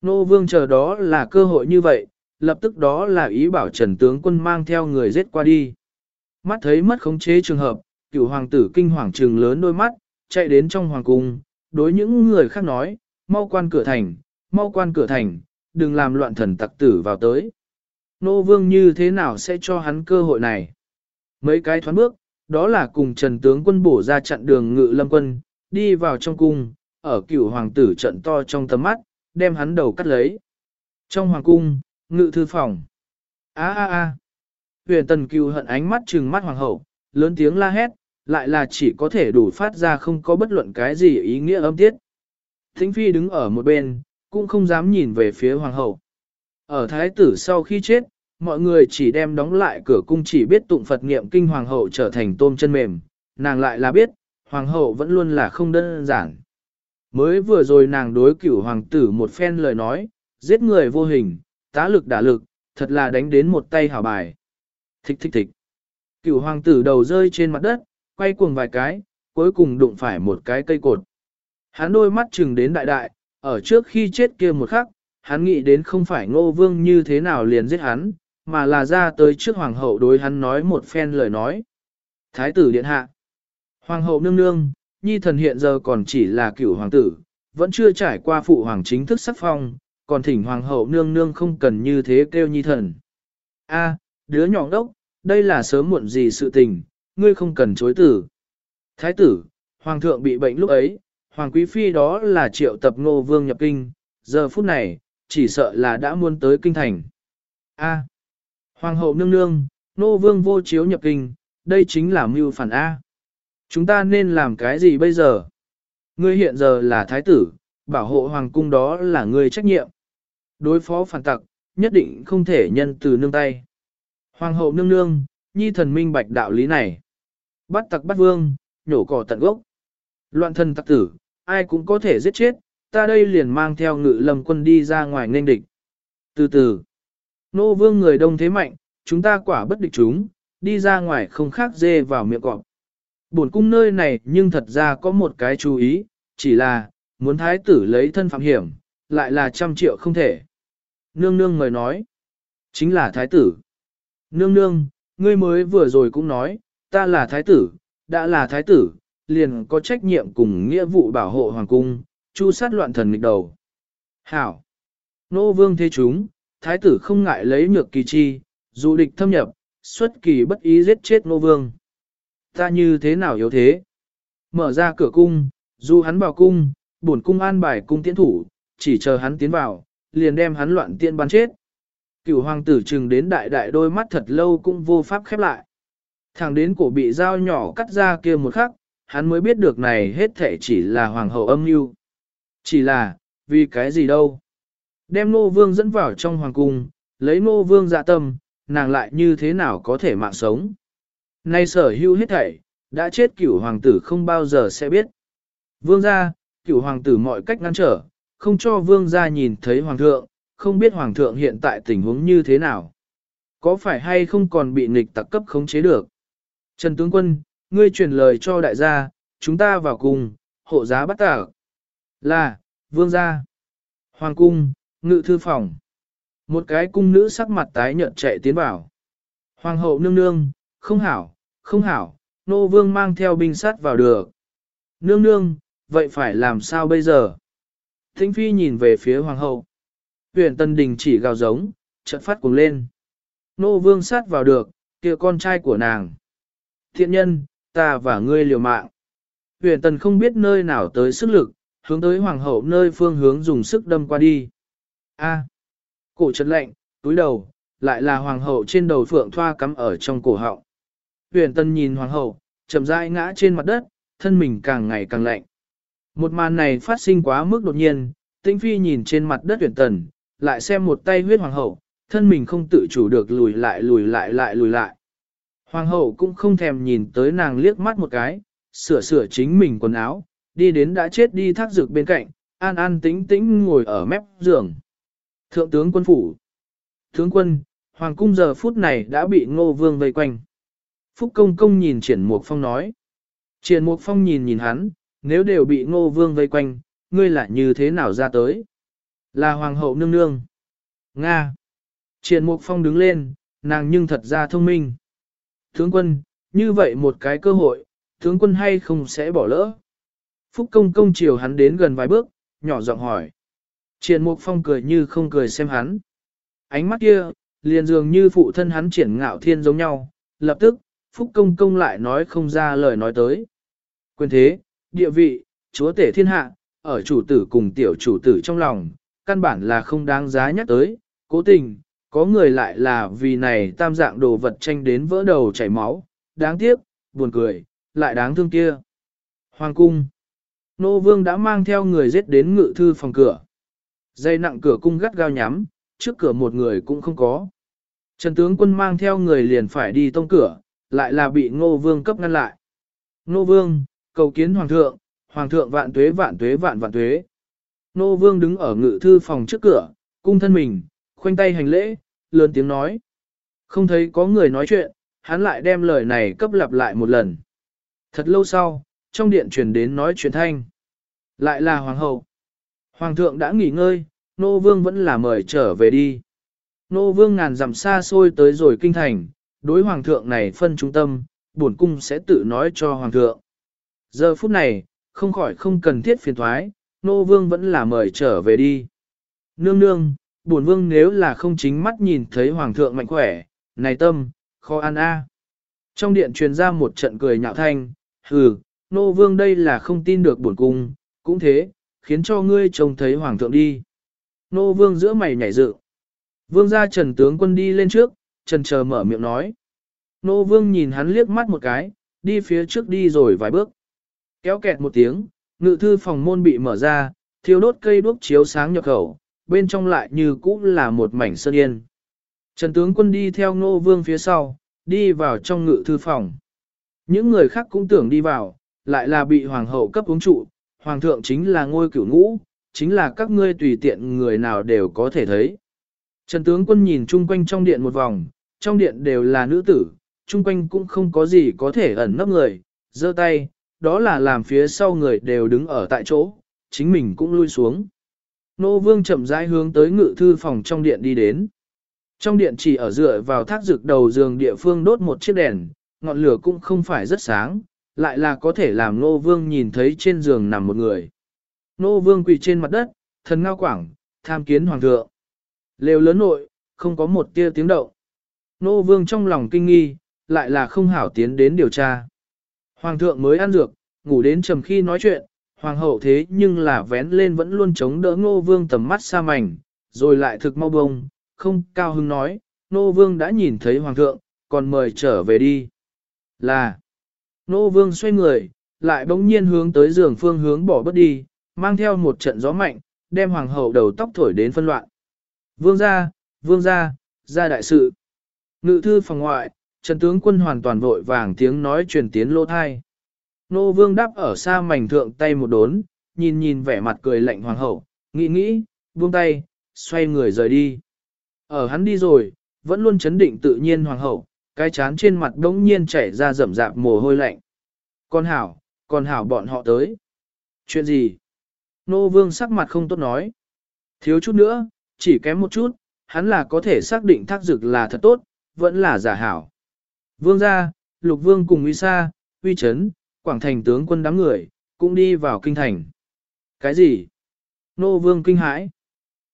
Nô vương chờ đó là cơ hội như vậy, lập tức đó là ý bảo trần tướng quân mang theo người giết qua đi. Mắt thấy mất khống chế trường hợp, cựu hoàng tử kinh hoàng trừng lớn đôi mắt, chạy đến trong hoàng cung, đối những người khác nói, mau quan cửa thành, mau quan cửa thành, đừng làm loạn thần tặc tử vào tới. Nô vương như thế nào sẽ cho hắn cơ hội này? Mấy cái thoáng bước, đó là cùng trần tướng quân bổ ra chặn đường ngự lâm quân, đi vào trong cung, ở cựu hoàng tử trận to trong tầm mắt, đem hắn đầu cắt lấy. Trong hoàng cung, ngự thư phòng. a a a Huyền tần cừu hận ánh mắt trừng mắt hoàng hậu, lớn tiếng la hét, lại là chỉ có thể đủ phát ra không có bất luận cái gì ý nghĩa âm tiết. Thính phi đứng ở một bên, cũng không dám nhìn về phía hoàng hậu. Ở thái tử sau khi chết, mọi người chỉ đem đóng lại cửa cung chỉ biết tụng Phật niệm kinh hoàng hậu trở thành tôm chân mềm, nàng lại là biết, hoàng hậu vẫn luôn là không đơn giản. Mới vừa rồi nàng đối cửu hoàng tử một phen lời nói, giết người vô hình, tá lực đả lực, thật là đánh đến một tay hảo bài. Thích thích thích. Cửu hoàng tử đầu rơi trên mặt đất, quay cuồng vài cái, cuối cùng đụng phải một cái cây cột. Hắn đôi mắt chừng đến đại đại, ở trước khi chết kia một khắc, hắn nghĩ đến không phải ngô vương như thế nào liền giết hắn, mà là ra tới trước hoàng hậu đối hắn nói một phen lời nói. Thái tử điện hạ. Hoàng hậu nương nương, nhi thần hiện giờ còn chỉ là cửu hoàng tử, vẫn chưa trải qua phụ hoàng chính thức sắc phong, còn thỉnh hoàng hậu nương nương không cần như thế kêu nhi thần. A, đứa nhỏ đốc, đây là sớm muộn gì sự tình, ngươi không cần chối tử. Thái tử, hoàng thượng bị bệnh lúc ấy, hoàng quý phi đó là triệu tập ngô vương nhập kinh, giờ phút này, chỉ sợ là đã muốn tới kinh thành. A. Hoàng hậu nương nương, nô vương vô chiếu nhập kinh, đây chính là mưu phản A. Chúng ta nên làm cái gì bây giờ? Ngươi hiện giờ là thái tử, bảo hộ hoàng cung đó là ngươi trách nhiệm. Đối phó phản tặc, nhất định không thể nhân từ nương tay. Hoàng hậu nương nương, nhi thần minh bạch đạo lý này. Bắt tặc bắt vương, nhổ cỏ tận gốc. Loạn thần tặc tử, ai cũng có thể giết chết, ta đây liền mang theo ngự lâm quân đi ra ngoài nên địch. Từ từ, nô vương người đông thế mạnh, chúng ta quả bất địch chúng, đi ra ngoài không khác dê vào miệng cọp. Bổn cung nơi này nhưng thật ra có một cái chú ý, chỉ là, muốn thái tử lấy thân phạm hiểm, lại là trăm triệu không thể. Nương nương người nói, chính là thái tử. Nương nương, ngươi mới vừa rồi cũng nói, ta là thái tử, đã là thái tử, liền có trách nhiệm cùng nghĩa vụ bảo hộ hoàng cung, chu sát loạn thần nghịch đầu. Hảo! Nô vương thế chúng, thái tử không ngại lấy nhược kỳ chi, dù địch thâm nhập, xuất kỳ bất ý giết chết nô vương. Ta như thế nào yếu thế? Mở ra cửa cung, dù hắn vào cung, bổn cung an bài cung tiến thủ, chỉ chờ hắn tiến vào, liền đem hắn loạn tiên bắn chết. Cửu hoàng tử trừng đến đại đại đôi mắt thật lâu cũng vô pháp khép lại. Thẳng đến cổ bị dao nhỏ cắt ra kia một khắc, hắn mới biết được này hết thể chỉ là hoàng hậu âm mưu. Chỉ là, vì cái gì đâu. Đem nô vương dẫn vào trong hoàng cung, lấy nô vương dạ tâm, nàng lại như thế nào có thể mạng sống. Nay sở hữu hết thảy, đã chết cửu hoàng tử không bao giờ sẽ biết. Vương gia, cửu hoàng tử mọi cách ngăn trở, không cho vương gia nhìn thấy hoàng thượng, không biết hoàng thượng hiện tại tình huống như thế nào. Có phải hay không còn bị nghịch tặc cấp khống chế được? Trần tướng quân, ngươi truyền lời cho đại gia, chúng ta vào cùng, hộ giá bắt tả. Là, vương gia. Hoàng cung, ngự thư phòng. Một cái cung nữ sắc mặt tái nhợt chạy tiến vào. Hoàng hậu nương nương, không hảo, không hảo, nô vương mang theo binh sát vào được. Nương nương, vậy phải làm sao bây giờ? Thính phi nhìn về phía hoàng hậu. Huyền tân đình chỉ gào giống, trận phát cuồng lên. Nô vương sát vào được, kia con trai của nàng. Thiện nhân, ta và ngươi liều mạng. Huyền tần không biết nơi nào tới sức lực, hướng tới hoàng hậu nơi phương hướng dùng sức đâm qua đi. A. cổ chật lạnh, túi đầu, lại là hoàng hậu trên đầu phượng thoa cắm ở trong cổ họng. Huyền tân nhìn hoàng hậu, chậm rãi ngã trên mặt đất, thân mình càng ngày càng lạnh. Một màn này phát sinh quá mức đột nhiên, tĩnh phi nhìn trên mặt đất huyền tần, lại xem một tay huyết hoàng hậu, thân mình không tự chủ được lùi lại lùi lại lại lùi lại. Hoàng hậu cũng không thèm nhìn tới nàng liếc mắt một cái, sửa sửa chính mình quần áo, đi đến đã chết đi thác dược bên cạnh, an an tĩnh tĩnh ngồi ở mép giường. Thượng tướng quân phủ. Tướng quân, hoàng cung giờ phút này đã bị ngô vương vây quanh. Phúc công công nhìn triển mục phong nói. Triển mục phong nhìn nhìn hắn, nếu đều bị ngô vương vây quanh, ngươi lại như thế nào ra tới? Là hoàng hậu nương nương. Nga. Triển mục phong đứng lên, nàng nhưng thật ra thông minh. Tướng quân, như vậy một cái cơ hội, tướng quân hay không sẽ bỏ lỡ. Phúc công công chiều hắn đến gần vài bước, nhỏ giọng hỏi. Triển mục phong cười như không cười xem hắn. Ánh mắt kia, liền dường như phụ thân hắn triển ngạo thiên giống nhau, lập tức, Phúc công công lại nói không ra lời nói tới. Quyền thế, địa vị, chúa tể thiên hạ, ở chủ tử cùng tiểu chủ tử trong lòng, căn bản là không đáng giá nhắc tới, cố tình, có người lại là vì này tam dạng đồ vật tranh đến vỡ đầu chảy máu, đáng tiếc, buồn cười, lại đáng thương kia. Hoàng cung Nô vương đã mang theo người giết đến ngự thư phòng cửa. Dây nặng cửa cung gắt gao nhắm, trước cửa một người cũng không có. Trần tướng quân mang theo người liền phải đi tông cửa, lại là bị ngô vương cấp ngăn lại. Ngô vương, cầu kiến hoàng thượng, hoàng thượng vạn tuế vạn tuế vạn vạn tuế. nô vương đứng ở ngự thư phòng trước cửa, cung thân mình, khoanh tay hành lễ, lớn tiếng nói. Không thấy có người nói chuyện, hắn lại đem lời này cấp lặp lại một lần. Thật lâu sau, trong điện truyền đến nói chuyện thanh. Lại là hoàng hậu. Hoàng thượng đã nghỉ ngơi, nô vương vẫn là mời trở về đi. Nô vương ngàn dặm xa xôi tới rồi kinh thành, đối hoàng thượng này phân trung tâm, bổn cung sẽ tự nói cho hoàng thượng. Giờ phút này, không khỏi không cần thiết phiền thoái, nô vương vẫn là mời trở về đi. Nương nương, bổn vương nếu là không chính mắt nhìn thấy hoàng thượng mạnh khỏe, này tâm, khó ăn a. Trong điện truyền ra một trận cười nhạo thanh, hừ, nô vương đây là không tin được bổn cung, cũng thế, khiến cho ngươi trông thấy hoàng thượng đi. Nô vương giữa mày nhảy dự. Vương gia trần tướng quân đi lên trước, trần chờ mở miệng nói. Nô vương nhìn hắn liếc mắt một cái, đi phía trước đi rồi vài bước. Kéo kẹt một tiếng, ngự thư phòng môn bị mở ra, thiêu đốt cây đuốc chiếu sáng nhập khẩu, bên trong lại như cũ là một mảnh sơn yên. Trần tướng quân đi theo nô vương phía sau, đi vào trong ngự thư phòng. Những người khác cũng tưởng đi vào, lại là bị hoàng hậu cấp uống trụ, hoàng thượng chính là ngôi cửu ngũ, chính là các ngươi tùy tiện người nào đều có thể thấy. Trần tướng quân nhìn chung quanh trong điện một vòng, trong điện đều là nữ tử, chung quanh cũng không có gì có thể ẩn nấp người, giơ tay, đó là làm phía sau người đều đứng ở tại chỗ, chính mình cũng lui xuống. Nô vương chậm rãi hướng tới ngự thư phòng trong điện đi đến. Trong điện chỉ ở dựa vào thác rực đầu giường địa phương đốt một chiếc đèn, ngọn lửa cũng không phải rất sáng, lại là có thể làm nô vương nhìn thấy trên giường nằm một người. Nô vương quỳ trên mặt đất, thần ngao quảng, tham kiến hoàng thượng. Lều lớn nội, không có một tia tiếng động. Nô vương trong lòng kinh nghi, lại là không hảo tiến đến điều tra. Hoàng thượng mới ăn dược, ngủ đến trầm khi nói chuyện, hoàng hậu thế nhưng là vén lên vẫn luôn chống đỡ Ngô vương tầm mắt xa mảnh, rồi lại thực mau bông, không cao hứng nói, Ngô vương đã nhìn thấy hoàng thượng, còn mời trở về đi. Là, Ngô vương xoay người, lại bỗng nhiên hướng tới giường phương hướng bỏ bất đi, mang theo một trận gió mạnh, đem hoàng hậu đầu tóc thổi đến phân loạn. Vương gia, vương gia, gia đại sự. Ngự thư phòng ngoại, Trần tướng quân hoàn toàn vội vàng tiếng nói truyền tiến lô thai. Nô vương đáp ở xa mảnh thượng tay một đốn, nhìn nhìn vẻ mặt cười lạnh hoàng hậu, nghĩ nghĩ, buông tay, xoay người rời đi. Ở hắn đi rồi, vẫn luôn chấn định tự nhiên hoàng hậu, cái chán trên mặt đống nhiên chảy ra rầm rạp mồ hôi lạnh. Con hảo, con hảo bọn họ tới. Chuyện gì? Nô vương sắc mặt không tốt nói. Thiếu chút nữa, chỉ kém một chút, hắn là có thể xác định thác dực là thật tốt, vẫn là giả hảo. Vương gia, lục vương cùng uy sa, uy chấn, quảng thành tướng quân đám người, cũng đi vào kinh thành. Cái gì? Nô vương kinh hãi.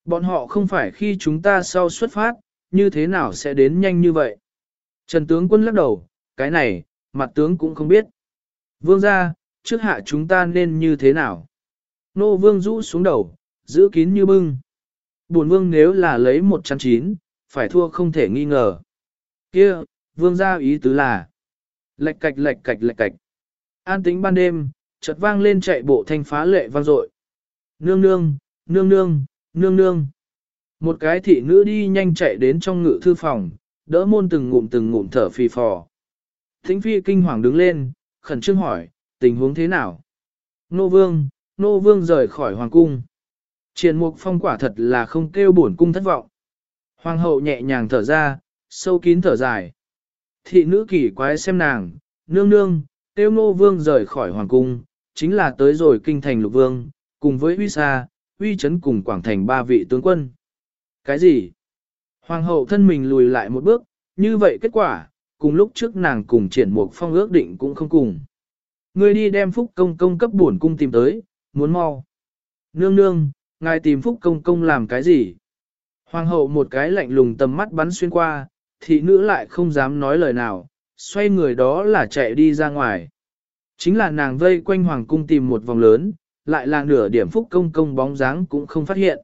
Bọn họ không phải khi chúng ta sau xuất phát, như thế nào sẽ đến nhanh như vậy? Trần tướng quân lắc đầu, cái này, mặt tướng cũng không biết. Vương gia, trước hạ chúng ta nên như thế nào? Nô vương rũ xuống đầu, giữ kín như bưng. Bổn vương nếu là lấy một trăm chín, phải thua không thể nghi ngờ. Kia, vương gia ý tứ là lệch cạch lệch cạch lệch cạch. An tính ban đêm, chợt vang lên chạy bộ thanh phá lệ vang dội. Nương nương, nương nương, nương nương. Một cái thị nữ đi nhanh chạy đến trong ngự thư phòng, đỡ môn từng ngụm từng ngụm thở phì phò. Thính phi kinh hoàng đứng lên, khẩn trương hỏi, tình huống thế nào? Nô vương, nô vương rời khỏi hoàng cung. Triền mục phong quả thật là không kêu bổn cung thất vọng. Hoàng hậu nhẹ nhàng thở ra, sâu kín thở dài. Thị nữ kỳ quái xem nàng, nương nương, tiêu nô vương rời khỏi hoàng cung, chính là tới rồi kinh thành lục vương, cùng với huy sa, huy chấn cùng quảng thành ba vị tướng quân. Cái gì? Hoàng hậu thân mình lùi lại một bước, như vậy kết quả, cùng lúc trước nàng cùng triển mục phong ước định cũng không cùng. Ngươi đi đem phúc công công cấp bổn cung tìm tới, muốn mau. Nương nương, ngài tìm phúc công công làm cái gì? Hoàng hậu một cái lạnh lùng tầm mắt bắn xuyên qua, thị nữ lại không dám nói lời nào, xoay người đó là chạy đi ra ngoài. Chính là nàng vây quanh hoàng cung tìm một vòng lớn, lại là nửa điểm phúc công công bóng dáng cũng không phát hiện.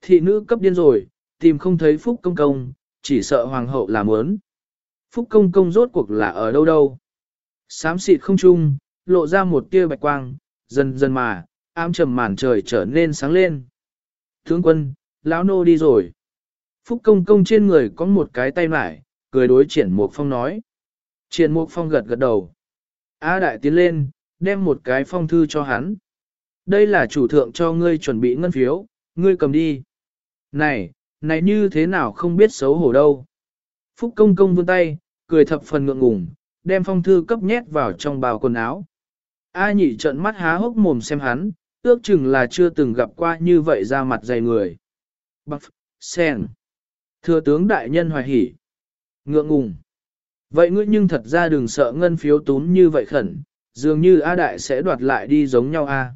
Thị nữ cấp điên rồi, tìm không thấy phúc công công, chỉ sợ hoàng hậu làm ớn. Phúc công công rốt cuộc là ở đâu đâu. sám xịt không trung, lộ ra một tia bạch quang, dần dần mà, ám trầm màn trời trở nên sáng lên. Tướng quân, lão nô đi rồi. Phúc công công trên người có một cái tay mải, cười đối triển mục phong nói. Triển mục phong gật gật đầu. A đại tiến lên, đem một cái phong thư cho hắn. Đây là chủ thượng cho ngươi chuẩn bị ngân phiếu, ngươi cầm đi. Này, này như thế nào không biết xấu hổ đâu. Phúc công công vươn tay, cười thập phần ngượng ngùng, đem phong thư cấp nhét vào trong bào quần áo. A nhị trợn mắt há hốc mồm xem hắn, ước chừng là chưa từng gặp qua như vậy ra mặt dày người. Bạc, sen. Thừa tướng đại nhân hoài hỉ. Ngượng ngùng. Vậy ngươi nhưng thật ra đừng sợ ngân phiếu tún như vậy khẩn, dường như A đại sẽ đoạt lại đi giống nhau A.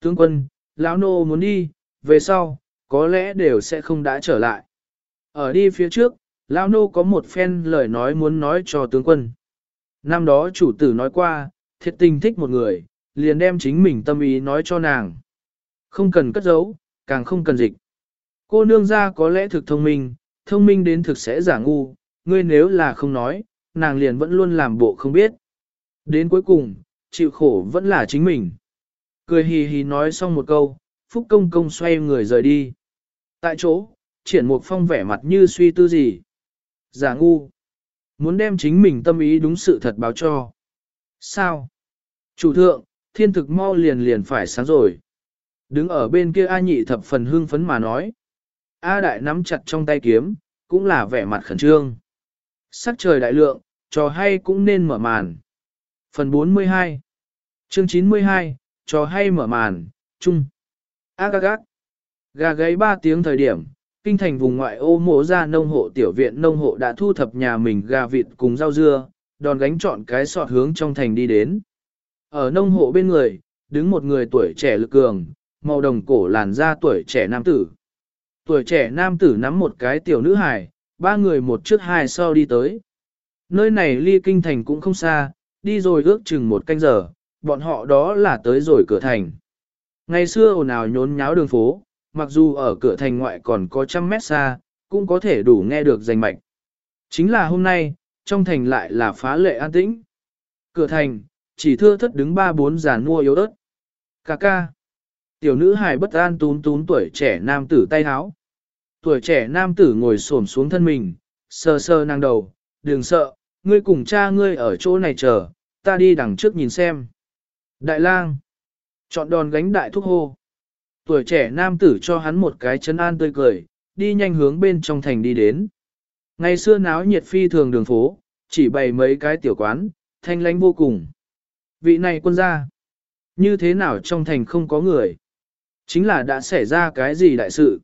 Tướng quân, lão nô muốn đi, về sau, có lẽ đều sẽ không đã trở lại. Ở đi phía trước, lão nô có một phen lời nói muốn nói cho tướng quân. Năm đó chủ tử nói qua, thiệt tình thích một người, liền đem chính mình tâm ý nói cho nàng. Không cần cất giấu, càng không cần dịch. Cô nương ra có lẽ thực thông minh, thông minh đến thực sẽ giả ngu, ngươi nếu là không nói, nàng liền vẫn luôn làm bộ không biết. Đến cuối cùng, chịu khổ vẫn là chính mình. Cười hì hì nói xong một câu, Phúc Công Công xoay người rời đi. Tại chỗ, triển mục phong vẻ mặt như suy tư gì. Giả ngu. Muốn đem chính mình tâm ý đúng sự thật báo cho. Sao? Chủ thượng, thiên thực mau liền liền phải sáng rồi. Đứng ở bên kia A nhị thập phần hương phấn mà nói. A đại nắm chặt trong tay kiếm, cũng là vẻ mặt khẩn trương. Sắc trời đại lượng, trò hay cũng nên mở màn. Phần 42 Chương 92, trò hay mở màn, chung. A ác gác. Gà gáy 3 tiếng thời điểm, kinh thành vùng ngoại ô mộ ra nông hộ tiểu viện nông hộ đã thu thập nhà mình gà vịt cùng rau dưa, đòn gánh chọn cái sọt hướng trong thành đi đến. Ở nông hộ bên người, đứng một người tuổi trẻ lực cường, màu đồng cổ làn da tuổi trẻ nam tử. Tuổi trẻ nam tử nắm một cái tiểu nữ hải ba người một trước hai sau đi tới. Nơi này ly kinh thành cũng không xa, đi rồi ước chừng một canh giờ, bọn họ đó là tới rồi cửa thành. Ngày xưa ồn ào nhốn nháo đường phố, mặc dù ở cửa thành ngoại còn có trăm mét xa, cũng có thể đủ nghe được danh mạch. Chính là hôm nay, trong thành lại là phá lệ an tĩnh. Cửa thành, chỉ thưa thất đứng ba bốn giàn mua yếu ớt. Cà ca. Tiểu nữ hài bất an tún tún tuổi trẻ nam tử tay háo. Tuổi trẻ nam tử ngồi xổm xuống thân mình, sơ sơ năng đầu, đừng sợ, ngươi cùng cha ngươi ở chỗ này chờ, ta đi đằng trước nhìn xem. Đại lang. Chọn đòn gánh đại thúc hô. Tuổi trẻ nam tử cho hắn một cái chân an tươi cười, đi nhanh hướng bên trong thành đi đến. Ngày xưa náo nhiệt phi thường đường phố, chỉ bày mấy cái tiểu quán, thanh lánh vô cùng. Vị này quân gia, như thế nào trong thành không có người? Chính là đã xảy ra cái gì đại sự?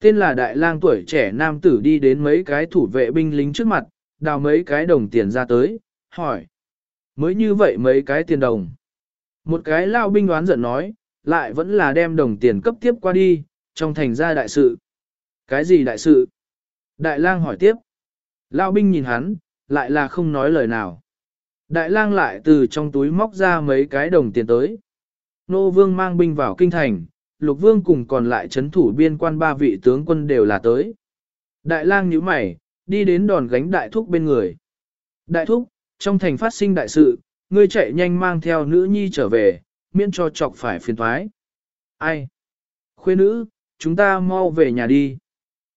Tên là đại lang tuổi trẻ nam tử đi đến mấy cái thủ vệ binh lính trước mặt, đào mấy cái đồng tiền ra tới, hỏi. Mới như vậy mấy cái tiền đồng. Một cái lao binh đoán giận nói, lại vẫn là đem đồng tiền cấp tiếp qua đi, trong thành ra đại sự. Cái gì đại sự? Đại lang hỏi tiếp. Lao binh nhìn hắn, lại là không nói lời nào. Đại lang lại từ trong túi móc ra mấy cái đồng tiền tới. Nô vương mang binh vào kinh thành, lục vương cùng còn lại chấn thủ biên quan ba vị tướng quân đều là tới. Đại lang nhíu mày, đi đến đòn gánh đại thúc bên người. Đại thúc, trong thành phát sinh đại sự, ngươi chạy nhanh mang theo nữ nhi trở về, miễn cho chọc phải phiền thoái. Ai? Khuê nữ, chúng ta mau về nhà đi.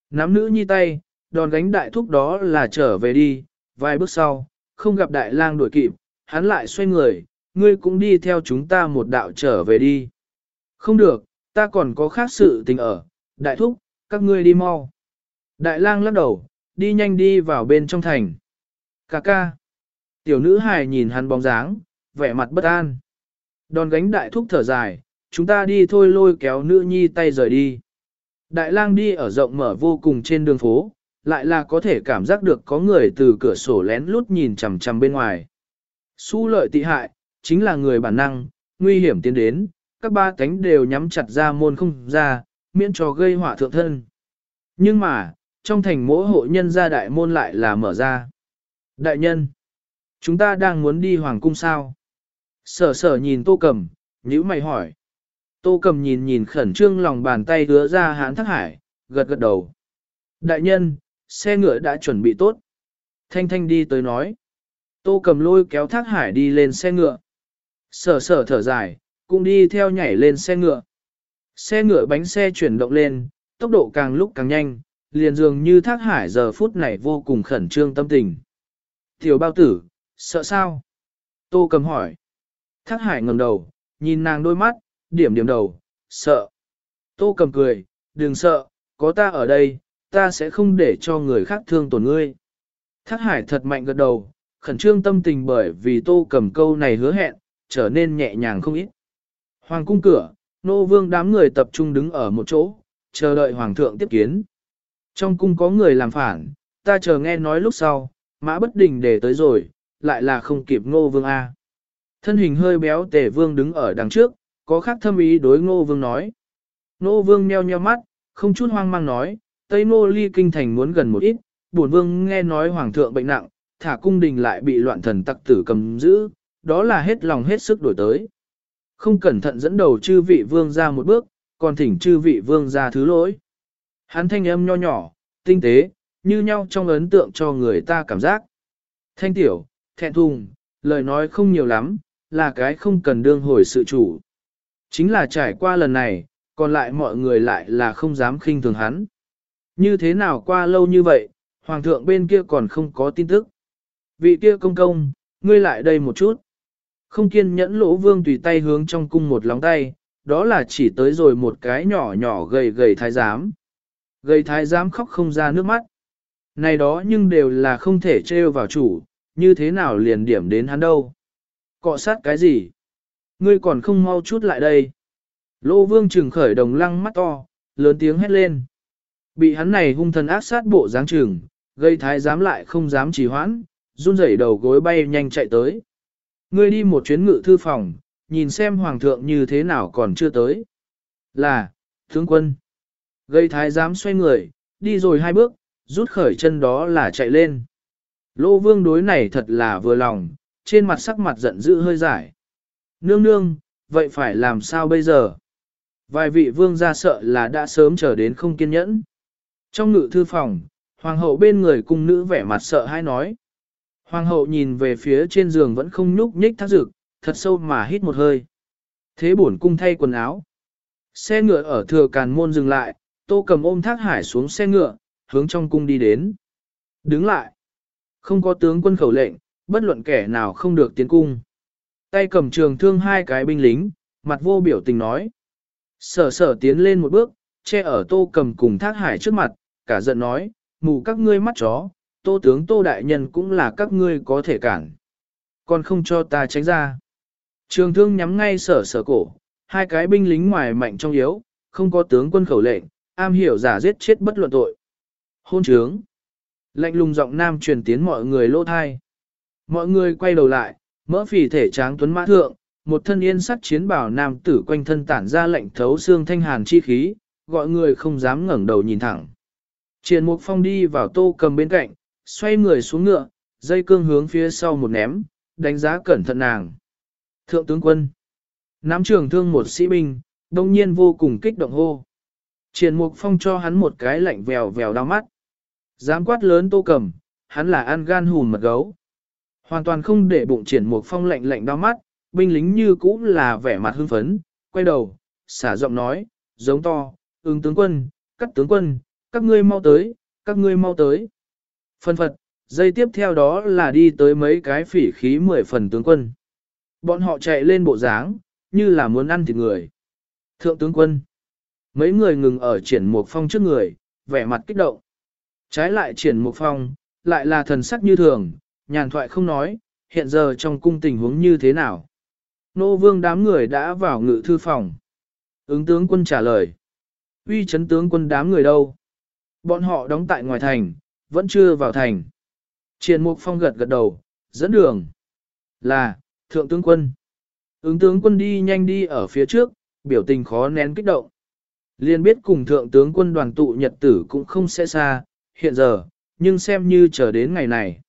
Nắm nữ nhi tay, đòn gánh đại thúc đó là trở về đi, vài bước sau, không gặp đại lang đuổi kịp, hắn lại xoay người, ngươi cũng đi theo chúng ta một đạo trở về đi. Không được, ta còn có khác sự tình ở, đại thúc, các ngươi đi mau. Đại lang lắc đầu, đi nhanh đi vào bên trong thành. Cà ca. Tiểu nữ hài nhìn hắn bóng dáng, vẻ mặt bất an. Đòn gánh đại thúc thở dài, chúng ta đi thôi lôi kéo nữ nhi tay rời đi. Đại lang đi ở rộng mở vô cùng trên đường phố, lại là có thể cảm giác được có người từ cửa sổ lén lút nhìn chằm chằm bên ngoài. Su lợi tị hại, chính là người bản năng, nguy hiểm tiến đến, các ba cánh đều nhắm chặt ra môn không ra, miễn cho gây họa thượng thân. Nhưng mà, trong thành mỗi hộ nhân gia đại môn lại là mở ra. Đại nhân, chúng ta đang muốn đi hoàng cung sao? Sở sở nhìn tô cầm, nhữ mày hỏi. Tô cầm nhìn nhìn khẩn trương lòng bàn tay hứa ra hán thác hải, gật gật đầu. Đại nhân, xe ngựa đã chuẩn bị tốt. Thanh thanh đi tới nói. Tô cầm lôi kéo thác hải đi lên xe ngựa. Sở sở thở dài, cũng đi theo nhảy lên xe ngựa. Xe ngựa bánh xe chuyển động lên, tốc độ càng lúc càng nhanh, liền dường như thác hải giờ phút này vô cùng khẩn trương tâm tình. Tiểu bao tử, sợ sao? Tô cầm hỏi. Thác hải ngầm đầu, nhìn nàng đôi mắt, điểm điểm đầu, sợ. Tô cầm cười, đừng sợ, có ta ở đây, ta sẽ không để cho người khác thương tổn ngươi. Thác hải thật mạnh gật đầu, khẩn trương tâm tình bởi vì tô cầm câu này hứa hẹn, trở nên nhẹ nhàng không ít. Hoàng cung cửa, nô vương đám người tập trung đứng ở một chỗ, chờ đợi hoàng thượng tiếp kiến. Trong cung có người làm phản, ta chờ nghe nói lúc sau, mã bất đình để tới rồi, lại là không kịp ngô vương A. Thân hình hơi béo tể vương đứng ở đằng trước, có khác thâm ý đối ngô vương nói. Ngô vương meo nheo mắt, không chút hoang mang nói, Tây Ngô ly kinh thành muốn gần một ít, bổn vương nghe nói hoàng thượng bệnh nặng, thả cung đình lại bị loạn thần tặc tử cầm giữ, đó là hết lòng hết sức đổi tới. Không cẩn thận dẫn đầu chư vị vương ra một bước, còn thỉnh chư vị vương ra thứ lỗi. Hắn thanh âm nho nhỏ, tinh tế, như nhau trong ấn tượng cho người ta cảm giác. Thanh tiểu, thẹn thùng, lời nói không nhiều lắm, là cái không cần đương hồi sự chủ. Chính là trải qua lần này, còn lại mọi người lại là không dám khinh thường hắn. Như thế nào qua lâu như vậy, hoàng thượng bên kia còn không có tin tức. Vị kia công công, ngươi lại đây một chút. Không kiên nhẫn lỗ vương tùy tay hướng trong cung một lóng tay, đó là chỉ tới rồi một cái nhỏ nhỏ gầy gầy thái giám. Gầy thái giám khóc không ra nước mắt. Này đó nhưng đều là không thể trêu vào chủ, như thế nào liền điểm đến hắn đâu. Cọ sát cái gì? Ngươi còn không mau chút lại đây. Lỗ vương trừng khởi đồng lăng mắt to, lớn tiếng hét lên. Bị hắn này hung thần ác sát bộ dáng trừng, gây thái giám lại không dám trì hoãn, run rẩy đầu gối bay nhanh chạy tới. Ngươi đi một chuyến ngự thư phòng, nhìn xem hoàng thượng như thế nào còn chưa tới. Là, tướng quân. Gây thái giám xoay người, đi rồi hai bước, rút khởi chân đó là chạy lên. Lô vương đối này thật là vừa lòng, trên mặt sắc mặt giận dữ hơi giải. Nương nương, vậy phải làm sao bây giờ? Vài vị vương ra sợ là đã sớm chờ đến không kiên nhẫn. Trong ngự thư phòng, hoàng hậu bên người cung nữ vẻ mặt sợ hãi nói. Hoàng hậu nhìn về phía trên giường vẫn không nhúc nhích thác dực, thật sâu mà hít một hơi. Thế bổn cung thay quần áo. Xe ngựa ở thừa càn môn dừng lại, tô cầm ôm thác hải xuống xe ngựa, hướng trong cung đi đến. Đứng lại. Không có tướng quân khẩu lệnh, bất luận kẻ nào không được tiến cung. Tay cầm trường thương hai cái binh lính, mặt vô biểu tình nói. Sở sở tiến lên một bước, che ở tô cầm cùng thác hải trước mặt, cả giận nói, mù các ngươi mắt chó, tô tướng tô đại nhân cũng là các ngươi có thể cản. Còn không cho ta tránh ra. Trường thương nhắm ngay sở sở cổ, hai cái binh lính ngoài mạnh trong yếu, không có tướng quân khẩu lệnh, am hiểu giả giết chết bất luận tội. Hôn trướng. Lạnh lùng giọng nam truyền tiến mọi người lô thai. Mọi người quay đầu lại, mỡ phì thể tráng tuấn mã thượng, một thân yên sắc chiến bảo nam tử quanh thân tản ra lệnh thấu xương thanh hàn chi khí, gọi người không dám ngẩng đầu nhìn thẳng. Triền Mục Phong đi vào tô cầm bên cạnh, xoay người xuống ngựa, dây cương hướng phía sau một ném, đánh giá cẩn thận nàng. Thượng tướng quân, nắm trường thương một sĩ binh, đông nhiên vô cùng kích động hô. Triền Mục Phong cho hắn một cái lạnh vèo vèo đau mắt. Dám quát lớn tô cầm, hắn là ăn gan hùn mật gấu. Hoàn toàn không để bụng triển Mục Phong lạnh lạnh đau mắt, binh lính như cũ là vẻ mặt hưng phấn, quay đầu, xả giọng nói, giống to, ứng tướng quân, cắt tướng quân, các ngươi mau tới, các ngươi mau tới. Phân phật, dây tiếp theo đó là đi tới mấy cái phỉ khí mười phần tướng quân. Bọn họ chạy lên bộ dáng, như là muốn ăn thịt người. Thượng tướng quân. Mấy người ngừng ở triển mục phong trước người, vẻ mặt kích động. Trái lại triển mục phong, lại là thần sắc như thường, nhàn thoại không nói, hiện giờ trong cung tình huống như thế nào. Nô vương đám người đã vào ngự thư phòng. Ứng tướng quân trả lời. Uy chấn tướng quân đám người đâu? Bọn họ đóng tại ngoài thành, vẫn chưa vào thành. Triển mục phong gật gật đầu, dẫn đường. Là, thượng tướng quân. Ứng tướng quân đi nhanh đi ở phía trước, biểu tình khó nén kích động. Liên biết cùng thượng tướng quân đoàn tụ nhật tử cũng không sẽ xa, hiện giờ, nhưng xem như chờ đến ngày này.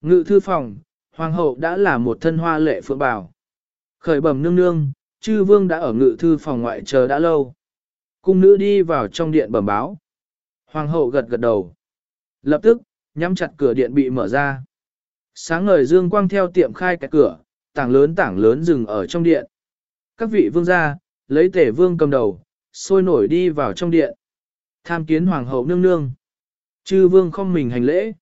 Ngự thư phòng, hoàng hậu đã là một thân hoa lệ phượng bào. Khởi bẩm nương nương, chư vương đã ở ngự thư phòng ngoại chờ đã lâu. Cung nữ đi vào trong điện bẩm báo. Hoàng hậu gật gật đầu. Lập tức, nhắm chặt cửa điện bị mở ra. Sáng ngời dương quang theo tiệm khai cái cửa, tảng lớn tảng lớn dừng ở trong điện. Các vị vương gia, lấy tể vương cầm đầu, sôi nổi đi vào trong điện. Tham kiến hoàng hậu nương nương. Chư vương không mình hành lễ.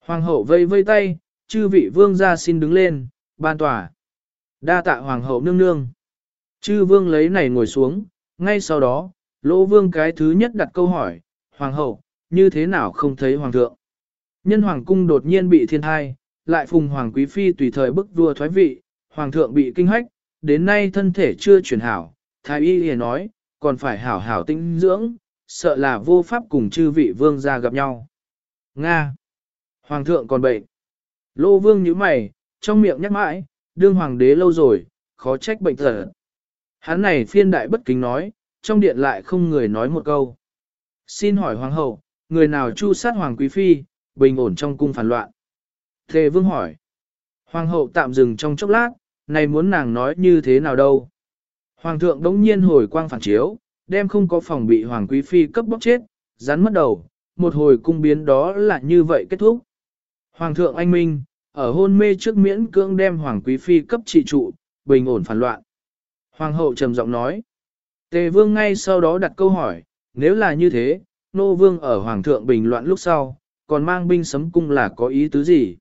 Hoàng hậu vây vây tay, chư vị vương gia xin đứng lên, ban tòa. Đa tạ hoàng hậu nương nương. Chư vương lấy này ngồi xuống, ngay sau đó, lỗ vương cái thứ nhất đặt câu hỏi, hoàng hậu, như thế nào không thấy hoàng thượng? Nhân hoàng cung đột nhiên bị thiên thai, lại phùng hoàng quý phi tùy thời bức vua thoái vị, hoàng thượng bị kinh hách, đến nay thân thể chưa chuyển hảo, thái y hề nói, còn phải hảo hảo tinh dưỡng, sợ là vô pháp cùng chư vị vương ra gặp nhau. Nga! Hoàng thượng còn bệnh. Lô vương như mày, trong miệng nhắc mãi, đương hoàng đế lâu rồi, khó trách bệnh thở. Hắn này phiên đại bất kính nói, trong điện lại không người nói một câu. Xin hỏi hoàng hậu, người nào chu sát hoàng quý phi, bình ổn trong cung phản loạn? Thề vương hỏi. Hoàng hậu tạm dừng trong chốc lát, này muốn nàng nói như thế nào đâu? Hoàng thượng đống nhiên hồi quang phản chiếu, đem không có phòng bị hoàng quý phi cấp bóc chết, rắn mất đầu, một hồi cung biến đó là như vậy kết thúc. Hoàng thượng anh minh, ở hôn mê trước miễn cưỡng đem hoàng quý phi cấp trị trụ, bình ổn phản loạn. Hoàng hậu trầm giọng nói. Tề vương ngay sau đó đặt câu hỏi, nếu là như thế, nô vương ở hoàng thượng bình loạn lúc sau, còn mang binh sấm cung là có ý tứ gì?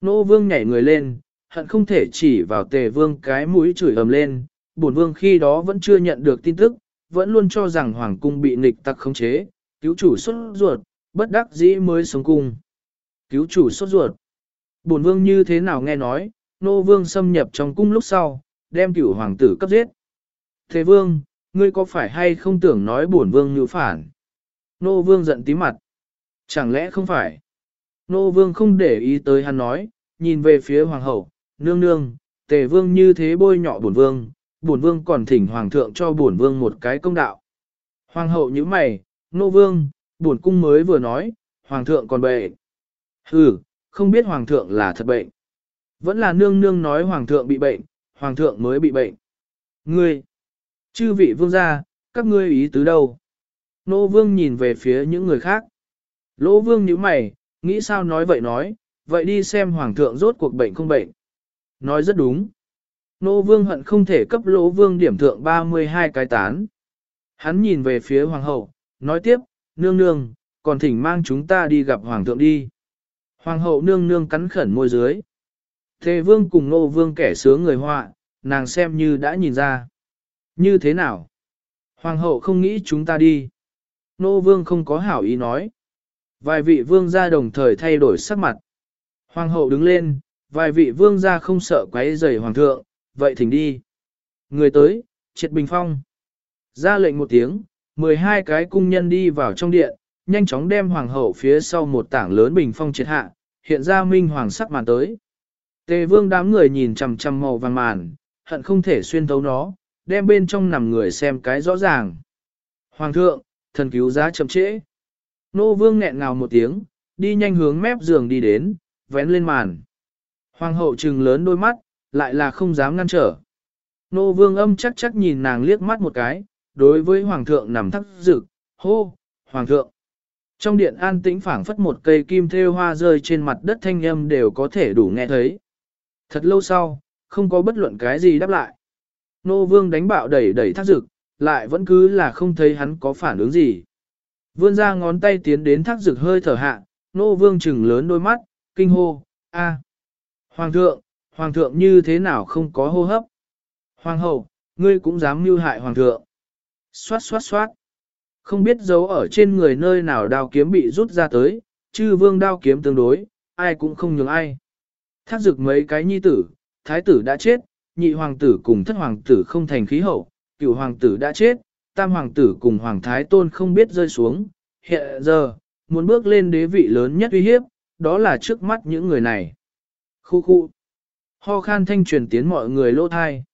Nô vương nhảy người lên, hận không thể chỉ vào tề vương cái mũi chửi ầm lên, bổn vương khi đó vẫn chưa nhận được tin tức, vẫn luôn cho rằng hoàng cung bị nghịch tặc khống chế, cứu chủ xuất ruột, bất đắc dĩ mới sống cung. Cứu chủ xuất ruột. Bổn vương như thế nào nghe nói, nô vương xâm nhập trong cung lúc sau, đem cửu hoàng tử cấp giết. Thế vương, ngươi có phải hay không tưởng nói bổn vương như phản? Nô vương giận tí mặt. Chẳng lẽ không phải? Nô vương không để ý tới hắn nói, nhìn về phía hoàng hậu, nương nương, tề vương như thế bôi nhọ bổn vương, bổn vương còn thỉnh hoàng thượng cho bổn vương một cái công đạo. Hoàng hậu như mày, nô vương, bổn cung mới vừa nói, hoàng thượng còn bệnh. Hừ, không biết hoàng thượng là thật bệnh. Vẫn là nương nương nói hoàng thượng bị bệnh, hoàng thượng mới bị bệnh. Ngươi, chư vị vương gia, các ngươi ý tứ đâu? Nô vương nhìn về phía những người khác. Lỗ vương nhíu mày, nghĩ sao nói vậy nói, vậy đi xem hoàng thượng rốt cuộc bệnh không bệnh. Nói rất đúng. Nô vương hận không thể cấp lỗ vương điểm thượng 32 cái tán. Hắn nhìn về phía hoàng hậu, nói tiếp, nương nương, còn thỉnh mang chúng ta đi gặp hoàng thượng đi. Hoàng hậu nương nương cắn khẩn môi dưới. Thề vương cùng nô vương kẻ sướng người họa, nàng xem như đã nhìn ra. Như thế nào? Hoàng hậu không nghĩ chúng ta đi. Nô vương không có hảo ý nói. Vài vị vương gia đồng thời thay đổi sắc mặt. Hoàng hậu đứng lên, vài vị vương gia không sợ quấy rầy hoàng thượng, vậy thỉnh đi. Người tới, triệt bình phong. Ra lệnh một tiếng, 12 cái cung nhân đi vào trong điện, nhanh chóng đem hoàng hậu phía sau một tảng lớn bình phong triệt hạ, hiện ra minh hoàng sắc màn tới. Tề vương đám người nhìn chằm chằm màu vàng màn, hận không thể xuyên thấu nó, đem bên trong nằm người xem cái rõ ràng. Hoàng thượng, thần cứu giá chậm trễ. Nô vương nghẹn ngào một tiếng, đi nhanh hướng mép giường đi đến, vén lên màn. Hoàng hậu trừng lớn đôi mắt, lại là không dám ngăn trở. Nô vương âm chắc chắc nhìn nàng liếc mắt một cái, đối với hoàng thượng nằm thắc dực, hô, hoàng thượng. Trong điện an tĩnh phảng phất một cây kim thêu hoa rơi trên mặt đất thanh âm đều có thể đủ nghe thấy. Thật lâu sau, không có bất luận cái gì đáp lại. Nô vương đánh bạo đẩy đẩy thác dực, lại vẫn cứ là không thấy hắn có phản ứng gì. Vươn ra ngón tay tiến đến thác rực hơi thở hạ, nô vương chừng lớn đôi mắt, kinh hô, a, Hoàng thượng, hoàng thượng như thế nào không có hô hấp. Hoàng hậu, ngươi cũng dám mưu hại hoàng thượng. Xoát xoát xoát. Không biết giấu ở trên người nơi nào đao kiếm bị rút ra tới, chư vương đao kiếm tương đối, ai cũng không nhường ai. Thác dực mấy cái nhi tử, thái tử đã chết, nhị hoàng tử cùng thất hoàng tử không thành khí hậu, cựu hoàng tử đã chết, tam hoàng tử cùng hoàng thái tôn không biết rơi xuống. Hiện giờ, muốn bước lên đế vị lớn nhất uy hiếp, đó là trước mắt những người này. Khu khu. Ho khan thanh truyền tiến mọi người lô thai.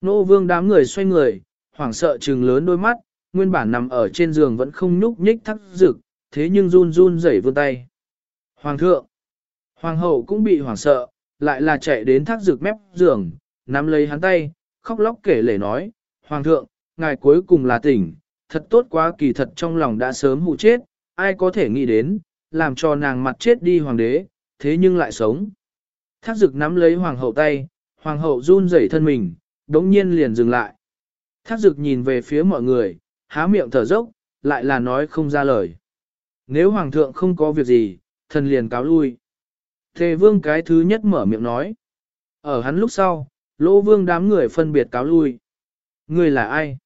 Nô vương đám người xoay người, hoảng sợ trừng lớn đôi mắt, nguyên bản nằm ở trên giường vẫn không nhúc nhích thắc rực, thế nhưng run run rẩy vươn tay. Hoàng thượng. Hoàng hậu cũng bị hoảng sợ, lại là chạy đến thác rực mép giường, nắm lấy hắn tay, khóc lóc kể lể nói, Hoàng thượng, ngài cuối cùng là tỉnh, thật tốt quá kỳ thật trong lòng đã sớm hụ chết, ai có thể nghĩ đến, làm cho nàng mặt chết đi hoàng đế, thế nhưng lại sống. Thác dực nắm lấy hoàng hậu tay, hoàng hậu run rẩy thân mình, đống nhiên liền dừng lại. Thác dực nhìn về phía mọi người, há miệng thở dốc, lại là nói không ra lời. Nếu hoàng thượng không có việc gì, thần liền cáo lui. Thề vương cái thứ nhất mở miệng nói. Ở hắn lúc sau, lỗ vương đám người phân biệt cáo lui. Ngươi là ai?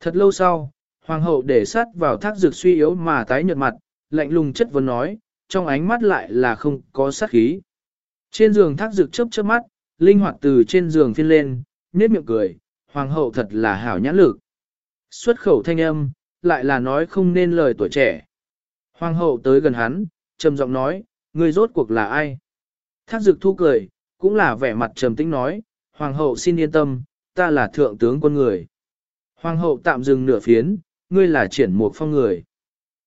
Thật lâu sau, hoàng hậu để sát vào thác dược suy yếu mà tái nhợt mặt, lạnh lùng chất vấn nói, trong ánh mắt lại là không có sát khí. Trên giường thác dược chớp chớp mắt, linh hoạt từ trên giường phiên lên, nét miệng cười, hoàng hậu thật là hảo nhãn lực. Xuất khẩu thanh âm, lại là nói không nên lời tuổi trẻ. Hoàng hậu tới gần hắn, trầm giọng nói, ngươi rốt cuộc là ai? Thác dược thu cười, cũng là vẻ mặt trầm tĩnh nói, hoàng hậu xin yên tâm, ta là thượng tướng quân người. Hoàng hậu tạm dừng nửa phiến, ngươi là triển mục phong người.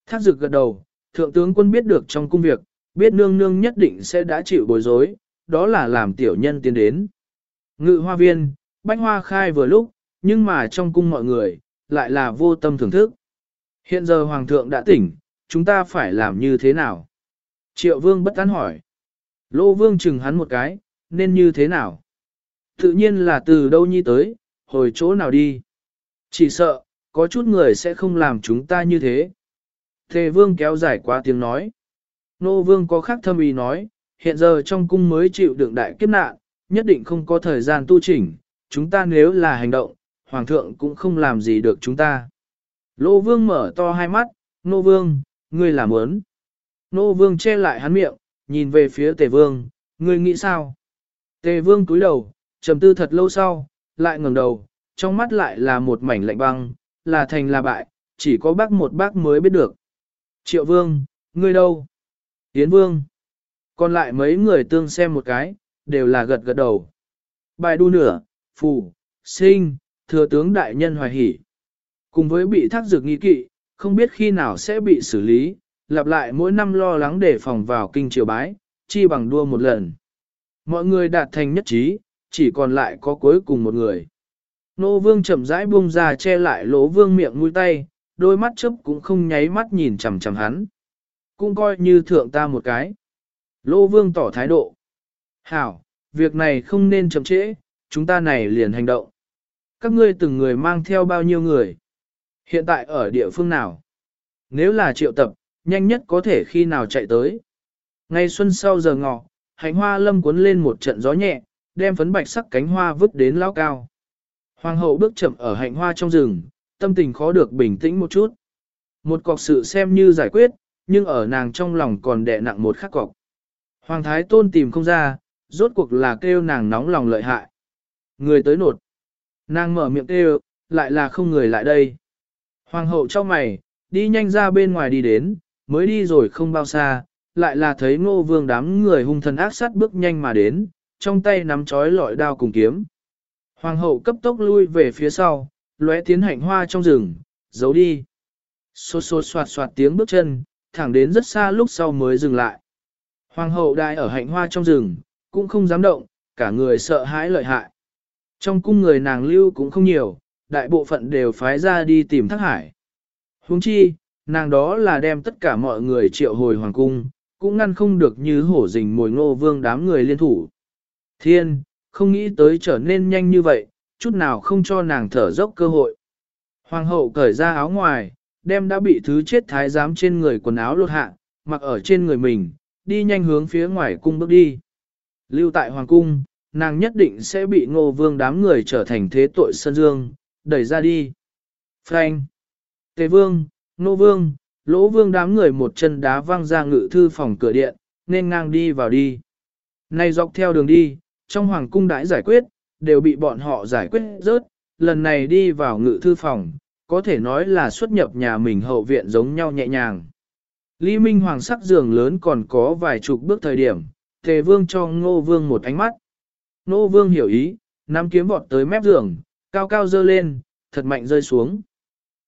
Thác dực gật đầu, thượng tướng quân biết được trong công việc, biết nương nương nhất định sẽ đã chịu bối rối, đó là làm tiểu nhân tiến đến. Ngự hoa viên, bánh hoa khai vừa lúc, nhưng mà trong cung mọi người, lại là vô tâm thưởng thức. Hiện giờ hoàng thượng đã tỉnh, chúng ta phải làm như thế nào? Triệu vương bất tán hỏi. Lô vương chừng hắn một cái, nên như thế nào? Tự nhiên là từ đâu nhi tới, hồi chỗ nào đi. Chỉ sợ, có chút người sẽ không làm chúng ta như thế. Thề vương kéo dài quá tiếng nói. Nô vương có khác thâm ý nói, hiện giờ trong cung mới chịu đựng đại kiếp nạn, nhất định không có thời gian tu chỉnh, chúng ta nếu là hành động, hoàng thượng cũng không làm gì được chúng ta. Lô vương mở to hai mắt, nô vương, ngươi làm ớn. Nô vương che lại hắn miệng, nhìn về phía tề vương, ngươi nghĩ sao? Tề vương cúi đầu, trầm tư thật lâu sau, lại ngẩng đầu, trong mắt lại là một mảnh lạnh băng, là thành là bại, chỉ có bác một bác mới biết được. Triệu vương, ngươi đâu? Yến vương. Còn lại mấy người tương xem một cái, đều là gật gật đầu. Bài đu nửa, phù, sinh, thừa tướng đại nhân hoài hỷ. Cùng với bị thác dược nghi kỵ, không biết khi nào sẽ bị xử lý, lặp lại mỗi năm lo lắng để phòng vào kinh triều bái, chi bằng đua một lần. Mọi người đạt thành nhất trí, chỉ còn lại có cuối cùng một người. Nô vương chậm rãi buông ra che lại lỗ vương miệng mũi tay, đôi mắt chớp cũng không nháy mắt nhìn chằm chằm hắn. Cũng coi như thượng ta một cái. Lô vương tỏ thái độ. Hảo, việc này không nên chậm trễ, chúng ta này liền hành động. Các ngươi từng người mang theo bao nhiêu người? Hiện tại ở địa phương nào? Nếu là triệu tập, nhanh nhất có thể khi nào chạy tới. Ngay xuân sau giờ ngọ, hành hoa lâm cuốn lên một trận gió nhẹ, đem phấn bạch sắc cánh hoa vứt đến lao cao. Hoàng hậu bước chậm ở hạnh hoa trong rừng, tâm tình khó được bình tĩnh một chút. Một cọc sự xem như giải quyết, nhưng ở nàng trong lòng còn đè nặng một khắc cọc. Hoàng thái tôn tìm không ra, rốt cuộc là kêu nàng nóng lòng lợi hại. Người tới nột. Nàng mở miệng kêu, lại là không người lại đây. Hoàng hậu cho mày, đi nhanh ra bên ngoài đi đến, mới đi rồi không bao xa, lại là thấy ngô vương đám người hung thần ác sát bước nhanh mà đến, trong tay nắm chói lọi đao cùng kiếm. Hoàng hậu cấp tốc lui về phía sau, lóe tiến hạnh hoa trong rừng, giấu đi. Xô xô soạt soạt tiếng bước chân, thẳng đến rất xa lúc sau mới dừng lại. Hoàng hậu đai ở hạnh hoa trong rừng, cũng không dám động, cả người sợ hãi lợi hại. Trong cung người nàng lưu cũng không nhiều, đại bộ phận đều phái ra đi tìm thác hải. Huống chi, nàng đó là đem tất cả mọi người triệu hồi hoàng cung, cũng ngăn không được như hổ rình mồi ngô vương đám người liên thủ. Thiên, không nghĩ tới trở nên nhanh như vậy, chút nào không cho nàng thở dốc cơ hội. Hoàng hậu cởi ra áo ngoài, đem đã bị thứ chết thái giám trên người quần áo lột hạ, mặc ở trên người mình, đi nhanh hướng phía ngoài cung bước đi. Lưu tại hoàng cung, nàng nhất định sẽ bị ngô vương đám người trở thành thế tội sân dương, đẩy ra đi. Frank, Tề vương, ngô vương, lỗ vương đám người một chân đá văng ra ngự thư phòng cửa điện, nên ngang đi vào đi. Này dọc theo đường đi, trong hoàng cung đãi giải quyết, đều bị bọn họ giải quyết rớt, lần này đi vào ngự thư phòng, có thể nói là xuất nhập nhà mình hậu viện giống nhau nhẹ nhàng. Lý Minh Hoàng sắc giường lớn còn có vài chục bước thời điểm, Tề Vương cho Ngô Vương một ánh mắt. Ngô Vương hiểu ý, nắm kiếm vọt tới mép giường, cao cao dơ lên, thật mạnh rơi xuống.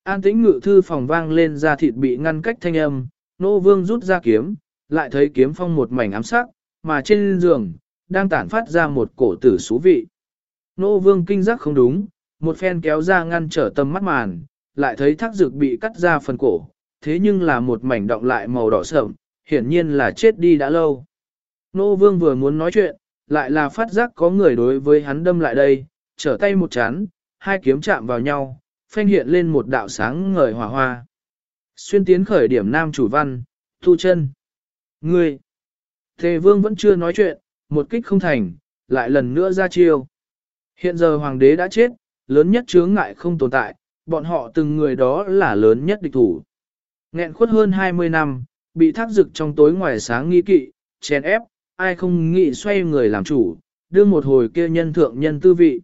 An tĩnh ngự thư phòng vang lên ra thịt bị ngăn cách thanh âm, Ngô Vương rút ra kiếm, lại thấy kiếm phong một mảnh ám sắc, mà trên giường, đang tản phát ra một cổ tử xú vị. nô Vương kinh giác không đúng, một phen kéo ra ngăn trở tâm mắt màn, lại thấy thác dược bị cắt ra phần cổ, thế nhưng là một mảnh động lại màu đỏ sợm, hiển nhiên là chết đi đã lâu. Nô vương vừa muốn nói chuyện, lại là phát giác có người đối với hắn đâm lại đây, trở tay một chán, hai kiếm chạm vào nhau, phanh hiện lên một đạo sáng ngời hỏa hoa. Xuyên tiến khởi điểm nam chủ văn, thu chân. Ngươi! Thề vương vẫn chưa nói chuyện, một kích không thành, lại lần nữa ra chiêu. Hiện giờ hoàng đế đã chết, lớn nhất chướng ngại không tồn tại, bọn họ từng người đó là lớn nhất địch thủ. Nghẹn khuất hơn 20 năm, bị thác dực trong tối ngoài sáng nghi kỵ, chèn ép, ai không nghĩ xoay người làm chủ, đưa một hồi kia nhân thượng nhân tư vị.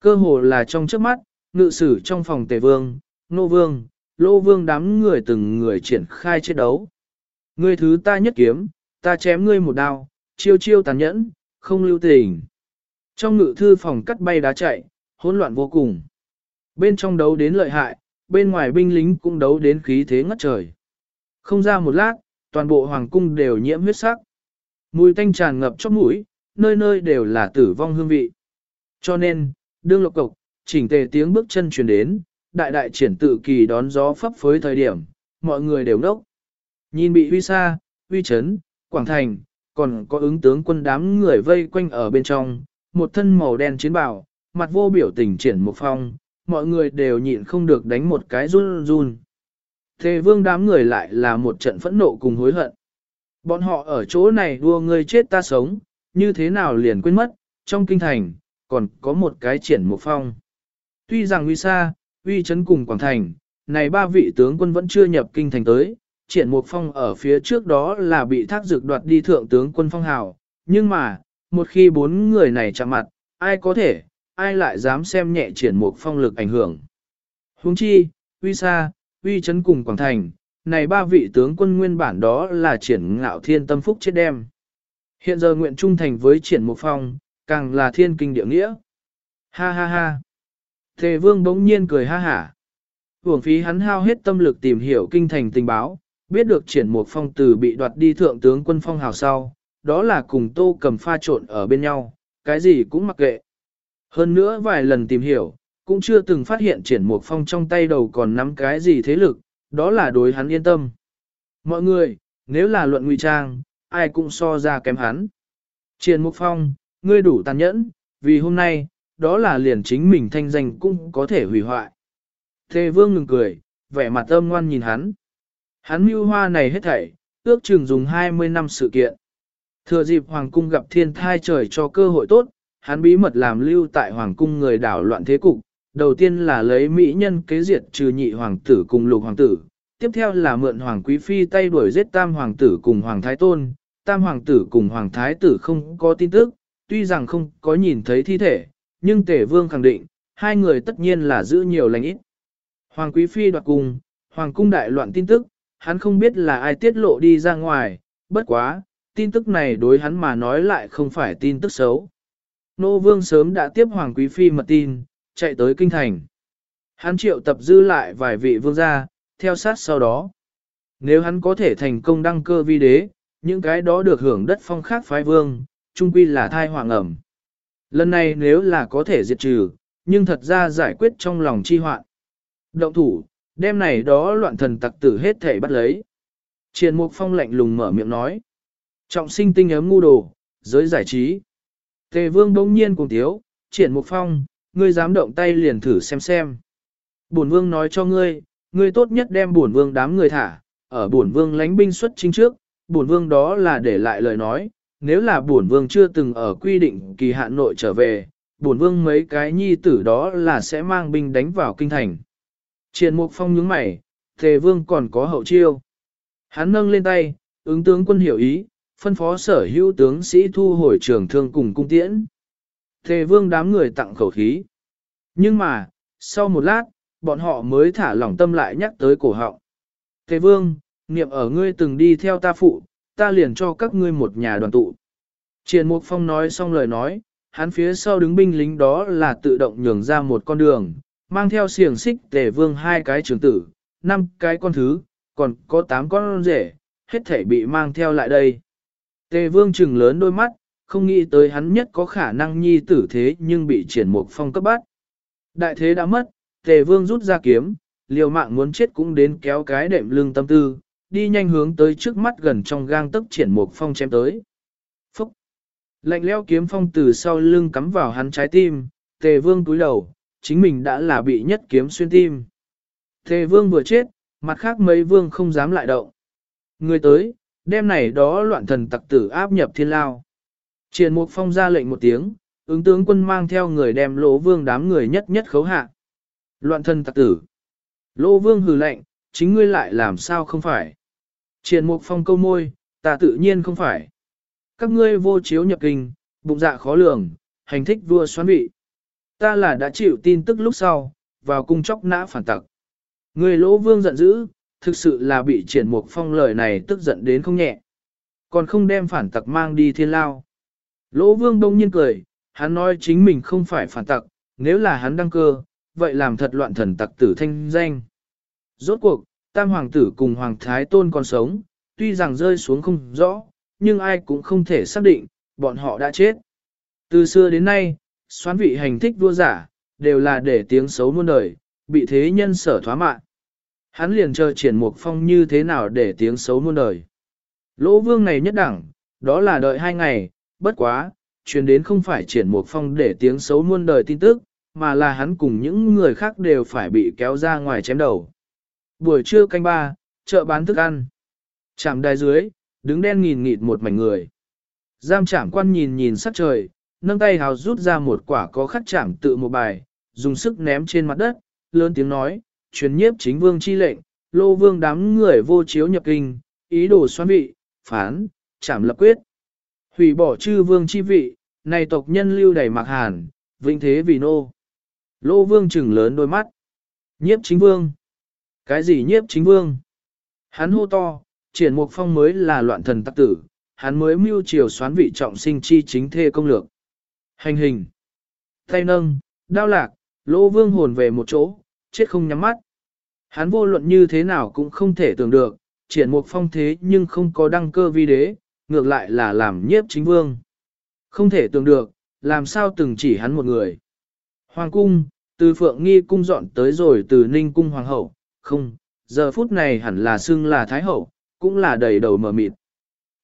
Cơ hồ là trong trước mắt, ngự sử trong phòng tề vương, nô vương, lô vương đám người từng người triển khai chiến đấu. Ngươi thứ ta nhất kiếm, ta chém ngươi một đao, chiêu chiêu tàn nhẫn, không lưu tình. Trong ngự thư phòng cắt bay đá chạy, hỗn loạn vô cùng. Bên trong đấu đến lợi hại, bên ngoài binh lính cũng đấu đến khí thế ngất trời. Không ra một lát, toàn bộ hoàng cung đều nhiễm huyết sắc. Mùi tanh tràn ngập trong mũi, nơi nơi đều là tử vong hương vị. Cho nên, đương lộc cộc, chỉnh tề tiếng bước chân truyền đến, đại đại triển tự kỳ đón gió phấp phới thời điểm, mọi người đều nốc. Nhìn bị huy xa, huy chấn, quảng thành, còn có ứng tướng quân đám người vây quanh ở bên trong, một thân màu đen chiến bào, mặt vô biểu tình triển một phong, mọi người đều nhịn không được đánh một cái run run. Thề vương đám người lại là một trận phẫn nộ cùng hối hận. Bọn họ ở chỗ này đua ngươi chết ta sống, như thế nào liền quên mất, trong kinh thành, còn có một cái triển một phong. Tuy rằng uy xa, uy chấn cùng Quảng Thành, này ba vị tướng quân vẫn chưa nhập kinh thành tới, triển mục phong ở phía trước đó là bị thác dược đoạt đi thượng tướng quân phong hào, nhưng mà, một khi bốn người này chạm mặt, ai có thể, ai lại dám xem nhẹ triển mục phong lực ảnh hưởng. Huống chi, uy sa, uy chấn cùng Quảng Thành, này ba vị tướng quân nguyên bản đó là triển ngạo thiên tâm phúc chết đem. Hiện giờ nguyện trung thành với triển mục phong, càng là thiên kinh địa nghĩa. Ha ha ha. Thề vương bỗng nhiên cười ha hả. Hưởng phí hắn hao hết tâm lực tìm hiểu kinh thành tình báo, biết được triển mục phong từ bị đoạt đi thượng tướng quân phong hào sau, đó là cùng tô cầm pha trộn ở bên nhau, cái gì cũng mặc kệ. Hơn nữa vài lần tìm hiểu, cũng chưa từng phát hiện triển mục phong trong tay đầu còn nắm cái gì thế lực, đó là đối hắn yên tâm. Mọi người, nếu là luận ngụy trang, ai cũng so ra kém hắn. Triển mục phong, ngươi đủ tàn nhẫn, vì hôm nay, đó là liền chính mình thanh danh cũng có thể hủy hoại. Thề vương ngừng cười, vẻ mặt âm ngoan nhìn hắn. Hắn mưu hoa này hết thảy, ước chừng dùng 20 năm sự kiện. Thừa dịp hoàng cung gặp thiên thai trời cho cơ hội tốt, hắn bí mật làm lưu tại hoàng cung người đảo loạn thế cục, đầu tiên là lấy mỹ nhân kế diệt trừ nhị hoàng tử cùng lục hoàng tử, tiếp theo là mượn hoàng quý phi tay đuổi giết tam hoàng tử cùng hoàng thái tôn, tam hoàng tử cùng hoàng thái tử không có tin tức, tuy rằng không có nhìn thấy thi thể, nhưng tể vương khẳng định, hai người tất nhiên là giữ nhiều lành ít. Hoàng quý phi đoạt cùng, hoàng cung đại loạn tin tức, hắn không biết là ai tiết lộ đi ra ngoài, bất quá, tin tức này đối hắn mà nói lại không phải tin tức xấu. Nô Vương sớm đã tiếp Hoàng Quý Phi mật tin, chạy tới kinh thành. Hắn triệu tập dư lại vài vị vương gia, theo sát sau đó. Nếu hắn có thể thành công đăng cơ vi đế, những cái đó được hưởng đất phong khác phái vương, trung quy là thai hoàng ẩm. Lần này nếu là có thể diệt trừ, nhưng thật ra giải quyết trong lòng chi hoạn. Động thủ, đêm này đó loạn thần tặc tử hết thể bắt lấy. Triền Mục Phong lạnh lùng mở miệng nói. Trọng sinh tinh ấm ngu đồ, giới giải trí. Tề vương đông nhiên cùng thiếu, triển mục phong, ngươi dám động tay liền thử xem xem. Bổn vương nói cho ngươi, ngươi tốt nhất đem bổn vương đám người thả, ở bổn vương lánh binh xuất chính trước, bổn vương đó là để lại lời nói, nếu là bổn vương chưa từng ở quy định kỳ hạn nội trở về, bổn vương mấy cái nhi tử đó là sẽ mang binh đánh vào kinh thành. Triền Mục Phong nhướng mày, Tề Vương còn có hậu chiêu. Hắn nâng lên tay, ứng tướng quân hiểu ý, phân phó sở hữu tướng sĩ thu hồi trường thương cùng cung tiễn. Tề Vương đám người tặng khẩu khí. Nhưng mà, sau một lát, bọn họ mới thả lỏng tâm lại nhắc tới cổ họng. Tề Vương, niệm ở ngươi từng đi theo ta phụ, ta liền cho các ngươi một nhà đoàn tụ. Triền Mục Phong nói xong lời nói, hắn phía sau đứng binh lính đó là tự động nhường ra một con đường, mang theo xiềng xích tề vương hai cái trường tử, năm cái con thứ, còn có tám con rể, hết thể bị mang theo lại đây. Tề vương trừng lớn đôi mắt, không nghĩ tới hắn nhất có khả năng nhi tử thế nhưng bị triển mục phong cấp bắt. Đại thế đã mất, tề vương rút ra kiếm, liều mạng muốn chết cũng đến kéo cái đệm lưng tâm tư, đi nhanh hướng tới trước mắt gần trong gang tấc triển mục phong chém tới. Phúc! Lạnh leo kiếm phong từ sau lưng cắm vào hắn trái tim, tề vương túi đầu, chính mình đã là bị nhất kiếm xuyên tim. Tề vương vừa chết, mặt khác mấy vương không dám lại động. Người tới, đêm này đó loạn thần tặc tử áp nhập thiên lao. Triển mục phong ra lệnh một tiếng, ứng tướng quân mang theo người đem lỗ vương đám người nhất nhất khấu hạ. Loạn thần tặc tử. Lỗ vương hừ lệnh, chính ngươi lại làm sao không phải. Triển mục phong câu môi, ta tự nhiên không phải. Các ngươi vô chiếu nhập kinh, bụng dạ khó lường, hành thích vua xoán vị. Ta là đã chịu tin tức lúc sau, vào cung chóc nã phản tặc. Người lỗ vương giận dữ, thực sự là bị triển mục phong lời này tức giận đến không nhẹ. Còn không đem phản tặc mang đi thiên lao. Lỗ vương đông nhiên cười, hắn nói chính mình không phải phản tặc, nếu là hắn đăng cơ, vậy làm thật loạn thần tặc tử thanh danh. Rốt cuộc, tam hoàng tử cùng hoàng thái tôn còn sống, tuy rằng rơi xuống không rõ, nhưng ai cũng không thể xác định, bọn họ đã chết. Từ xưa đến nay, xoán vị hành thích vua giả, đều là để tiếng xấu muôn đời, bị thế nhân sở thoá mạn Hắn liền chờ triển mục phong như thế nào để tiếng xấu muôn đời. Lỗ vương này nhất đẳng, đó là đợi hai ngày, bất quá, truyền đến không phải triển mục phong để tiếng xấu muôn đời tin tức, mà là hắn cùng những người khác đều phải bị kéo ra ngoài chém đầu. Buổi trưa canh ba, chợ bán thức ăn. Chạm đài dưới, đứng đen nghìn nghịt một mảnh người. Giam chạm quan nhìn nhìn sắc trời, nâng tay hào rút ra một quả có khắc chạm tự một bài, dùng sức ném trên mặt đất, lớn tiếng nói, truyền nhiếp chính vương chi lệnh, lô vương đám người vô chiếu nhập kinh, ý đồ xoan vị, phán, chảm lập quyết. Hủy bỏ chư vương chi vị, này tộc nhân lưu đầy mặc hàn, vinh thế vì nô. Lô vương trừng lớn đôi mắt. Nhiếp chính vương. Cái gì nhiếp chính vương? Hắn hô to, triển mục phong mới là loạn thần tắc tử, hắn mới mưu triều xoán vị trọng sinh chi chính thê công lược. Hành hình. Tay nâng, đao lạc, lỗ vương hồn về một chỗ, chết không nhắm mắt. Hắn vô luận như thế nào cũng không thể tưởng được, triển mục phong thế nhưng không có đăng cơ vi đế, ngược lại là làm nhiếp chính vương. Không thể tưởng được, làm sao từng chỉ hắn một người. Hoàng cung, từ phượng nghi cung dọn tới rồi từ ninh cung hoàng hậu, không, giờ phút này hẳn là xưng là thái hậu, cũng là đầy đầu mờ mịt.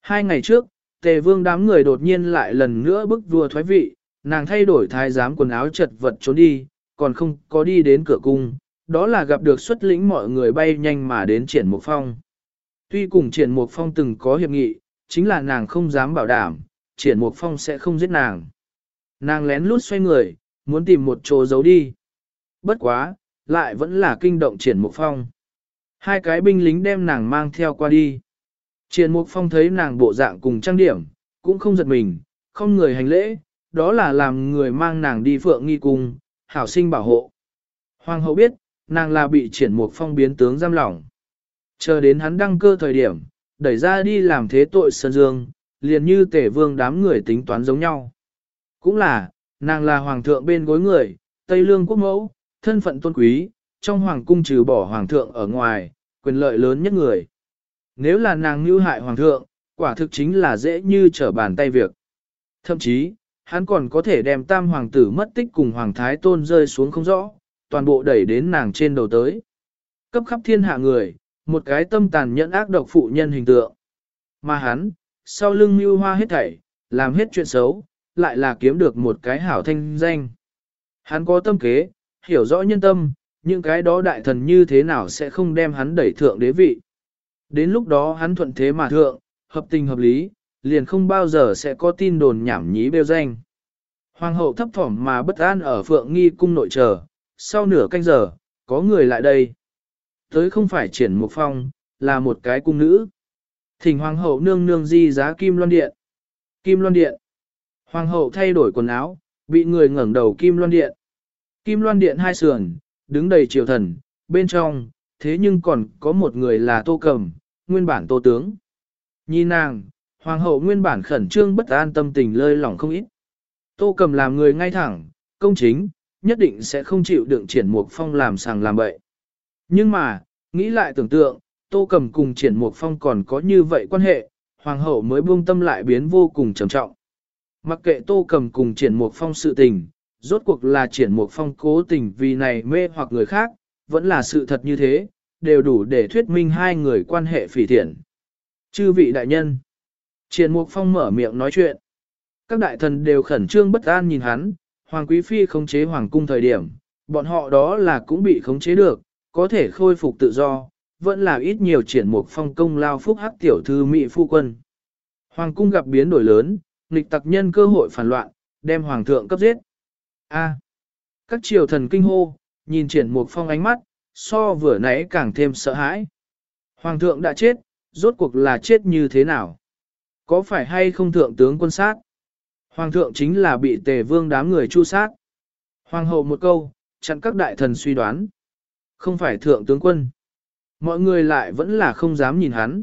Hai ngày trước, tề vương đám người đột nhiên lại lần nữa bức vua thoái vị, nàng thay đổi thái giám quần áo chật vật trốn đi, còn không có đi đến cửa cung, đó là gặp được xuất lĩnh mọi người bay nhanh mà đến triển mục phong. Tuy cùng triển mục phong từng có hiệp nghị, chính là nàng không dám bảo đảm, triển mục phong sẽ không giết nàng. Nàng lén lút xoay người, muốn tìm một chỗ giấu đi. Bất quá, lại vẫn là kinh động triển mục phong. Hai cái binh lính đem nàng mang theo qua đi. Triển mục phong thấy nàng bộ dạng cùng trang điểm, cũng không giật mình, không người hành lễ, đó là làm người mang nàng đi phượng nghi cung, hảo sinh bảo hộ. Hoàng hậu biết, nàng là bị triển mục phong biến tướng giam lỏng. Chờ đến hắn đăng cơ thời điểm, đẩy ra đi làm thế tội sơn dương, liền như tể vương đám người tính toán giống nhau. Cũng là, nàng là hoàng thượng bên gối người, Tây Lương quốc mẫu, thân phận tôn quý, trong hoàng cung trừ bỏ hoàng thượng ở ngoài, quyền lợi lớn nhất người. Nếu là nàng như hại hoàng thượng, quả thực chính là dễ như trở bàn tay việc. Thậm chí, hắn còn có thể đem tam hoàng tử mất tích cùng hoàng thái tôn rơi xuống không rõ, toàn bộ đẩy đến nàng trên đầu tới. Cấp khắp thiên hạ người, một cái tâm tàn nhẫn ác độc phụ nhân hình tượng. Mà hắn, sau lưng mưu hoa hết thảy, làm hết chuyện xấu, lại là kiếm được một cái hảo thanh danh. Hắn có tâm kế, hiểu rõ nhân tâm, những cái đó đại thần như thế nào sẽ không đem hắn đẩy thượng đế vị. Đến lúc đó hắn thuận thế mà thượng, hợp tình hợp lý, liền không bao giờ sẽ có tin đồn nhảm nhí bêu danh. Hoàng hậu thấp thỏm mà bất an ở phượng nghi cung nội chờ, sau nửa canh giờ, có người lại đây. Tới không phải triển một phong, là một cái cung nữ. Thỉnh hoàng hậu nương nương di giá kim loan điện. Kim loan điện. Hoàng hậu thay đổi quần áo, bị người ngẩng đầu kim loan điện. Kim loan điện hai sườn, đứng đầy triều thần, bên trong, thế nhưng còn có một người là tô cầm, nguyên bản tô tướng. Nhìn nàng, hoàng hậu nguyên bản khẩn trương bất an tâm tình lơi lỏng không ít. Tô cầm làm người ngay thẳng, công chính, nhất định sẽ không chịu đựng triển mục phong làm sàng làm bậy. Nhưng mà, nghĩ lại tưởng tượng, tô cầm cùng triển mục phong còn có như vậy quan hệ, hoàng hậu mới buông tâm lại biến vô cùng trầm trọng. Mặc kệ tô cầm cùng triển mục phong sự tình, rốt cuộc là triển mục phong cố tình vì này mê hoặc người khác, vẫn là sự thật như thế, đều đủ để thuyết minh hai người quan hệ phỉ thiện. Chư vị đại nhân, triển mục phong mở miệng nói chuyện. Các đại thần đều khẩn trương bất an nhìn hắn, Hoàng Quý Phi khống chế Hoàng cung thời điểm, bọn họ đó là cũng bị khống chế được, có thể khôi phục tự do, vẫn là ít nhiều triển mục phong công lao phúc hắc tiểu thư mỹ phu quân. Hoàng cung gặp biến đổi lớn, nghịch tặc nhân cơ hội phản loạn, đem hoàng thượng cấp giết. A. các triều thần kinh hô, nhìn triển mục phong ánh mắt, so vừa nãy càng thêm sợ hãi. Hoàng thượng đã chết, rốt cuộc là chết như thế nào? Có phải hay không thượng tướng quân sát? Hoàng thượng chính là bị tề vương đám người chu sát. Hoàng hậu một câu, chặn các đại thần suy đoán. Không phải thượng tướng quân. Mọi người lại vẫn là không dám nhìn hắn.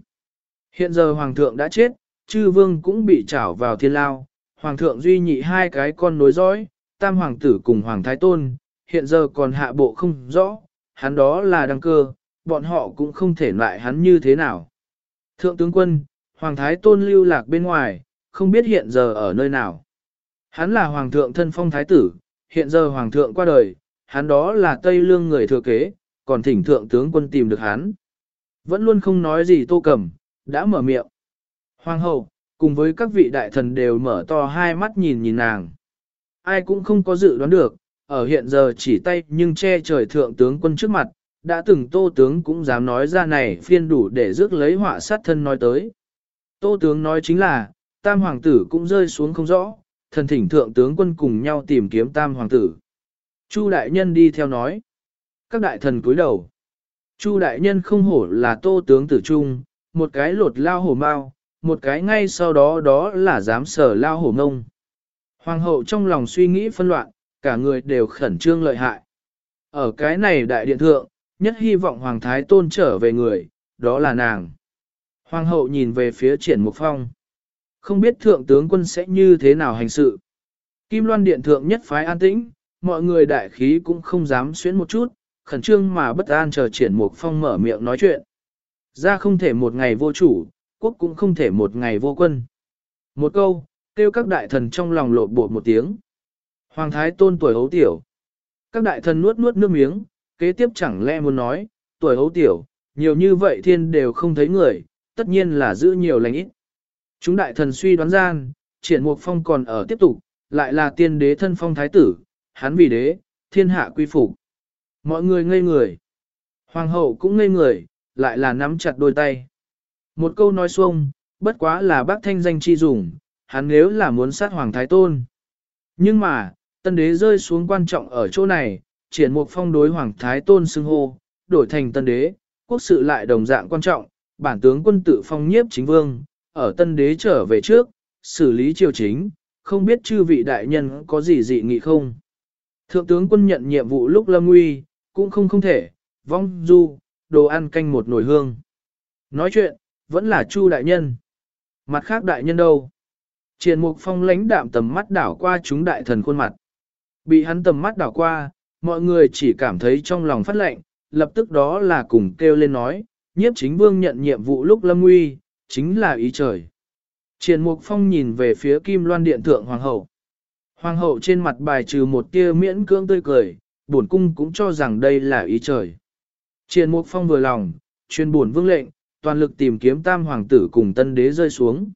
Hiện giờ hoàng thượng đã chết, chư vương cũng bị trảo vào thiên lao. Hoàng thượng duy nhị hai cái con nối dõi, tam hoàng tử cùng hoàng thái tôn, hiện giờ còn hạ bộ không rõ, hắn đó là đăng cơ, bọn họ cũng không thể loại hắn như thế nào. Thượng tướng quân, hoàng thái tôn lưu lạc bên ngoài, không biết hiện giờ ở nơi nào. Hắn là hoàng thượng thân phong thái tử, hiện giờ hoàng thượng qua đời, hắn đó là Tây Lương người thừa kế, còn thỉnh thượng tướng quân tìm được hắn. Vẫn luôn không nói gì tô cầm, đã mở miệng. Hoàng hậu, cùng với các vị đại thần đều mở to hai mắt nhìn nhìn nàng. Ai cũng không có dự đoán được, ở hiện giờ chỉ tay nhưng che trời thượng tướng quân trước mặt, đã từng tô tướng cũng dám nói ra này phiên đủ để rước lấy họa sát thân nói tới. Tô tướng nói chính là, tam hoàng tử cũng rơi xuống không rõ, thần thỉnh thượng tướng quân cùng nhau tìm kiếm tam hoàng tử. Chu đại nhân đi theo nói. Các đại thần cúi đầu. Chu đại nhân không hổ là tô tướng tử trung, một cái lột lao hổ mau, một cái ngay sau đó đó là dám sở lao hổ ngông. Hoàng hậu trong lòng suy nghĩ phân loạn, cả người đều khẩn trương lợi hại. Ở cái này đại điện thượng, nhất hy vọng Hoàng Thái Tôn trở về người, đó là nàng. Hoàng hậu nhìn về phía triển mục phong. Không biết thượng tướng quân sẽ như thế nào hành sự. Kim loan điện thượng nhất phái an tĩnh, mọi người đại khí cũng không dám xuyến một chút, khẩn trương mà bất an chờ triển mục phong mở miệng nói chuyện. Ra không thể một ngày vô chủ, quốc cũng không thể một ngày vô quân. Một câu, kêu các đại thần trong lòng lộ bột một tiếng. Hoàng thái tôn tuổi hấu tiểu. Các đại thần nuốt nuốt nước miếng, kế tiếp chẳng lẽ muốn nói, tuổi hấu tiểu, nhiều như vậy thiên đều không thấy người, tất nhiên là giữ nhiều lành ít. Chúng đại thần suy đoán gian, triển mục phong còn ở tiếp tục, lại là tiên đế thân phong thái tử, hắn vì đế, thiên hạ quy phục. Mọi người ngây người. Hoàng hậu cũng ngây người, lại là nắm chặt đôi tay. Một câu nói xuông, bất quá là bác thanh danh chi dùng, hắn nếu là muốn sát hoàng thái tôn. Nhưng mà, tân đế rơi xuống quan trọng ở chỗ này, triển mục phong đối hoàng thái tôn xưng hô, đổi thành tân đế, quốc sự lại đồng dạng quan trọng, bản tướng quân tự phong nhiếp chính vương, ở tân đế trở về trước, xử lý triều chính, không biết chư vị đại nhân có gì dị nghị không. Thượng tướng quân nhận nhiệm vụ lúc lâm nguy, cũng không không thể, vong du, đồ ăn canh một nồi hương. Nói chuyện, vẫn là chu đại nhân. Mặt khác đại nhân đâu? Triển mục phong lãnh đạm tầm mắt đảo qua chúng đại thần khuôn mặt. Bị hắn tầm mắt đảo qua, mọi người chỉ cảm thấy trong lòng phát lệnh, lập tức đó là cùng kêu lên nói, nhiếp chính vương nhận nhiệm vụ lúc lâm nguy, chính là ý trời. Triển Mục Phong nhìn về phía Kim Loan Điện Thượng Hoàng hậu. Hoàng hậu trên mặt bài trừ một tia miễn cưỡng tươi cười, bổn cung cũng cho rằng đây là ý trời. Triển Mục Phong vừa lòng, truyền bổn vương lệnh, toàn lực tìm kiếm tam hoàng tử cùng tân đế rơi xuống.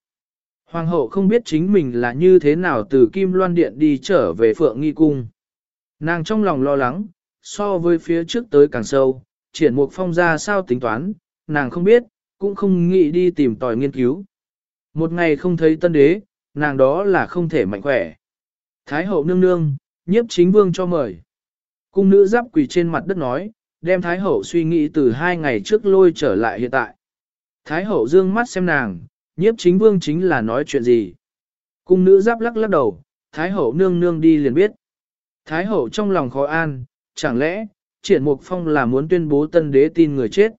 Hoàng hậu không biết chính mình là như thế nào từ Kim Loan Điện đi trở về Phượng Nghi Cung. Nàng trong lòng lo lắng, so với phía trước tới càng sâu, triển mục phong ra sao tính toán, nàng không biết, cũng không nghĩ đi tìm tòi nghiên cứu. Một ngày không thấy tân đế, nàng đó là không thể mạnh khỏe. Thái hậu nương nương, nhiếp chính vương cho mời. Cung nữ giáp quỳ trên mặt đất nói, đem Thái hậu suy nghĩ từ hai ngày trước lôi trở lại hiện tại. Thái hậu dương mắt xem nàng, nhiếp chính vương chính là nói chuyện gì. Cung nữ giáp lắc lắc đầu, Thái hậu nương nương đi liền biết. Thái hậu trong lòng khó an, chẳng lẽ, triển mục phong là muốn tuyên bố tân đế tin người chết.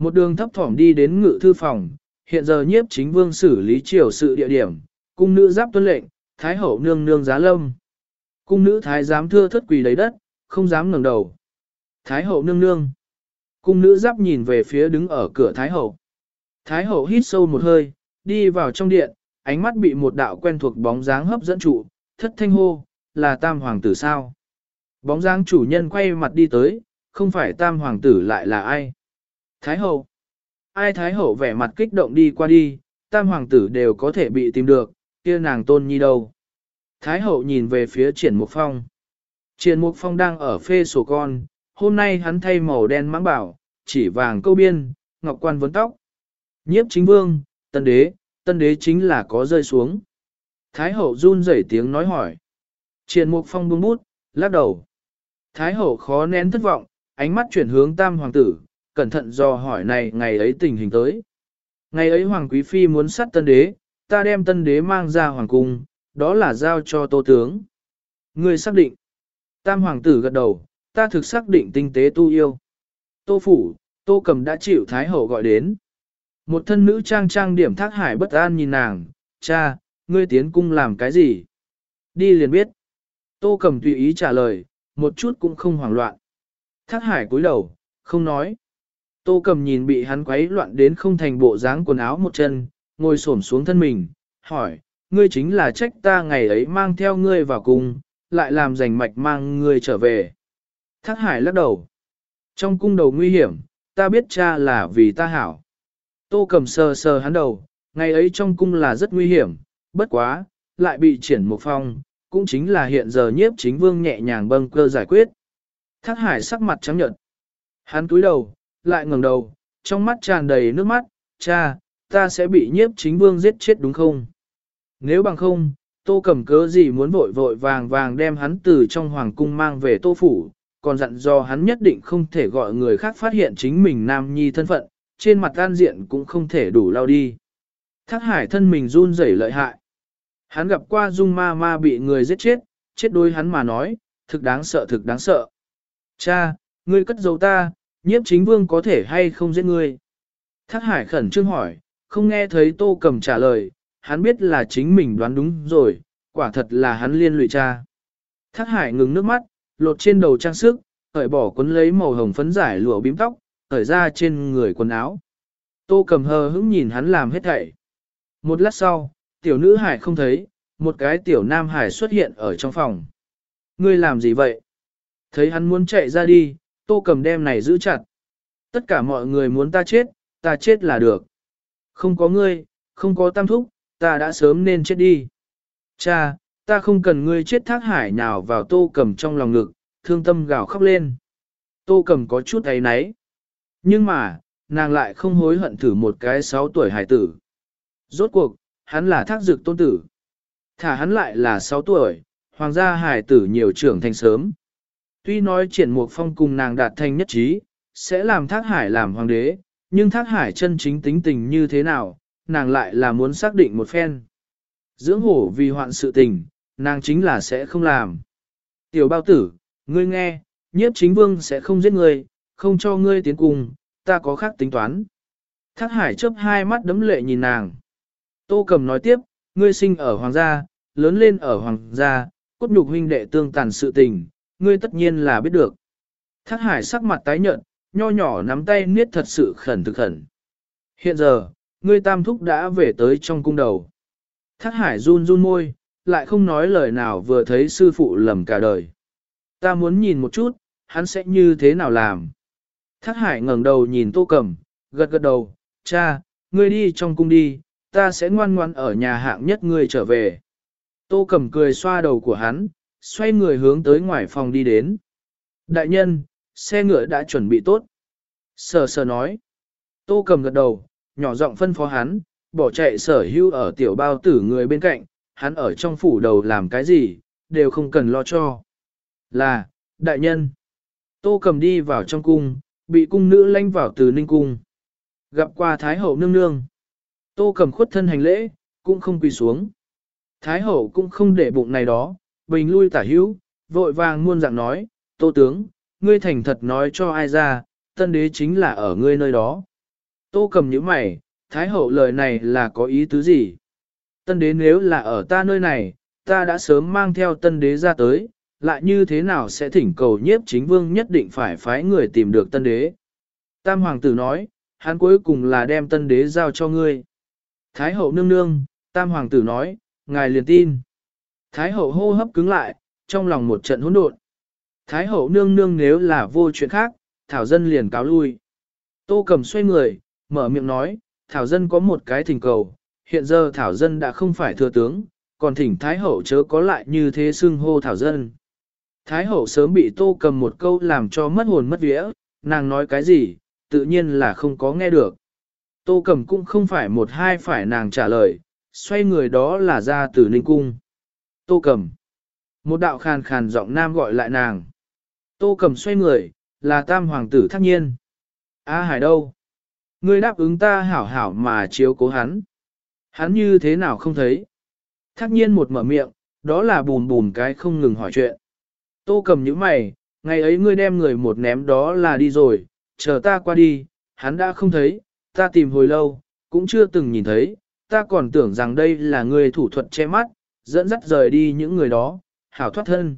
Một đường thấp thỏm đi đến ngự thư phòng, hiện giờ nhiếp chính vương xử lý triều sự địa điểm, cung nữ giáp tuân lệnh, thái hậu nương nương giá lâm. Cung nữ thái giám thưa thất quỳ lấy đất, không dám ngẩng đầu. Thái hậu nương nương. Cung nữ giáp nhìn về phía đứng ở cửa thái hậu. Thái hậu hít sâu một hơi, đi vào trong điện, ánh mắt bị một đạo quen thuộc bóng dáng hấp dẫn trụ, thất thanh hô, là tam hoàng tử sao? Bóng dáng chủ nhân quay mặt đi tới, không phải tam hoàng tử lại là ai? Thái hậu. Ai thái hậu vẻ mặt kích động đi qua đi, tam hoàng tử đều có thể bị tìm được, kia nàng tôn nhi đâu? Thái hậu nhìn về phía triển mục phong. Triển mục phong đang ở phê sổ con, hôm nay hắn thay màu đen mãng bảo, chỉ vàng câu biên, ngọc quan vấn tóc. Nhiếp chính vương, tân đế, tân đế chính là có rơi xuống. Thái hậu run rẩy tiếng nói hỏi. Triển mục phong buông bút, lắc đầu. Thái hậu khó nén thất vọng, ánh mắt chuyển hướng tam hoàng tử, cẩn thận do hỏi này ngày ấy tình hình tới. Ngày ấy hoàng quý phi muốn sát tân đế, ta đem tân đế mang ra hoàng cung, đó là giao cho tô tướng. Người xác định. Tam hoàng tử gật đầu, ta thực xác định tinh tế tu yêu. Tô phủ, tô cầm đã chịu thái hậu gọi đến. Một thân nữ trang trang điểm thác hải bất an nhìn nàng, cha, ngươi tiến cung làm cái gì? Đi liền biết. Tô cầm tùy ý trả lời, một chút cũng không hoảng loạn. Thác hải cúi đầu, không nói. Tô cầm nhìn bị hắn quấy loạn đến không thành bộ dáng quần áo một chân, ngồi xổm xuống thân mình, hỏi, ngươi chính là trách ta ngày ấy mang theo ngươi vào cung, lại làm rành mạch mang ngươi trở về. Thác hải lắc đầu. Trong cung đầu nguy hiểm, ta biết cha là vì ta hảo. Tô cầm sờ sờ hắn đầu, ngày ấy trong cung là rất nguy hiểm, bất quá, lại bị triển một phong, cũng chính là hiện giờ nhiếp chính vương nhẹ nhàng bâng cơ giải quyết. Thác hải sắc mặt trắng nhợt. Hắn túi đầu, lại ngẩng đầu, trong mắt tràn đầy nước mắt, cha, ta sẽ bị nhiếp chính vương giết chết đúng không? Nếu bằng không, tô cầm cớ gì muốn vội vội vàng vàng đem hắn từ trong hoàng cung mang về tô phủ, còn dặn do hắn nhất định không thể gọi người khác phát hiện chính mình nam nhi thân phận, trên mặt an diện cũng không thể đủ lao đi. Thác hải thân mình run rẩy lợi hại. Hắn gặp qua dung ma ma bị người giết chết, chết đôi hắn mà nói, thực đáng sợ thực đáng sợ. Cha, ngươi cất giấu ta, nhiếp chính vương có thể hay không giết ngươi? Thác hải khẩn trương hỏi, không nghe thấy tô cầm trả lời, hắn biết là chính mình đoán đúng rồi, quả thật là hắn liên lụy cha. Thác hải ngừng nước mắt, lột trên đầu trang sức, cởi bỏ quấn lấy màu hồng phấn giải lụa bím tóc, cởi ra trên người quần áo. Tô cầm hờ hững nhìn hắn làm hết thảy. Một lát sau, tiểu nữ hải không thấy, một cái tiểu nam hải xuất hiện ở trong phòng. Ngươi làm gì vậy? Thấy hắn muốn chạy ra đi, tô cầm đem này giữ chặt. Tất cả mọi người muốn ta chết, ta chết là được. Không có ngươi, không có tam thúc, ta đã sớm nên chết đi. Cha, ta không cần ngươi chết thác hải nào vào tô cầm trong lòng ngực, thương tâm gào khóc lên. Tô cầm có chút ấy náy. Nhưng mà, nàng lại không hối hận thử một cái 6 tuổi hải tử. Rốt cuộc, hắn là thác dược tôn tử. Thả hắn lại là 6 tuổi, hoàng gia hải tử nhiều trưởng thành sớm. Tuy nói triển mục phong cùng nàng đạt thành nhất trí, sẽ làm thác hải làm hoàng đế, nhưng thác hải chân chính tính tình như thế nào, nàng lại là muốn xác định một phen. Dưỡng hổ vì hoạn sự tình, nàng chính là sẽ không làm. Tiểu bao tử, ngươi nghe, nhiếp chính vương sẽ không giết ngươi, không cho ngươi tiến cùng, ta có khác tính toán. Thác hải chớp hai mắt đấm lệ nhìn nàng. Tô cầm nói tiếp, ngươi sinh ở hoàng gia, lớn lên ở hoàng gia, cốt nhục huynh đệ tương tàn sự tình, ngươi tất nhiên là biết được. Thác hải sắc mặt tái nhợt, nho nhỏ nắm tay niết thật sự khẩn thực khẩn. Hiện giờ, ngươi tam thúc đã về tới trong cung đầu. Thác hải run run môi, lại không nói lời nào vừa thấy sư phụ lầm cả đời. Ta muốn nhìn một chút, hắn sẽ như thế nào làm. Thác hải ngẩng đầu nhìn tô cầm, gật gật đầu, cha, ngươi đi trong cung đi, ta sẽ ngoan ngoan ở nhà hạng nhất ngươi trở về. Tô cầm cười xoa đầu của hắn, xoay người hướng tới ngoài phòng đi đến. Đại nhân, xe ngựa đã chuẩn bị tốt. Sờ sờ nói. Tô cầm gật đầu, nhỏ giọng phân phó hắn, bỏ chạy sở hưu ở tiểu bao tử người bên cạnh, hắn ở trong phủ đầu làm cái gì, đều không cần lo cho. Là, đại nhân, tô cầm đi vào trong cung, bị cung nữ lanh vào từ ninh cung. Gặp qua Thái hậu nương nương. Tô cầm khuất thân hành lễ, cũng không quỳ xuống. Thái hậu cũng không để bụng này đó, bình lui tả hữu, vội vàng muôn dạng nói, tô tướng, ngươi thành thật nói cho ai ra, tân đế chính là ở ngươi nơi đó. Tô cầm những mày, Thái hậu lời này là có ý tứ gì? Tân đế nếu là ở ta nơi này, ta đã sớm mang theo tân đế ra tới, lại như thế nào sẽ thỉnh cầu nhiếp chính vương nhất định phải phái người tìm được tân đế. Tam hoàng tử nói, hắn cuối cùng là đem tân đế giao cho ngươi. Thái hậu nương nương, tam hoàng tử nói, ngài liền tin. Thái hậu hô hấp cứng lại, trong lòng một trận hỗn độn. Thái hậu nương nương nếu là vô chuyện khác, thảo dân liền cáo lui. Tô cầm xoay người, mở miệng nói, thảo dân có một cái thỉnh cầu, hiện giờ thảo dân đã không phải thừa tướng, còn thỉnh thái hậu chớ có lại như thế xưng hô thảo dân. Thái hậu sớm bị tô cầm một câu làm cho mất hồn mất vía, nàng nói cái gì, tự nhiên là không có nghe được. Tô cầm cũng không phải một hai phải nàng trả lời, xoay người đó là ra từ ninh cung. Tô cầm. Một đạo khàn khàn giọng nam gọi lại nàng. Tô cầm xoay người, là tam hoàng tử thắc nhiên. A hải đâu? Ngươi đáp ứng ta hảo hảo mà chiếu cố hắn. Hắn như thế nào không thấy? Thắc nhiên một mở miệng, đó là bùn bùn cái không ngừng hỏi chuyện. Tô cầm những mày, ngày ấy ngươi đem người một ném đó là đi rồi, chờ ta qua đi, hắn đã không thấy, ta tìm hồi lâu, cũng chưa từng nhìn thấy, ta còn tưởng rằng đây là ngươi thủ thuật che mắt, dẫn dắt rời đi những người đó, hảo thoát thân.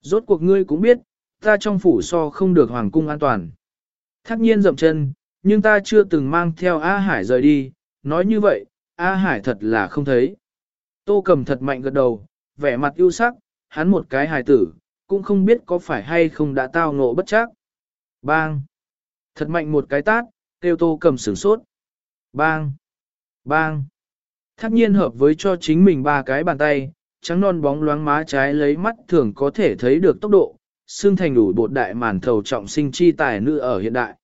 Rốt cuộc ngươi cũng biết, ta trong phủ so không được hoàng cung an toàn. Thắc nhiên dậm chân, nhưng ta chưa từng mang theo A Hải rời đi, nói như vậy, A Hải thật là không thấy. Tô cầm thật mạnh gật đầu, vẻ mặt ưu sắc, hắn một cái hài tử, cũng không biết có phải hay không đã tao ngộ bất chắc. Bang! Thật mạnh một cái tát, kêu tô cầm sửng sốt. Bang! Bang! Thác nhiên hợp với cho chính mình ba cái bàn tay, trắng non bóng loáng má trái lấy mắt thường có thể thấy được tốc độ, xương thành đủ bột đại màn thầu trọng sinh chi tài nữ ở hiện đại.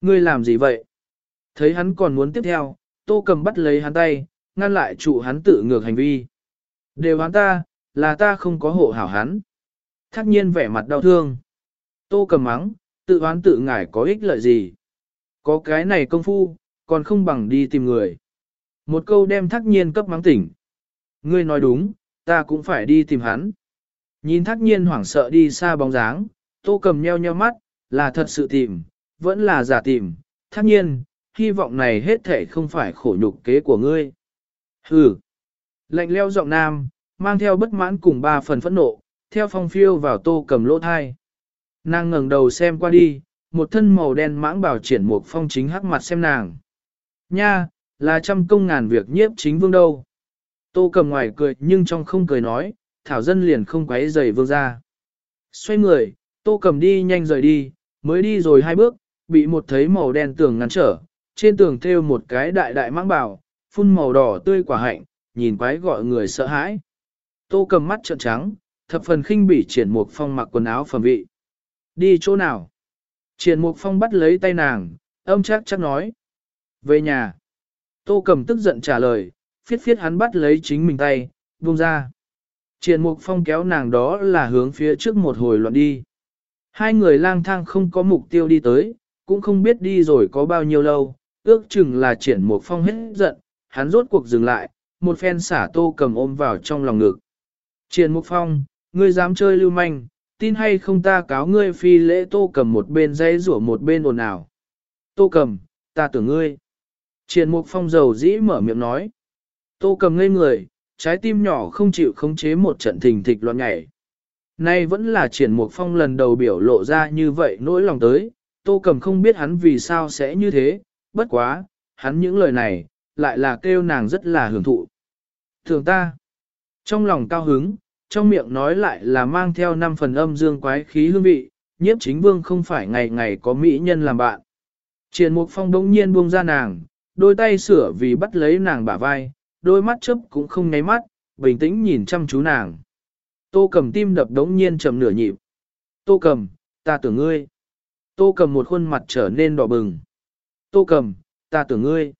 Ngươi làm gì vậy? Thấy hắn còn muốn tiếp theo, tô cầm bắt lấy hắn tay, ngăn lại trụ hắn tự ngược hành vi. Đều hắn ta, là ta không có hộ hảo hắn. Thác nhiên vẻ mặt đau thương. Tô cầm mắng, tự hoán tự ngải có ích lợi gì? Có cái này công phu, còn không bằng đi tìm người. Một câu đem thác nhiên cấp mắng tỉnh. Ngươi nói đúng, ta cũng phải đi tìm hắn. Nhìn thác nhiên hoảng sợ đi xa bóng dáng, tô cầm nheo nheo mắt, là thật sự tìm, vẫn là giả tìm. Thác nhiên, hy vọng này hết thể không phải khổ nhục kế của ngươi. Hừ. Lạnh leo giọng nam, mang theo bất mãn cùng ba phần phẫn nộ, theo phong phiêu vào tô cầm lỗ thai. Nàng ngẩng đầu xem qua đi, một thân màu đen mãng bảo triển một phong chính hắc mặt xem nàng. Nha, là trăm công ngàn việc nhiếp chính vương đâu. Tô cầm ngoài cười nhưng trong không cười nói, thảo dân liền không quấy giày vương ra. Xoay người, tô cầm đi nhanh rời đi, mới đi rồi hai bước, bị một thấy màu đen tường ngăn trở, trên tường thêu một cái đại đại mãng bảo, phun màu đỏ tươi quả hạnh, nhìn quái gọi người sợ hãi. Tô cầm mắt trợn trắng, thập phần khinh bỉ triển mục phong mặc quần áo phẩm vị. Đi chỗ nào? Triển mục phong bắt lấy tay nàng, âm chắc chắc nói. Về nhà. Tô cầm tức giận trả lời, phiết phiết hắn bắt lấy chính mình tay, buông ra. Triển mục phong kéo nàng đó là hướng phía trước một hồi loạn đi. Hai người lang thang không có mục tiêu đi tới, cũng không biết đi rồi có bao nhiêu lâu, ước chừng là triển mục phong hết giận, hắn rốt cuộc dừng lại, một phen xả tô cầm ôm vào trong lòng ngực. Triển mục phong, ngươi dám chơi lưu manh, tin hay không ta cáo ngươi phi lễ tô cầm một bên dây rủa một bên ồn ào. Tô cầm, ta tưởng ngươi. Triển mục phong dầu dĩ mở miệng nói. Tô cầm ngây người, trái tim nhỏ không chịu khống chế một trận thình thịch loạn nhảy. Nay vẫn là triển mục phong lần đầu biểu lộ ra như vậy nỗi lòng tới, tô cầm không biết hắn vì sao sẽ như thế, bất quá, hắn những lời này, lại là kêu nàng rất là hưởng thụ. Thường ta, trong lòng cao hứng, trong miệng nói lại là mang theo năm phần âm dương quái khí hương vị, nhiếp chính vương không phải ngày ngày có mỹ nhân làm bạn. Triển mục phong đống nhiên buông ra nàng, đôi tay sửa vì bắt lấy nàng bả vai, đôi mắt chớp cũng không nháy mắt, bình tĩnh nhìn chăm chú nàng. Tô cầm tim đập đống nhiên chậm nửa nhịp. Tô cầm, ta tưởng ngươi. Tô cầm một khuôn mặt trở nên đỏ bừng. Tô cầm, ta tưởng ngươi.